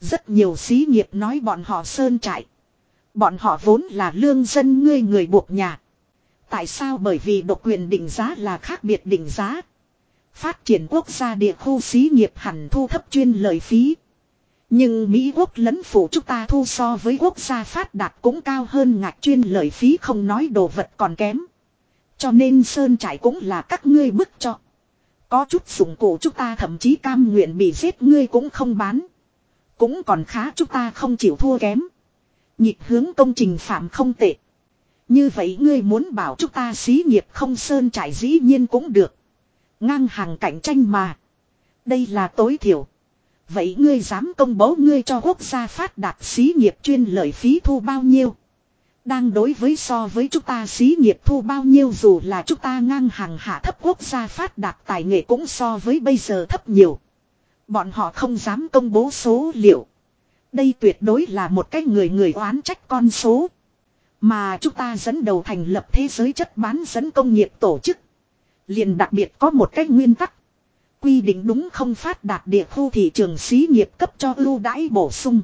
Rất nhiều xí nghiệp nói bọn họ sơn trại. Bọn họ vốn là lương dân ngươi người buộc nhà. Tại sao bởi vì độc quyền định giá là khác biệt định giá. Phát triển quốc gia địa khu xí nghiệp hẳn thu thấp chuyên lợi phí. Nhưng Mỹ quốc lẫn phủ chúng ta thu so với quốc gia phát đạt cũng cao hơn ngạc chuyên lợi phí không nói đồ vật còn kém. Cho nên sơn trải cũng là các ngươi bức cho. Có chút dụng cụ chúng ta thậm chí cam nguyện bị giết ngươi cũng không bán. Cũng còn khá chúng ta không chịu thua kém. Nhịp hướng công trình phạm không tệ. Như vậy ngươi muốn bảo chúng ta xí nghiệp không sơn trải dĩ nhiên cũng được. Ngang hàng cạnh tranh mà. Đây là tối thiểu. Vậy ngươi dám công bố ngươi cho quốc gia phát đạt xí nghiệp chuyên lợi phí thu bao nhiêu? Đang đối với so với chúng ta xí nghiệp thu bao nhiêu dù là chúng ta ngang hàng hạ thấp quốc gia phát đạt tài nghệ cũng so với bây giờ thấp nhiều. Bọn họ không dám công bố số liệu. Đây tuyệt đối là một cái người người oán trách con số. Mà chúng ta dẫn đầu thành lập thế giới chất bán dẫn công nghiệp tổ chức. liền đặc biệt có một cái nguyên tắc. Quy định đúng không phát đạt địa khu thị trường xí nghiệp cấp cho ưu đãi bổ sung.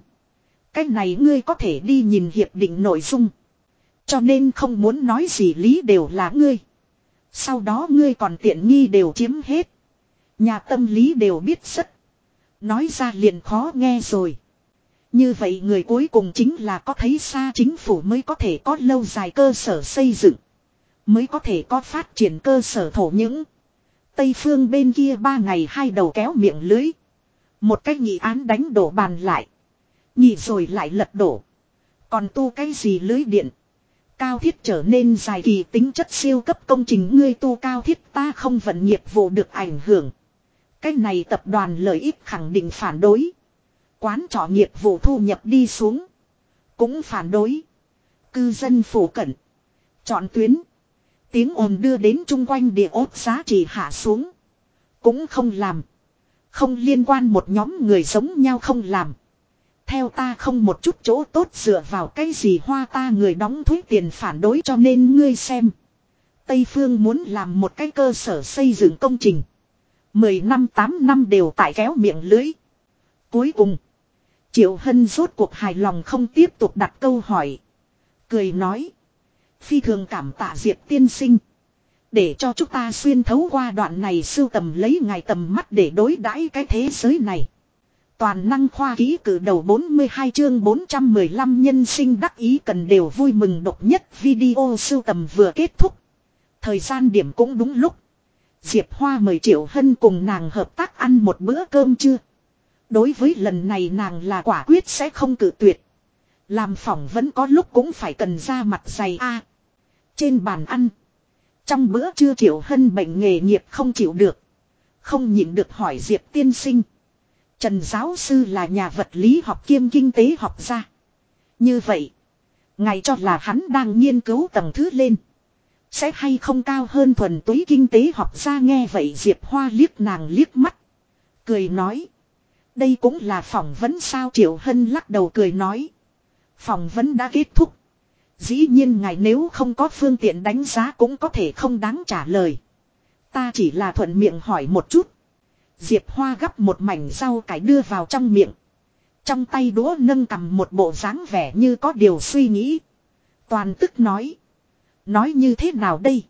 cách này ngươi có thể đi nhìn hiệp định nội dung. Cho nên không muốn nói gì lý đều là ngươi. Sau đó ngươi còn tiện nghi đều chiếm hết. Nhà tâm lý đều biết rất. Nói ra liền khó nghe rồi. Như vậy người cuối cùng chính là có thấy xa chính phủ mới có thể có lâu dài cơ sở xây dựng. Mới có thể có phát triển cơ sở thổ những. Tây phương bên kia ba ngày hai đầu kéo miệng lưới. Một cách nghị án đánh đổ bàn lại. Nhị rồi lại lật đổ. Còn tu cái gì lưới điện. Cao thiết trở nên dài kỳ tính chất siêu cấp công trình ngươi tu cao thiết ta không vận nghiệp vụ được ảnh hưởng. Cái này tập đoàn lợi ích khẳng định phản đối. Quán trọ nghiệp vụ thu nhập đi xuống. Cũng phản đối. Cư dân phủ cận. Chọn tuyến. Tiếng ồn đưa đến chung quanh địa ốt giá trị hạ xuống. Cũng không làm. Không liên quan một nhóm người giống nhau không làm. Theo ta không một chút chỗ tốt dựa vào cái gì hoa ta người đóng thuế tiền phản đối cho nên ngươi xem. Tây Phương muốn làm một cái cơ sở xây dựng công trình. Mười năm tám năm đều tại kéo miệng lưới. Cuối cùng. Triệu Hân rốt cuộc hài lòng không tiếp tục đặt câu hỏi. Cười nói. Phi thường cảm tạ Diệp tiên sinh. Để cho chúng ta xuyên thấu qua đoạn này sưu tầm lấy ngài tầm mắt để đối đãi cái thế giới này. Toàn năng khoa ký cử đầu 42 chương 415 nhân sinh đắc ý cần đều vui mừng độc nhất video sưu tầm vừa kết thúc. Thời gian điểm cũng đúng lúc. Diệp Hoa mời Triệu Hân cùng nàng hợp tác ăn một bữa cơm chưa. Đối với lần này nàng là quả quyết sẽ không cử tuyệt. Làm phỏng vẫn có lúc cũng phải cần ra mặt dày a trên bàn ăn. Trong bữa trưa Triệu Hân bệnh nghề nghiệp không chịu được. Không nhịn được hỏi Diệp tiên sinh. Trần giáo sư là nhà vật lý học kiêm kinh tế học gia. Như vậy. Ngài cho là hắn đang nghiên cứu tầng thứ lên. Sẽ hay không cao hơn thuần túy kinh tế học gia nghe vậy Diệp Hoa liếc nàng liếc mắt. Cười nói. Đây cũng là phỏng vấn sao Triệu Hân lắc đầu cười nói. Phỏng vấn đã kết thúc. Dĩ nhiên ngài nếu không có phương tiện đánh giá cũng có thể không đáng trả lời. Ta chỉ là thuận miệng hỏi một chút. Diệp Hoa gắp một mảnh rau cải đưa vào trong miệng. Trong tay đũa nâng cầm một bộ dáng vẻ như có điều suy nghĩ. Toàn tức nói. Nói như thế nào đây?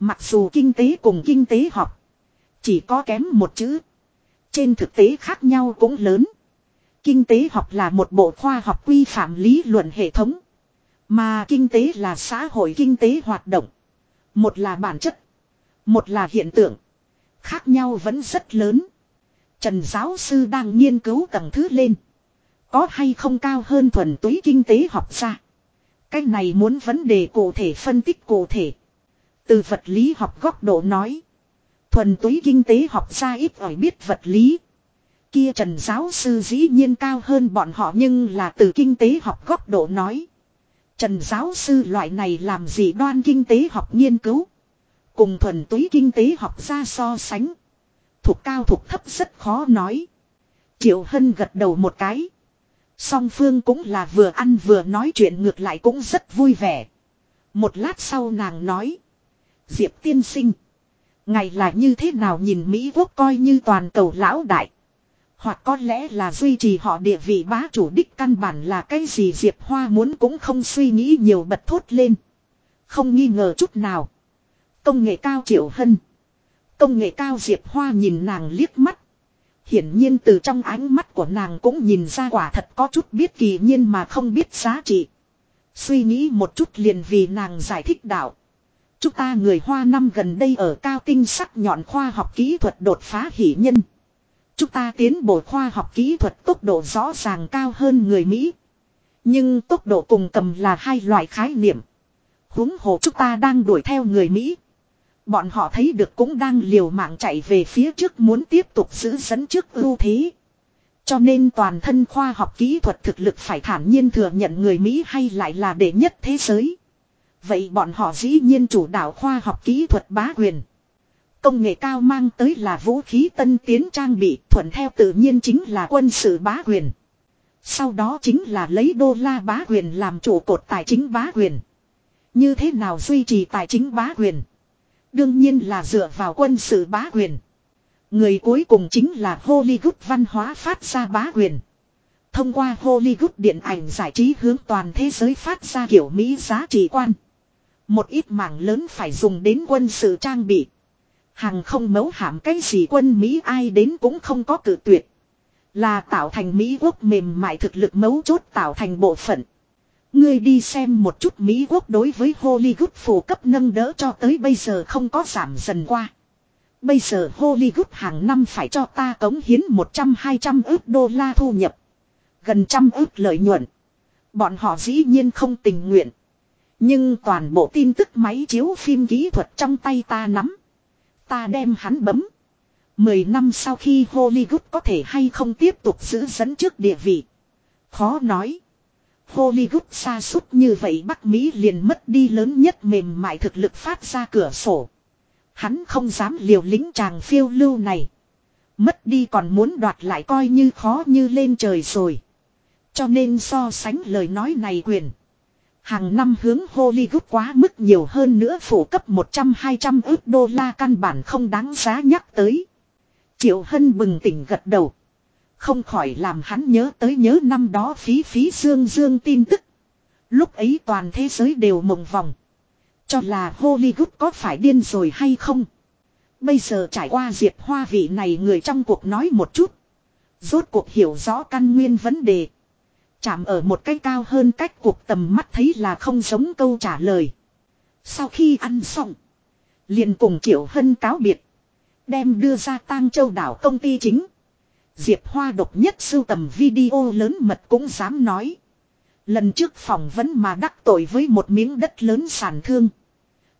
Mặc dù kinh tế cùng kinh tế học. Chỉ có kém một chữ. Trên thực tế khác nhau cũng lớn. Kinh tế học là một bộ khoa học quy phạm lý luận hệ thống. Mà kinh tế là xã hội kinh tế hoạt động. Một là bản chất. Một là hiện tượng. Khác nhau vẫn rất lớn. Trần giáo sư đang nghiên cứu tầng thứ lên. Có hay không cao hơn thuần túy kinh tế học ra. Cái này muốn vấn đề cụ thể phân tích cụ thể. Từ vật lý học góc độ nói. Thuần túy kinh tế học ra ít ỏi biết vật lý. Kia trần giáo sư dĩ nhiên cao hơn bọn họ nhưng là từ kinh tế học góc độ nói. Trần giáo sư loại này làm gì đoan kinh tế học nghiên cứu. Cùng thuần túy kinh tế học ra so sánh. Thuộc cao thuộc thấp rất khó nói. Triệu Hân gật đầu một cái. Song Phương cũng là vừa ăn vừa nói chuyện ngược lại cũng rất vui vẻ. Một lát sau nàng nói. Diệp tiên sinh. Ngày là như thế nào nhìn Mỹ quốc coi như toàn cầu lão đại. Hoặc có lẽ là duy trì họ địa vị bá chủ đích căn bản là cái gì Diệp Hoa muốn cũng không suy nghĩ nhiều bật thốt lên. Không nghi ngờ chút nào. Công nghệ cao triệu hân. Công nghệ cao Diệp Hoa nhìn nàng liếc mắt. Hiển nhiên từ trong ánh mắt của nàng cũng nhìn ra quả thật có chút biết kỳ nhiên mà không biết giá trị. Suy nghĩ một chút liền vì nàng giải thích đạo. Chúng ta người Hoa năm gần đây ở cao tinh sắc nhọn khoa học kỹ thuật đột phá hỷ nhân. Chúng ta tiến bộ khoa học kỹ thuật tốc độ rõ ràng cao hơn người Mỹ. Nhưng tốc độ cùng cầm là hai loại khái niệm. huống hồ chúng ta đang đuổi theo người Mỹ. Bọn họ thấy được cũng đang liều mạng chạy về phía trước muốn tiếp tục giữ dẫn trước ưu thế. Cho nên toàn thân khoa học kỹ thuật thực lực phải thản nhiên thừa nhận người Mỹ hay lại là đệ nhất thế giới. Vậy bọn họ dĩ nhiên chủ đạo khoa học kỹ thuật bá quyền. Công nghệ cao mang tới là vũ khí tân tiến trang bị, thuận theo tự nhiên chính là quân sự bá quyền. Sau đó chính là lấy đô la bá quyền làm trụ cột tài chính bá quyền. Như thế nào duy trì tài chính bá quyền? Đương nhiên là dựa vào quân sự bá quyền. Người cuối cùng chính là Hollywood văn hóa phát ra bá quyền. Thông qua Hollywood điện ảnh giải trí hướng toàn thế giới phát ra kiểu Mỹ giá trị quan. Một ít mảng lớn phải dùng đến quân sự trang bị. Hàng không mấu hạm cái gì quân Mỹ ai đến cũng không có cử tuyệt. Là tạo thành Mỹ quốc mềm mại thực lực mấu chốt tạo thành bộ phận. Ngươi đi xem một chút Mỹ quốc đối với Hollywood phổ cấp nâng đỡ cho tới bây giờ không có giảm dần qua. Bây giờ Hollywood hàng năm phải cho ta cống hiến 100-200 ước đô la thu nhập. Gần trăm ước lợi nhuận. Bọn họ dĩ nhiên không tình nguyện. Nhưng toàn bộ tin tức máy chiếu phim kỹ thuật trong tay ta nắm. Ta đem hắn bấm. Mười năm sau khi Hollywood có thể hay không tiếp tục giữ dẫn trước địa vị. Khó nói. Hollywood xa suốt như vậy Bắc Mỹ liền mất đi lớn nhất mềm mại thực lực phát ra cửa sổ. Hắn không dám liều lính chàng phiêu lưu này. Mất đi còn muốn đoạt lại coi như khó như lên trời rồi. Cho nên so sánh lời nói này quyền. Hàng năm hướng Hollywood quá mức nhiều hơn nữa phủ cấp 100-200 ước đô la căn bản không đáng giá nhắc tới. Triệu Hân bừng tỉnh gật đầu. Không khỏi làm hắn nhớ tới nhớ năm đó phí phí dương dương tin tức. Lúc ấy toàn thế giới đều mộng vòng. Cho là Hollywood có phải điên rồi hay không? Bây giờ trải qua diệt hoa vị này người trong cuộc nói một chút. Rốt cuộc hiểu rõ căn nguyên vấn đề. Chạm ở một cái cao hơn cách cuộc tầm mắt thấy là không giống câu trả lời. Sau khi ăn xong. liền cùng Triệu Hân cáo biệt. Đem đưa ra tang châu đảo công ty chính. Diệp Hoa độc nhất sưu tầm video lớn mật cũng dám nói. Lần trước phỏng vấn mà đắc tội với một miếng đất lớn sản thương.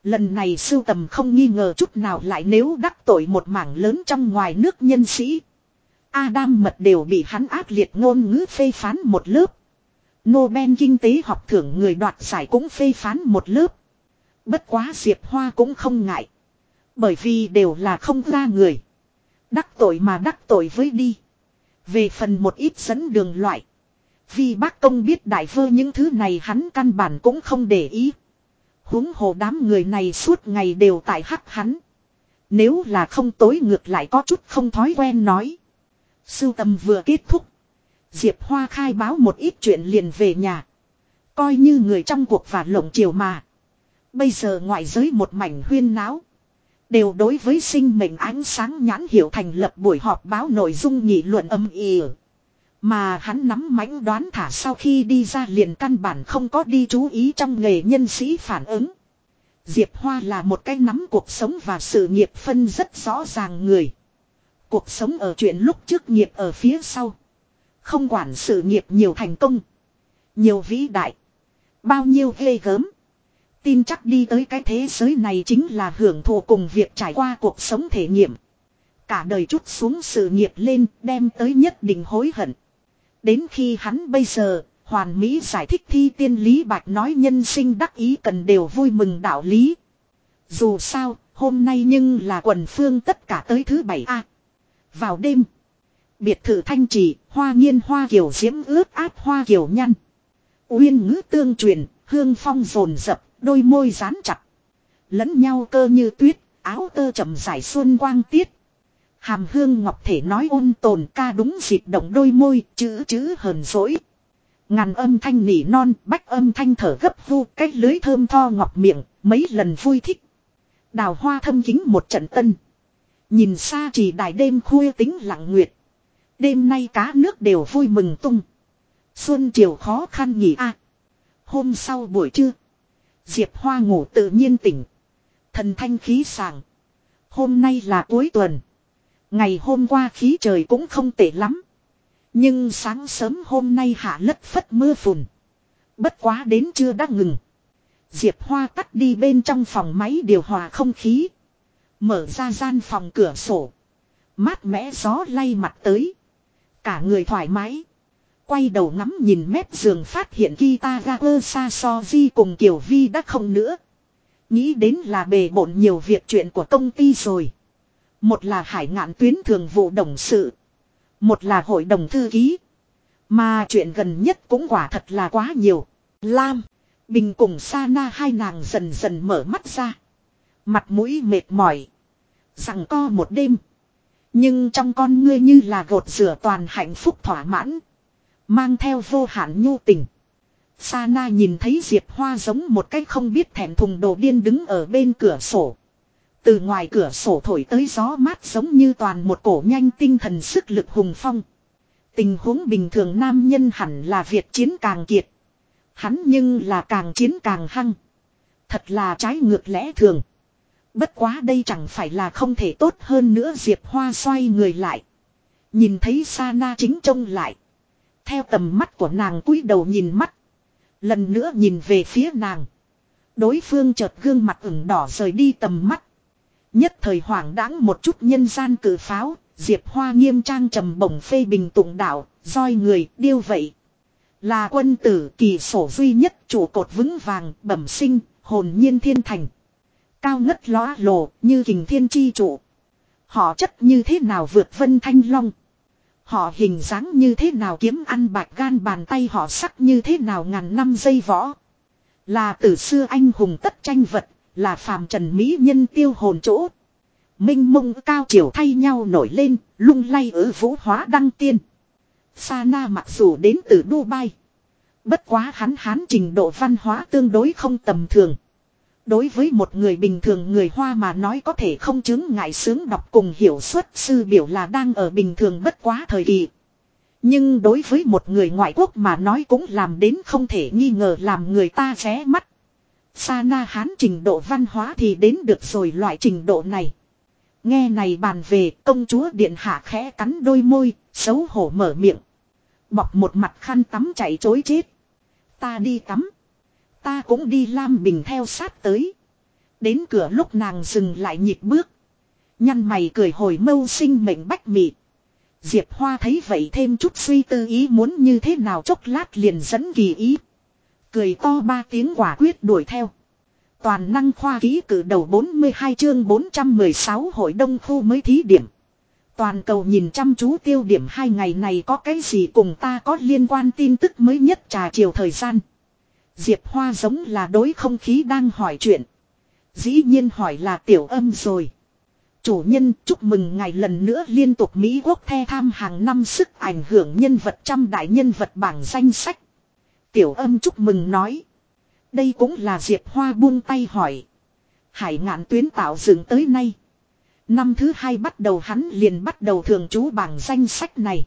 Lần này sưu tầm không nghi ngờ chút nào lại nếu đắc tội một mảng lớn trong ngoài nước nhân sĩ. Adam mật đều bị hắn ác liệt ngôn ngữ phê phán một lớp. Nobel kinh tế học thưởng người đoạt giải cũng phê phán một lớp. Bất quá Diệp Hoa cũng không ngại. Bởi vì đều là không ra người. Đắc tội mà đắc tội với đi. Về phần một ít dẫn đường loại. Vì bác công biết đại vơ những thứ này hắn căn bản cũng không để ý. huống hồ đám người này suốt ngày đều tại hắc hắn. Nếu là không tối ngược lại có chút không thói quen nói. Sưu tâm vừa kết thúc. Diệp Hoa khai báo một ít chuyện liền về nhà. Coi như người trong cuộc và lộng chiều mà. Bây giờ ngoại giới một mảnh huyên náo. Đều đối với sinh mệnh ánh sáng nhãn hiểu thành lập buổi họp báo nội dung nghị luận âm ỉ. Mà hắn nắm mãnh đoán thả sau khi đi ra liền căn bản không có đi chú ý trong nghề nhân sĩ phản ứng. Diệp Hoa là một cái nắm cuộc sống và sự nghiệp phân rất rõ ràng người. Cuộc sống ở chuyện lúc trước nghiệp ở phía sau. Không quản sự nghiệp nhiều thành công. Nhiều vĩ đại. Bao nhiêu ghê gớm. Tin chắc đi tới cái thế giới này chính là hưởng thụ cùng việc trải qua cuộc sống thể nghiệm. Cả đời chút xuống sự nghiệp lên đem tới nhất định hối hận. Đến khi hắn bây giờ, hoàn mỹ giải thích thi tiên lý bạch nói nhân sinh đắc ý cần đều vui mừng đạo lý. Dù sao, hôm nay nhưng là quần phương tất cả tới thứ bảy a Vào đêm, biệt thự thanh trì, hoa nhiên hoa kiều diễm ướt áp hoa kiều nhăn. Uyên ngữ tương truyền, hương phong rồn rập, đôi môi dán chặt. Lẫn nhau cơ như tuyết, áo tơ chậm giải xuân quang tiết. Hàm hương ngọc thể nói ôn tồn ca đúng dịp động đôi môi, chữ chữ hờn dỗi. Ngàn âm thanh nỉ non, bách âm thanh thở gấp vu, cách lưới thơm tho ngọc miệng, mấy lần vui thích. Đào hoa thâm kính một trận tân. Nhìn xa chỉ đài đêm khuya tính lặng nguyệt. Đêm nay cá nước đều vui mừng tung. Xuân chiều khó khăn nghỉ a. Hôm sau buổi trưa. Diệp Hoa ngủ tự nhiên tỉnh. Thần thanh khí sàng. Hôm nay là cuối tuần. Ngày hôm qua khí trời cũng không tệ lắm. Nhưng sáng sớm hôm nay hạ lất phất mưa phùn. Bất quá đến chưa đã ngừng. Diệp Hoa tắt đi bên trong phòng máy điều hòa không khí. Mở ra gian phòng cửa sổ. Mát mẻ gió lay mặt tới. Cả người thoải mái. Quay đầu ngắm nhìn mép giường phát hiện guitar Gager Sa So Di cùng Kiều Vi đã không nữa. Nghĩ đến là bề bộn nhiều việc chuyện của công ty rồi. Một là hải ngạn tuyến thường vụ đồng sự. Một là hội đồng thư ký. Mà chuyện gần nhất cũng quả thật là quá nhiều. Lam, Bình cùng Sana hai nàng dần dần mở mắt ra. Mặt mũi mệt mỏi. Rằng co một đêm. Nhưng trong con ngươi như là gột rửa toàn hạnh phúc thỏa mãn. Mang theo vô hạn nhu tình. Sana nhìn thấy Diệp Hoa giống một cái không biết thèm thùng đồ điên đứng ở bên cửa sổ. Từ ngoài cửa sổ thổi tới gió mát giống như toàn một cổ nhanh tinh thần sức lực hùng phong. Tình huống bình thường nam nhân hẳn là Việt chiến càng kiệt. Hắn nhưng là càng chiến càng hăng. Thật là trái ngược lẽ thường. Bất quá đây chẳng phải là không thể tốt hơn nữa Diệp Hoa xoay người lại. Nhìn thấy Sana chính trông lại. Theo tầm mắt của nàng cúi đầu nhìn mắt. Lần nữa nhìn về phía nàng. Đối phương chợt gương mặt ửng đỏ rời đi tầm mắt. Nhất thời hoảng đãng một chút nhân gian cử pháo, Diệp Hoa nghiêm trang trầm bổng phê bình tụng đạo, roi người, điêu vậy. Là quân tử kỳ sổ duy nhất trụ cột vững vàng, bẩm sinh, hồn nhiên thiên thành. Cao ngất lóa lồ, như kình thiên chi trụ. Họ chất như thế nào vượt vân thanh long. Họ hình dáng như thế nào kiếm ăn bạch gan bàn tay họ sắc như thế nào ngàn năm dây võ. Là từ xưa anh hùng tất tranh vật, là phàm trần mỹ nhân tiêu hồn chỗ. Minh mông cao chiều thay nhau nổi lên, lung lay ở vũ hóa đăng tiên. Sana mặc dù đến từ Dubai. Bất quá hắn hán trình độ văn hóa tương đối không tầm thường. Đối với một người bình thường người Hoa mà nói có thể không chứng ngại sướng đọc cùng hiểu xuất sư biểu là đang ở bình thường bất quá thời kỳ. Nhưng đối với một người ngoại quốc mà nói cũng làm đến không thể nghi ngờ làm người ta ré mắt. Sa na hán trình độ văn hóa thì đến được rồi loại trình độ này. Nghe này bàn về công chúa điện hạ khẽ cắn đôi môi, xấu hổ mở miệng. Bọc một mặt khăn tắm chạy chối chết. Ta đi tắm. Ta cũng đi Lam Bình theo sát tới. Đến cửa lúc nàng dừng lại nhịp bước. Nhăn mày cười hồi mâu sinh mệnh bách mị. Diệp Hoa thấy vậy thêm chút suy tư ý muốn như thế nào chốc lát liền dẫn kỳ ý. Cười to ba tiếng quả quyết đuổi theo. Toàn năng khoa ký cử đầu 42 chương 416 hội đông khu mới thí điểm. Toàn cầu nhìn chăm chú tiêu điểm hai ngày này có cái gì cùng ta có liên quan tin tức mới nhất trà chiều thời gian. Diệp Hoa giống là đối không khí đang hỏi chuyện. Dĩ nhiên hỏi là tiểu âm rồi. Chủ nhân, chúc mừng ngài lần nữa liên tục Mỹ quốc the tham hàng năm sức ảnh hưởng nhân vật trăm đại nhân vật bảng danh sách. Tiểu âm chúc mừng nói. Đây cũng là Diệp Hoa buông tay hỏi. Hải ngạn tuyến tạo dựng tới nay. Năm thứ hai bắt đầu hắn liền bắt đầu thường trú bảng danh sách này.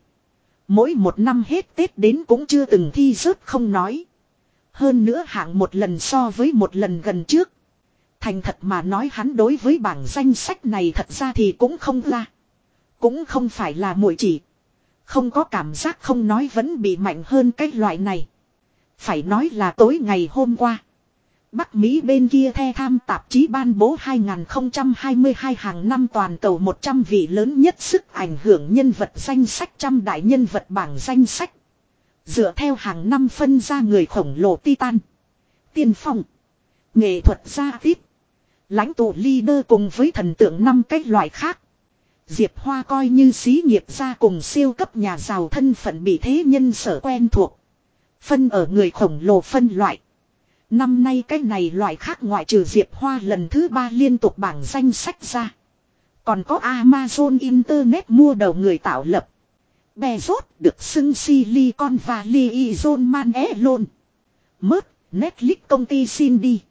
Mỗi một năm hết Tết đến cũng chưa từng thi rớt không nói. Hơn nữa hạng một lần so với một lần gần trước. Thành thật mà nói hắn đối với bảng danh sách này thật ra thì cũng không ra. Cũng không phải là muội chỉ. Không có cảm giác không nói vẫn bị mạnh hơn cái loại này. Phải nói là tối ngày hôm qua. Bắc Mỹ bên kia the tham tạp chí ban bố 2022 hàng năm toàn cầu 100 vị lớn nhất sức ảnh hưởng nhân vật danh sách trăm đại nhân vật bảng danh sách. Dựa theo hàng năm phân ra người khổng lồ titan. Tiên phong. Nghệ thuật gia tiếp. Lãnh tụ leader cùng với thần tượng năm cách loại khác. Diệp Hoa coi như xí nghiệp gia cùng siêu cấp nhà giàu thân phận bị thế nhân sở quen thuộc. Phân ở người khổng lồ phân loại. Năm nay cái này loại khác ngoại trừ Diệp Hoa lần thứ ba liên tục bảng danh sách ra. Còn có Amazon Internet mua đầu người tạo lập. Bezos được xưng Silicon Valley Zone Man Elon. Mất, Netflix công ty xin đi.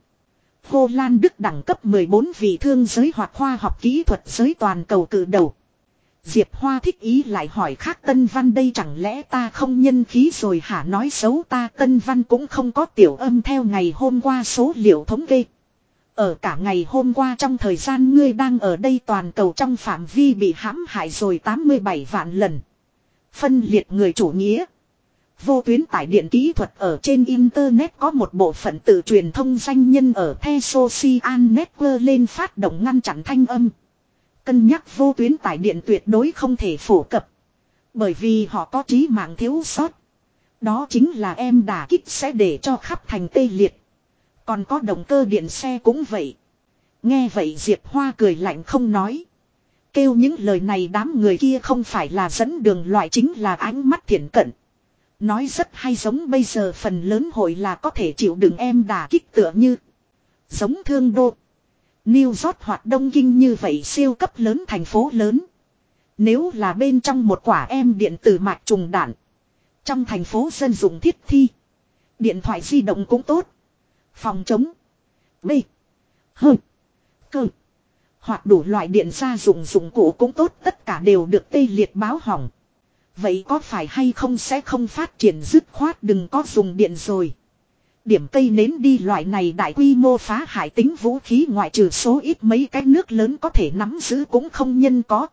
Hồ Lan Đức đẳng cấp 14 vị thương giới hoặc khoa học kỹ thuật giới toàn cầu cử đầu. Diệp Hoa thích ý lại hỏi khác Tân Văn đây chẳng lẽ ta không nhân khí rồi hả nói xấu ta Tân Văn cũng không có tiểu âm theo ngày hôm qua số liệu thống kê. Ở cả ngày hôm qua trong thời gian ngươi đang ở đây toàn cầu trong phạm vi bị hãm hại rồi 87 vạn lần. Phân liệt người chủ nghĩa. Vô tuyến tải điện kỹ thuật ở trên Internet có một bộ phận tự truyền thông danh nhân ở The Social Network lên phát động ngăn chặn thanh âm. Cân nhắc vô tuyến tải điện tuyệt đối không thể phổ cập. Bởi vì họ có trí mạng thiếu sót. Đó chính là em đả kích sẽ để cho khắp thành tê liệt. Còn có động cơ điện xe cũng vậy. Nghe vậy Diệp Hoa cười lạnh không nói. Kêu những lời này đám người kia không phải là dẫn đường loại chính là ánh mắt thiện cận. Nói rất hay giống bây giờ phần lớn hội là có thể chịu đựng em đà kích tựa như. Giống thương đô. New York hoặc Đông Kinh như vậy siêu cấp lớn thành phố lớn. Nếu là bên trong một quả em điện tử mạch trùng đạn. Trong thành phố dân dụng thiết thi. Điện thoại di động cũng tốt. Phòng chống. B. H. Cơ. Hoặc đủ loại điện gia dụng dụng cụ cũng tốt, tất cả đều được tê liệt báo hỏng. Vậy có phải hay không sẽ không phát triển dứt khoát đừng có dùng điện rồi. Điểm cây nến đi loại này đại quy mô phá hại tính vũ khí ngoại trừ số ít mấy cái nước lớn có thể nắm giữ cũng không nhân có.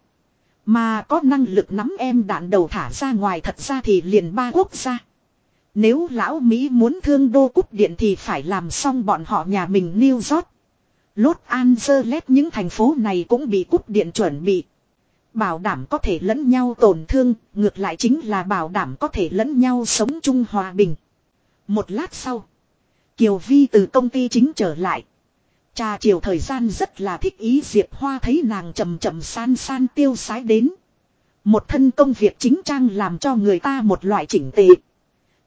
Mà có năng lực nắm em đạn đầu thả ra ngoài thật ra thì liền ba quốc gia. Nếu lão Mỹ muốn thương đô cúp điện thì phải làm xong bọn họ nhà mình New York. Los Angeles những thành phố này cũng bị cúp điện chuẩn bị. Bảo đảm có thể lẫn nhau tổn thương, ngược lại chính là bảo đảm có thể lẫn nhau sống chung hòa bình. Một lát sau, Kiều Vi từ công ty chính trở lại. Trà chiều thời gian rất là thích ý Diệp Hoa thấy nàng chậm chậm san san tiêu sái đến. Một thân công việc chính trang làm cho người ta một loại chỉnh tề.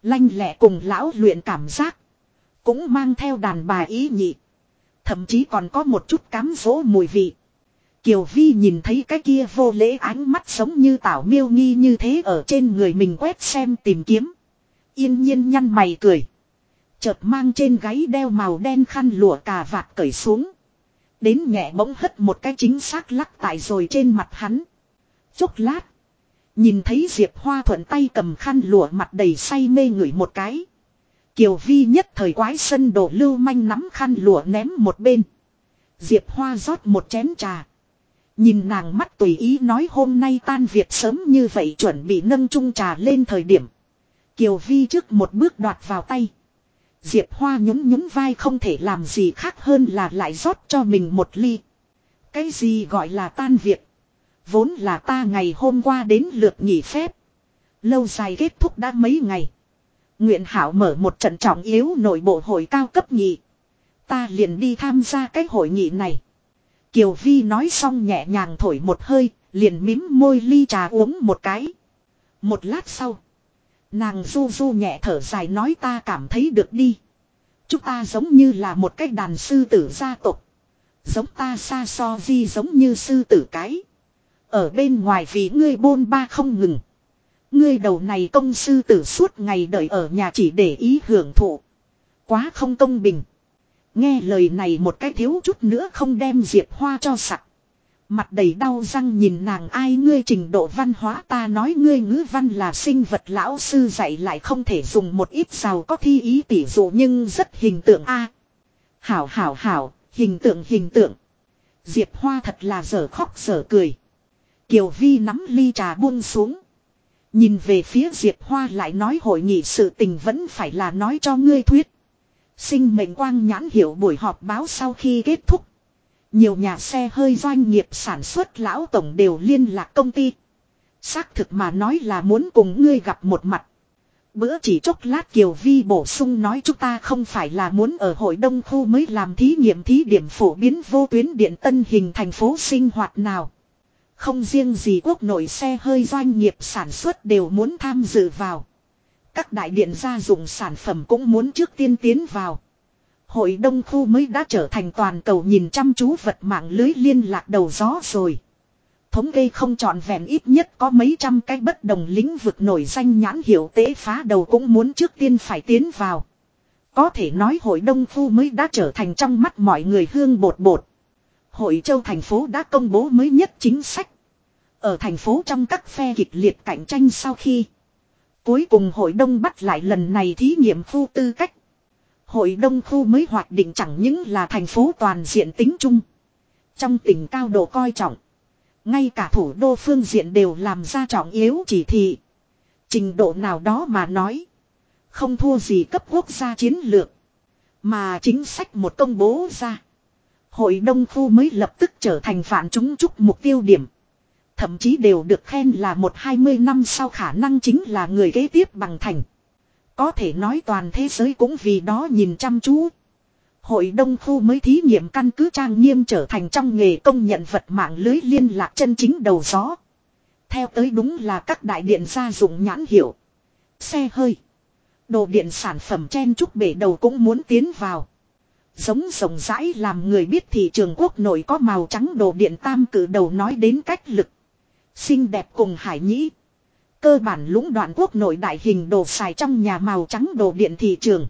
Lanh lẹ cùng lão luyện cảm giác. Cũng mang theo đàn bà ý nhị. Thậm chí còn có một chút cám dỗ mùi vị. Kiều Vi nhìn thấy cái kia vô lễ ánh mắt giống như tảo miêu nghi như thế ở trên người mình quét xem tìm kiếm. Yên nhiên nhăn mày cười. Chợt mang trên gáy đeo màu đen khăn lụa cà vạt cởi xuống. Đến nhẹ bỗng hất một cái chính xác lắc tại rồi trên mặt hắn. Chốc lát. Nhìn thấy Diệp Hoa thuận tay cầm khăn lụa mặt đầy say mê ngửi một cái. Kiều Vi nhất thời quái sân đổ lưu manh nắm khăn lụa ném một bên. Diệp Hoa rót một chén trà. Nhìn nàng mắt tùy ý nói hôm nay tan việc sớm như vậy chuẩn bị nâng chung trà lên thời điểm. Kiều Vi trước một bước đoạt vào tay. Diệp Hoa nhún nhún vai không thể làm gì khác hơn là lại rót cho mình một ly. Cái gì gọi là tan việc. Vốn là ta ngày hôm qua đến lượt nghỉ phép. Lâu dài kết thúc đã mấy ngày. Nguyện Hảo mở một trận trọng yếu nội bộ hội cao cấp nhị. Ta liền đi tham gia cái hội nghị này. Kiều Vi nói xong nhẹ nhàng thổi một hơi, liền mím môi ly trà uống một cái. Một lát sau, nàng du du nhẹ thở dài nói ta cảm thấy được đi. Chúng ta giống như là một cái đàn sư tử gia tộc. Giống ta xa so di giống như sư tử cái. Ở bên ngoài vì ngươi bôn ba không ngừng. Ngươi đầu này công sư tử suốt ngày đợi ở nhà chỉ để ý hưởng thụ. Quá không công bình. Nghe lời này một cái thiếu chút nữa không đem Diệp Hoa cho sặc. Mặt đầy đau răng nhìn nàng ai ngươi trình độ văn hóa ta nói ngươi ngữ văn là sinh vật lão sư dạy lại không thể dùng một ít sao có thi ý tỉ dụ nhưng rất hình tượng a Hảo hảo hảo, Hình tượng hình tượng. Diệp Hoa thật là dở khóc dở cười. Kiều Vi nắm ly trà buông xuống. Nhìn về phía Diệp Hoa lại nói hội nghị sự tình vẫn phải là nói cho ngươi thuyết. Sinh mệnh quang nhãn hiểu buổi họp báo sau khi kết thúc. Nhiều nhà xe hơi doanh nghiệp sản xuất lão tổng đều liên lạc công ty. Xác thực mà nói là muốn cùng ngươi gặp một mặt. Bữa chỉ chốc lát Kiều Vi bổ sung nói chúng ta không phải là muốn ở hội đông khu mới làm thí nghiệm thí điểm phổ biến vô tuyến điện tân hình thành phố sinh hoạt nào. Không riêng gì quốc nội xe hơi doanh nghiệp sản xuất đều muốn tham dự vào. Các đại điện gia dụng sản phẩm cũng muốn trước tiên tiến vào. Hội đông khu mới đã trở thành toàn cầu nhìn chăm chú vật mạng lưới liên lạc đầu gió rồi. Thống kê không trọn vẹn ít nhất có mấy trăm cái bất đồng lĩnh vực nổi danh nhãn hiệu tế phá đầu cũng muốn trước tiên phải tiến vào. Có thể nói hội đông khu mới đã trở thành trong mắt mọi người hương bột bột. Hội châu thành phố đã công bố mới nhất chính sách. Ở thành phố trong các phe kịch liệt cạnh tranh sau khi. Cuối cùng hội đông bắt lại lần này thí nghiệm khu tư cách. Hội đông khu mới hoạch định chẳng những là thành phố toàn diện tính chung. Trong tỉnh cao độ coi trọng. Ngay cả thủ đô phương diện đều làm ra trọng yếu chỉ thị. Trình độ nào đó mà nói. Không thua gì cấp quốc gia chiến lược. Mà chính sách một công bố ra. Hội đông khu mới lập tức trở thành phản chúng trúc mục tiêu điểm. Thậm chí đều được khen là một hai mươi năm sau khả năng chính là người kế tiếp bằng thành. Có thể nói toàn thế giới cũng vì đó nhìn chăm chú. Hội đông khu mới thí nghiệm căn cứ trang nghiêm trở thành trong nghề công nhận vật mạng lưới liên lạc chân chính đầu gió. Theo tới đúng là các đại điện gia dụng nhãn hiệu. Xe hơi. Đồ điện sản phẩm chen trúc bể đầu cũng muốn tiến vào. Giống rộng rãi làm người biết thị trường quốc nội có màu trắng đồ điện tam cử đầu nói đến cách lực. Xinh đẹp cùng hải nhĩ. Cơ bản lũng đoạn quốc nội đại hình đồ xài trong nhà màu trắng đồ điện thị trường.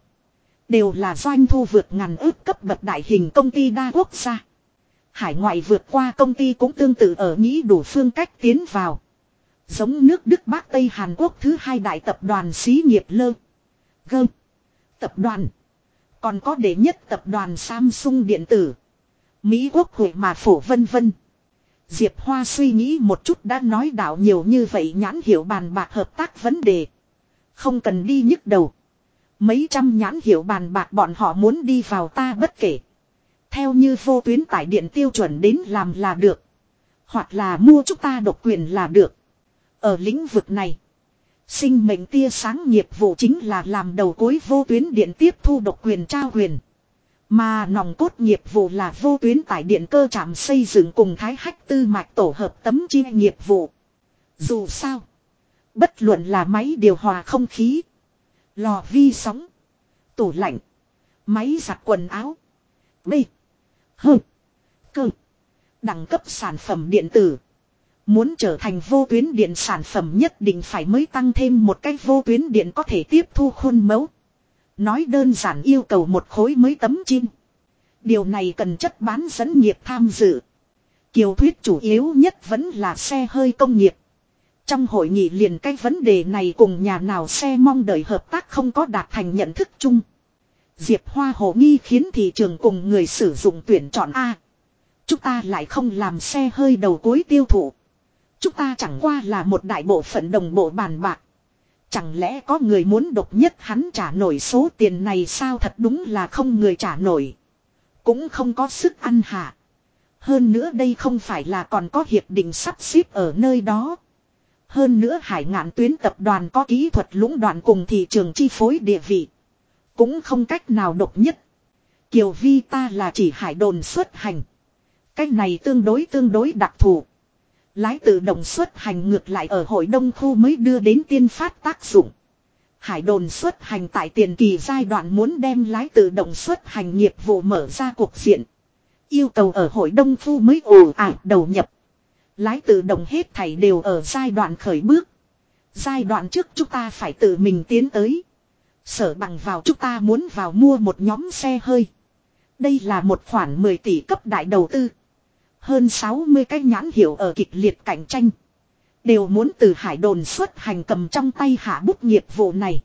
Đều là doanh thu vượt ngàn ước cấp bậc đại hình công ty đa quốc gia. Hải ngoại vượt qua công ty cũng tương tự ở nhĩ đủ phương cách tiến vào. Giống nước Đức Bắc Tây Hàn Quốc thứ hai đại tập đoàn xí nghiệp lơ. Gơ. Tập đoàn. Còn có đệ nhất tập đoàn Samsung điện tử. Mỹ quốc hội mà phổ vân vân. Diệp Hoa suy nghĩ một chút đã nói đạo nhiều như vậy nhãn hiệu bàn bạc hợp tác vấn đề. Không cần đi nhức đầu. Mấy trăm nhãn hiệu bàn bạc bọn họ muốn đi vào ta bất kể. Theo như vô tuyến tải điện tiêu chuẩn đến làm là được. Hoặc là mua chúng ta độc quyền là được. Ở lĩnh vực này. Sinh mệnh tia sáng nghiệp vụ chính là làm đầu cối vô tuyến điện tiếp thu độc quyền trao quyền. Mà nòng cốt nghiệp vụ là vô tuyến tải điện cơ trạm xây dựng cùng thái hách tư mạch tổ hợp tấm chi nghiệp vụ. Dù sao. Bất luận là máy điều hòa không khí. Lò vi sóng. Tủ lạnh. Máy giặt quần áo. B. Hơ. Cơ. Đẳng cấp sản phẩm điện tử. Muốn trở thành vô tuyến điện sản phẩm nhất định phải mới tăng thêm một cái vô tuyến điện có thể tiếp thu khuôn mẫu. Nói đơn giản yêu cầu một khối mới tấm chim. Điều này cần chất bán dẫn nghiệp tham dự. Kiều thuyết chủ yếu nhất vẫn là xe hơi công nghiệp. Trong hội nghị liền cái vấn đề này cùng nhà nào xe mong đợi hợp tác không có đạt thành nhận thức chung. Diệp Hoa hồ nghi khiến thị trường cùng người sử dụng tuyển chọn A. Chúng ta lại không làm xe hơi đầu cuối tiêu thụ. Chúng ta chẳng qua là một đại bộ phận đồng bộ bàn bạc. Chẳng lẽ có người muốn độc nhất hắn trả nổi số tiền này sao thật đúng là không người trả nổi. Cũng không có sức ăn hạ. Hơn nữa đây không phải là còn có hiệp định sắp xếp ở nơi đó. Hơn nữa hải ngạn tuyến tập đoàn có kỹ thuật lũng đoạn cùng thị trường chi phối địa vị. Cũng không cách nào độc nhất. Kiều Vi ta là chỉ hải đồn xuất hành. Cách này tương đối tương đối đặc thù. Lái tự động xuất hành ngược lại ở hội đông khu mới đưa đến tiên phát tác dụng. Hải đồn xuất hành tại tiền kỳ giai đoạn muốn đem lái tự động xuất hành nghiệp vụ mở ra cuộc diện. Yêu cầu ở hội đông khu mới ồ ả đầu nhập. Lái tự động hết thảy đều ở giai đoạn khởi bước. Giai đoạn trước chúng ta phải tự mình tiến tới. Sở bằng vào chúng ta muốn vào mua một nhóm xe hơi. Đây là một khoản 10 tỷ cấp đại đầu tư. Hơn 60 cái nhãn hiệu ở kịch liệt cạnh tranh. Đều muốn từ hải đồn xuất hành cầm trong tay hạ bút nghiệp vụ này.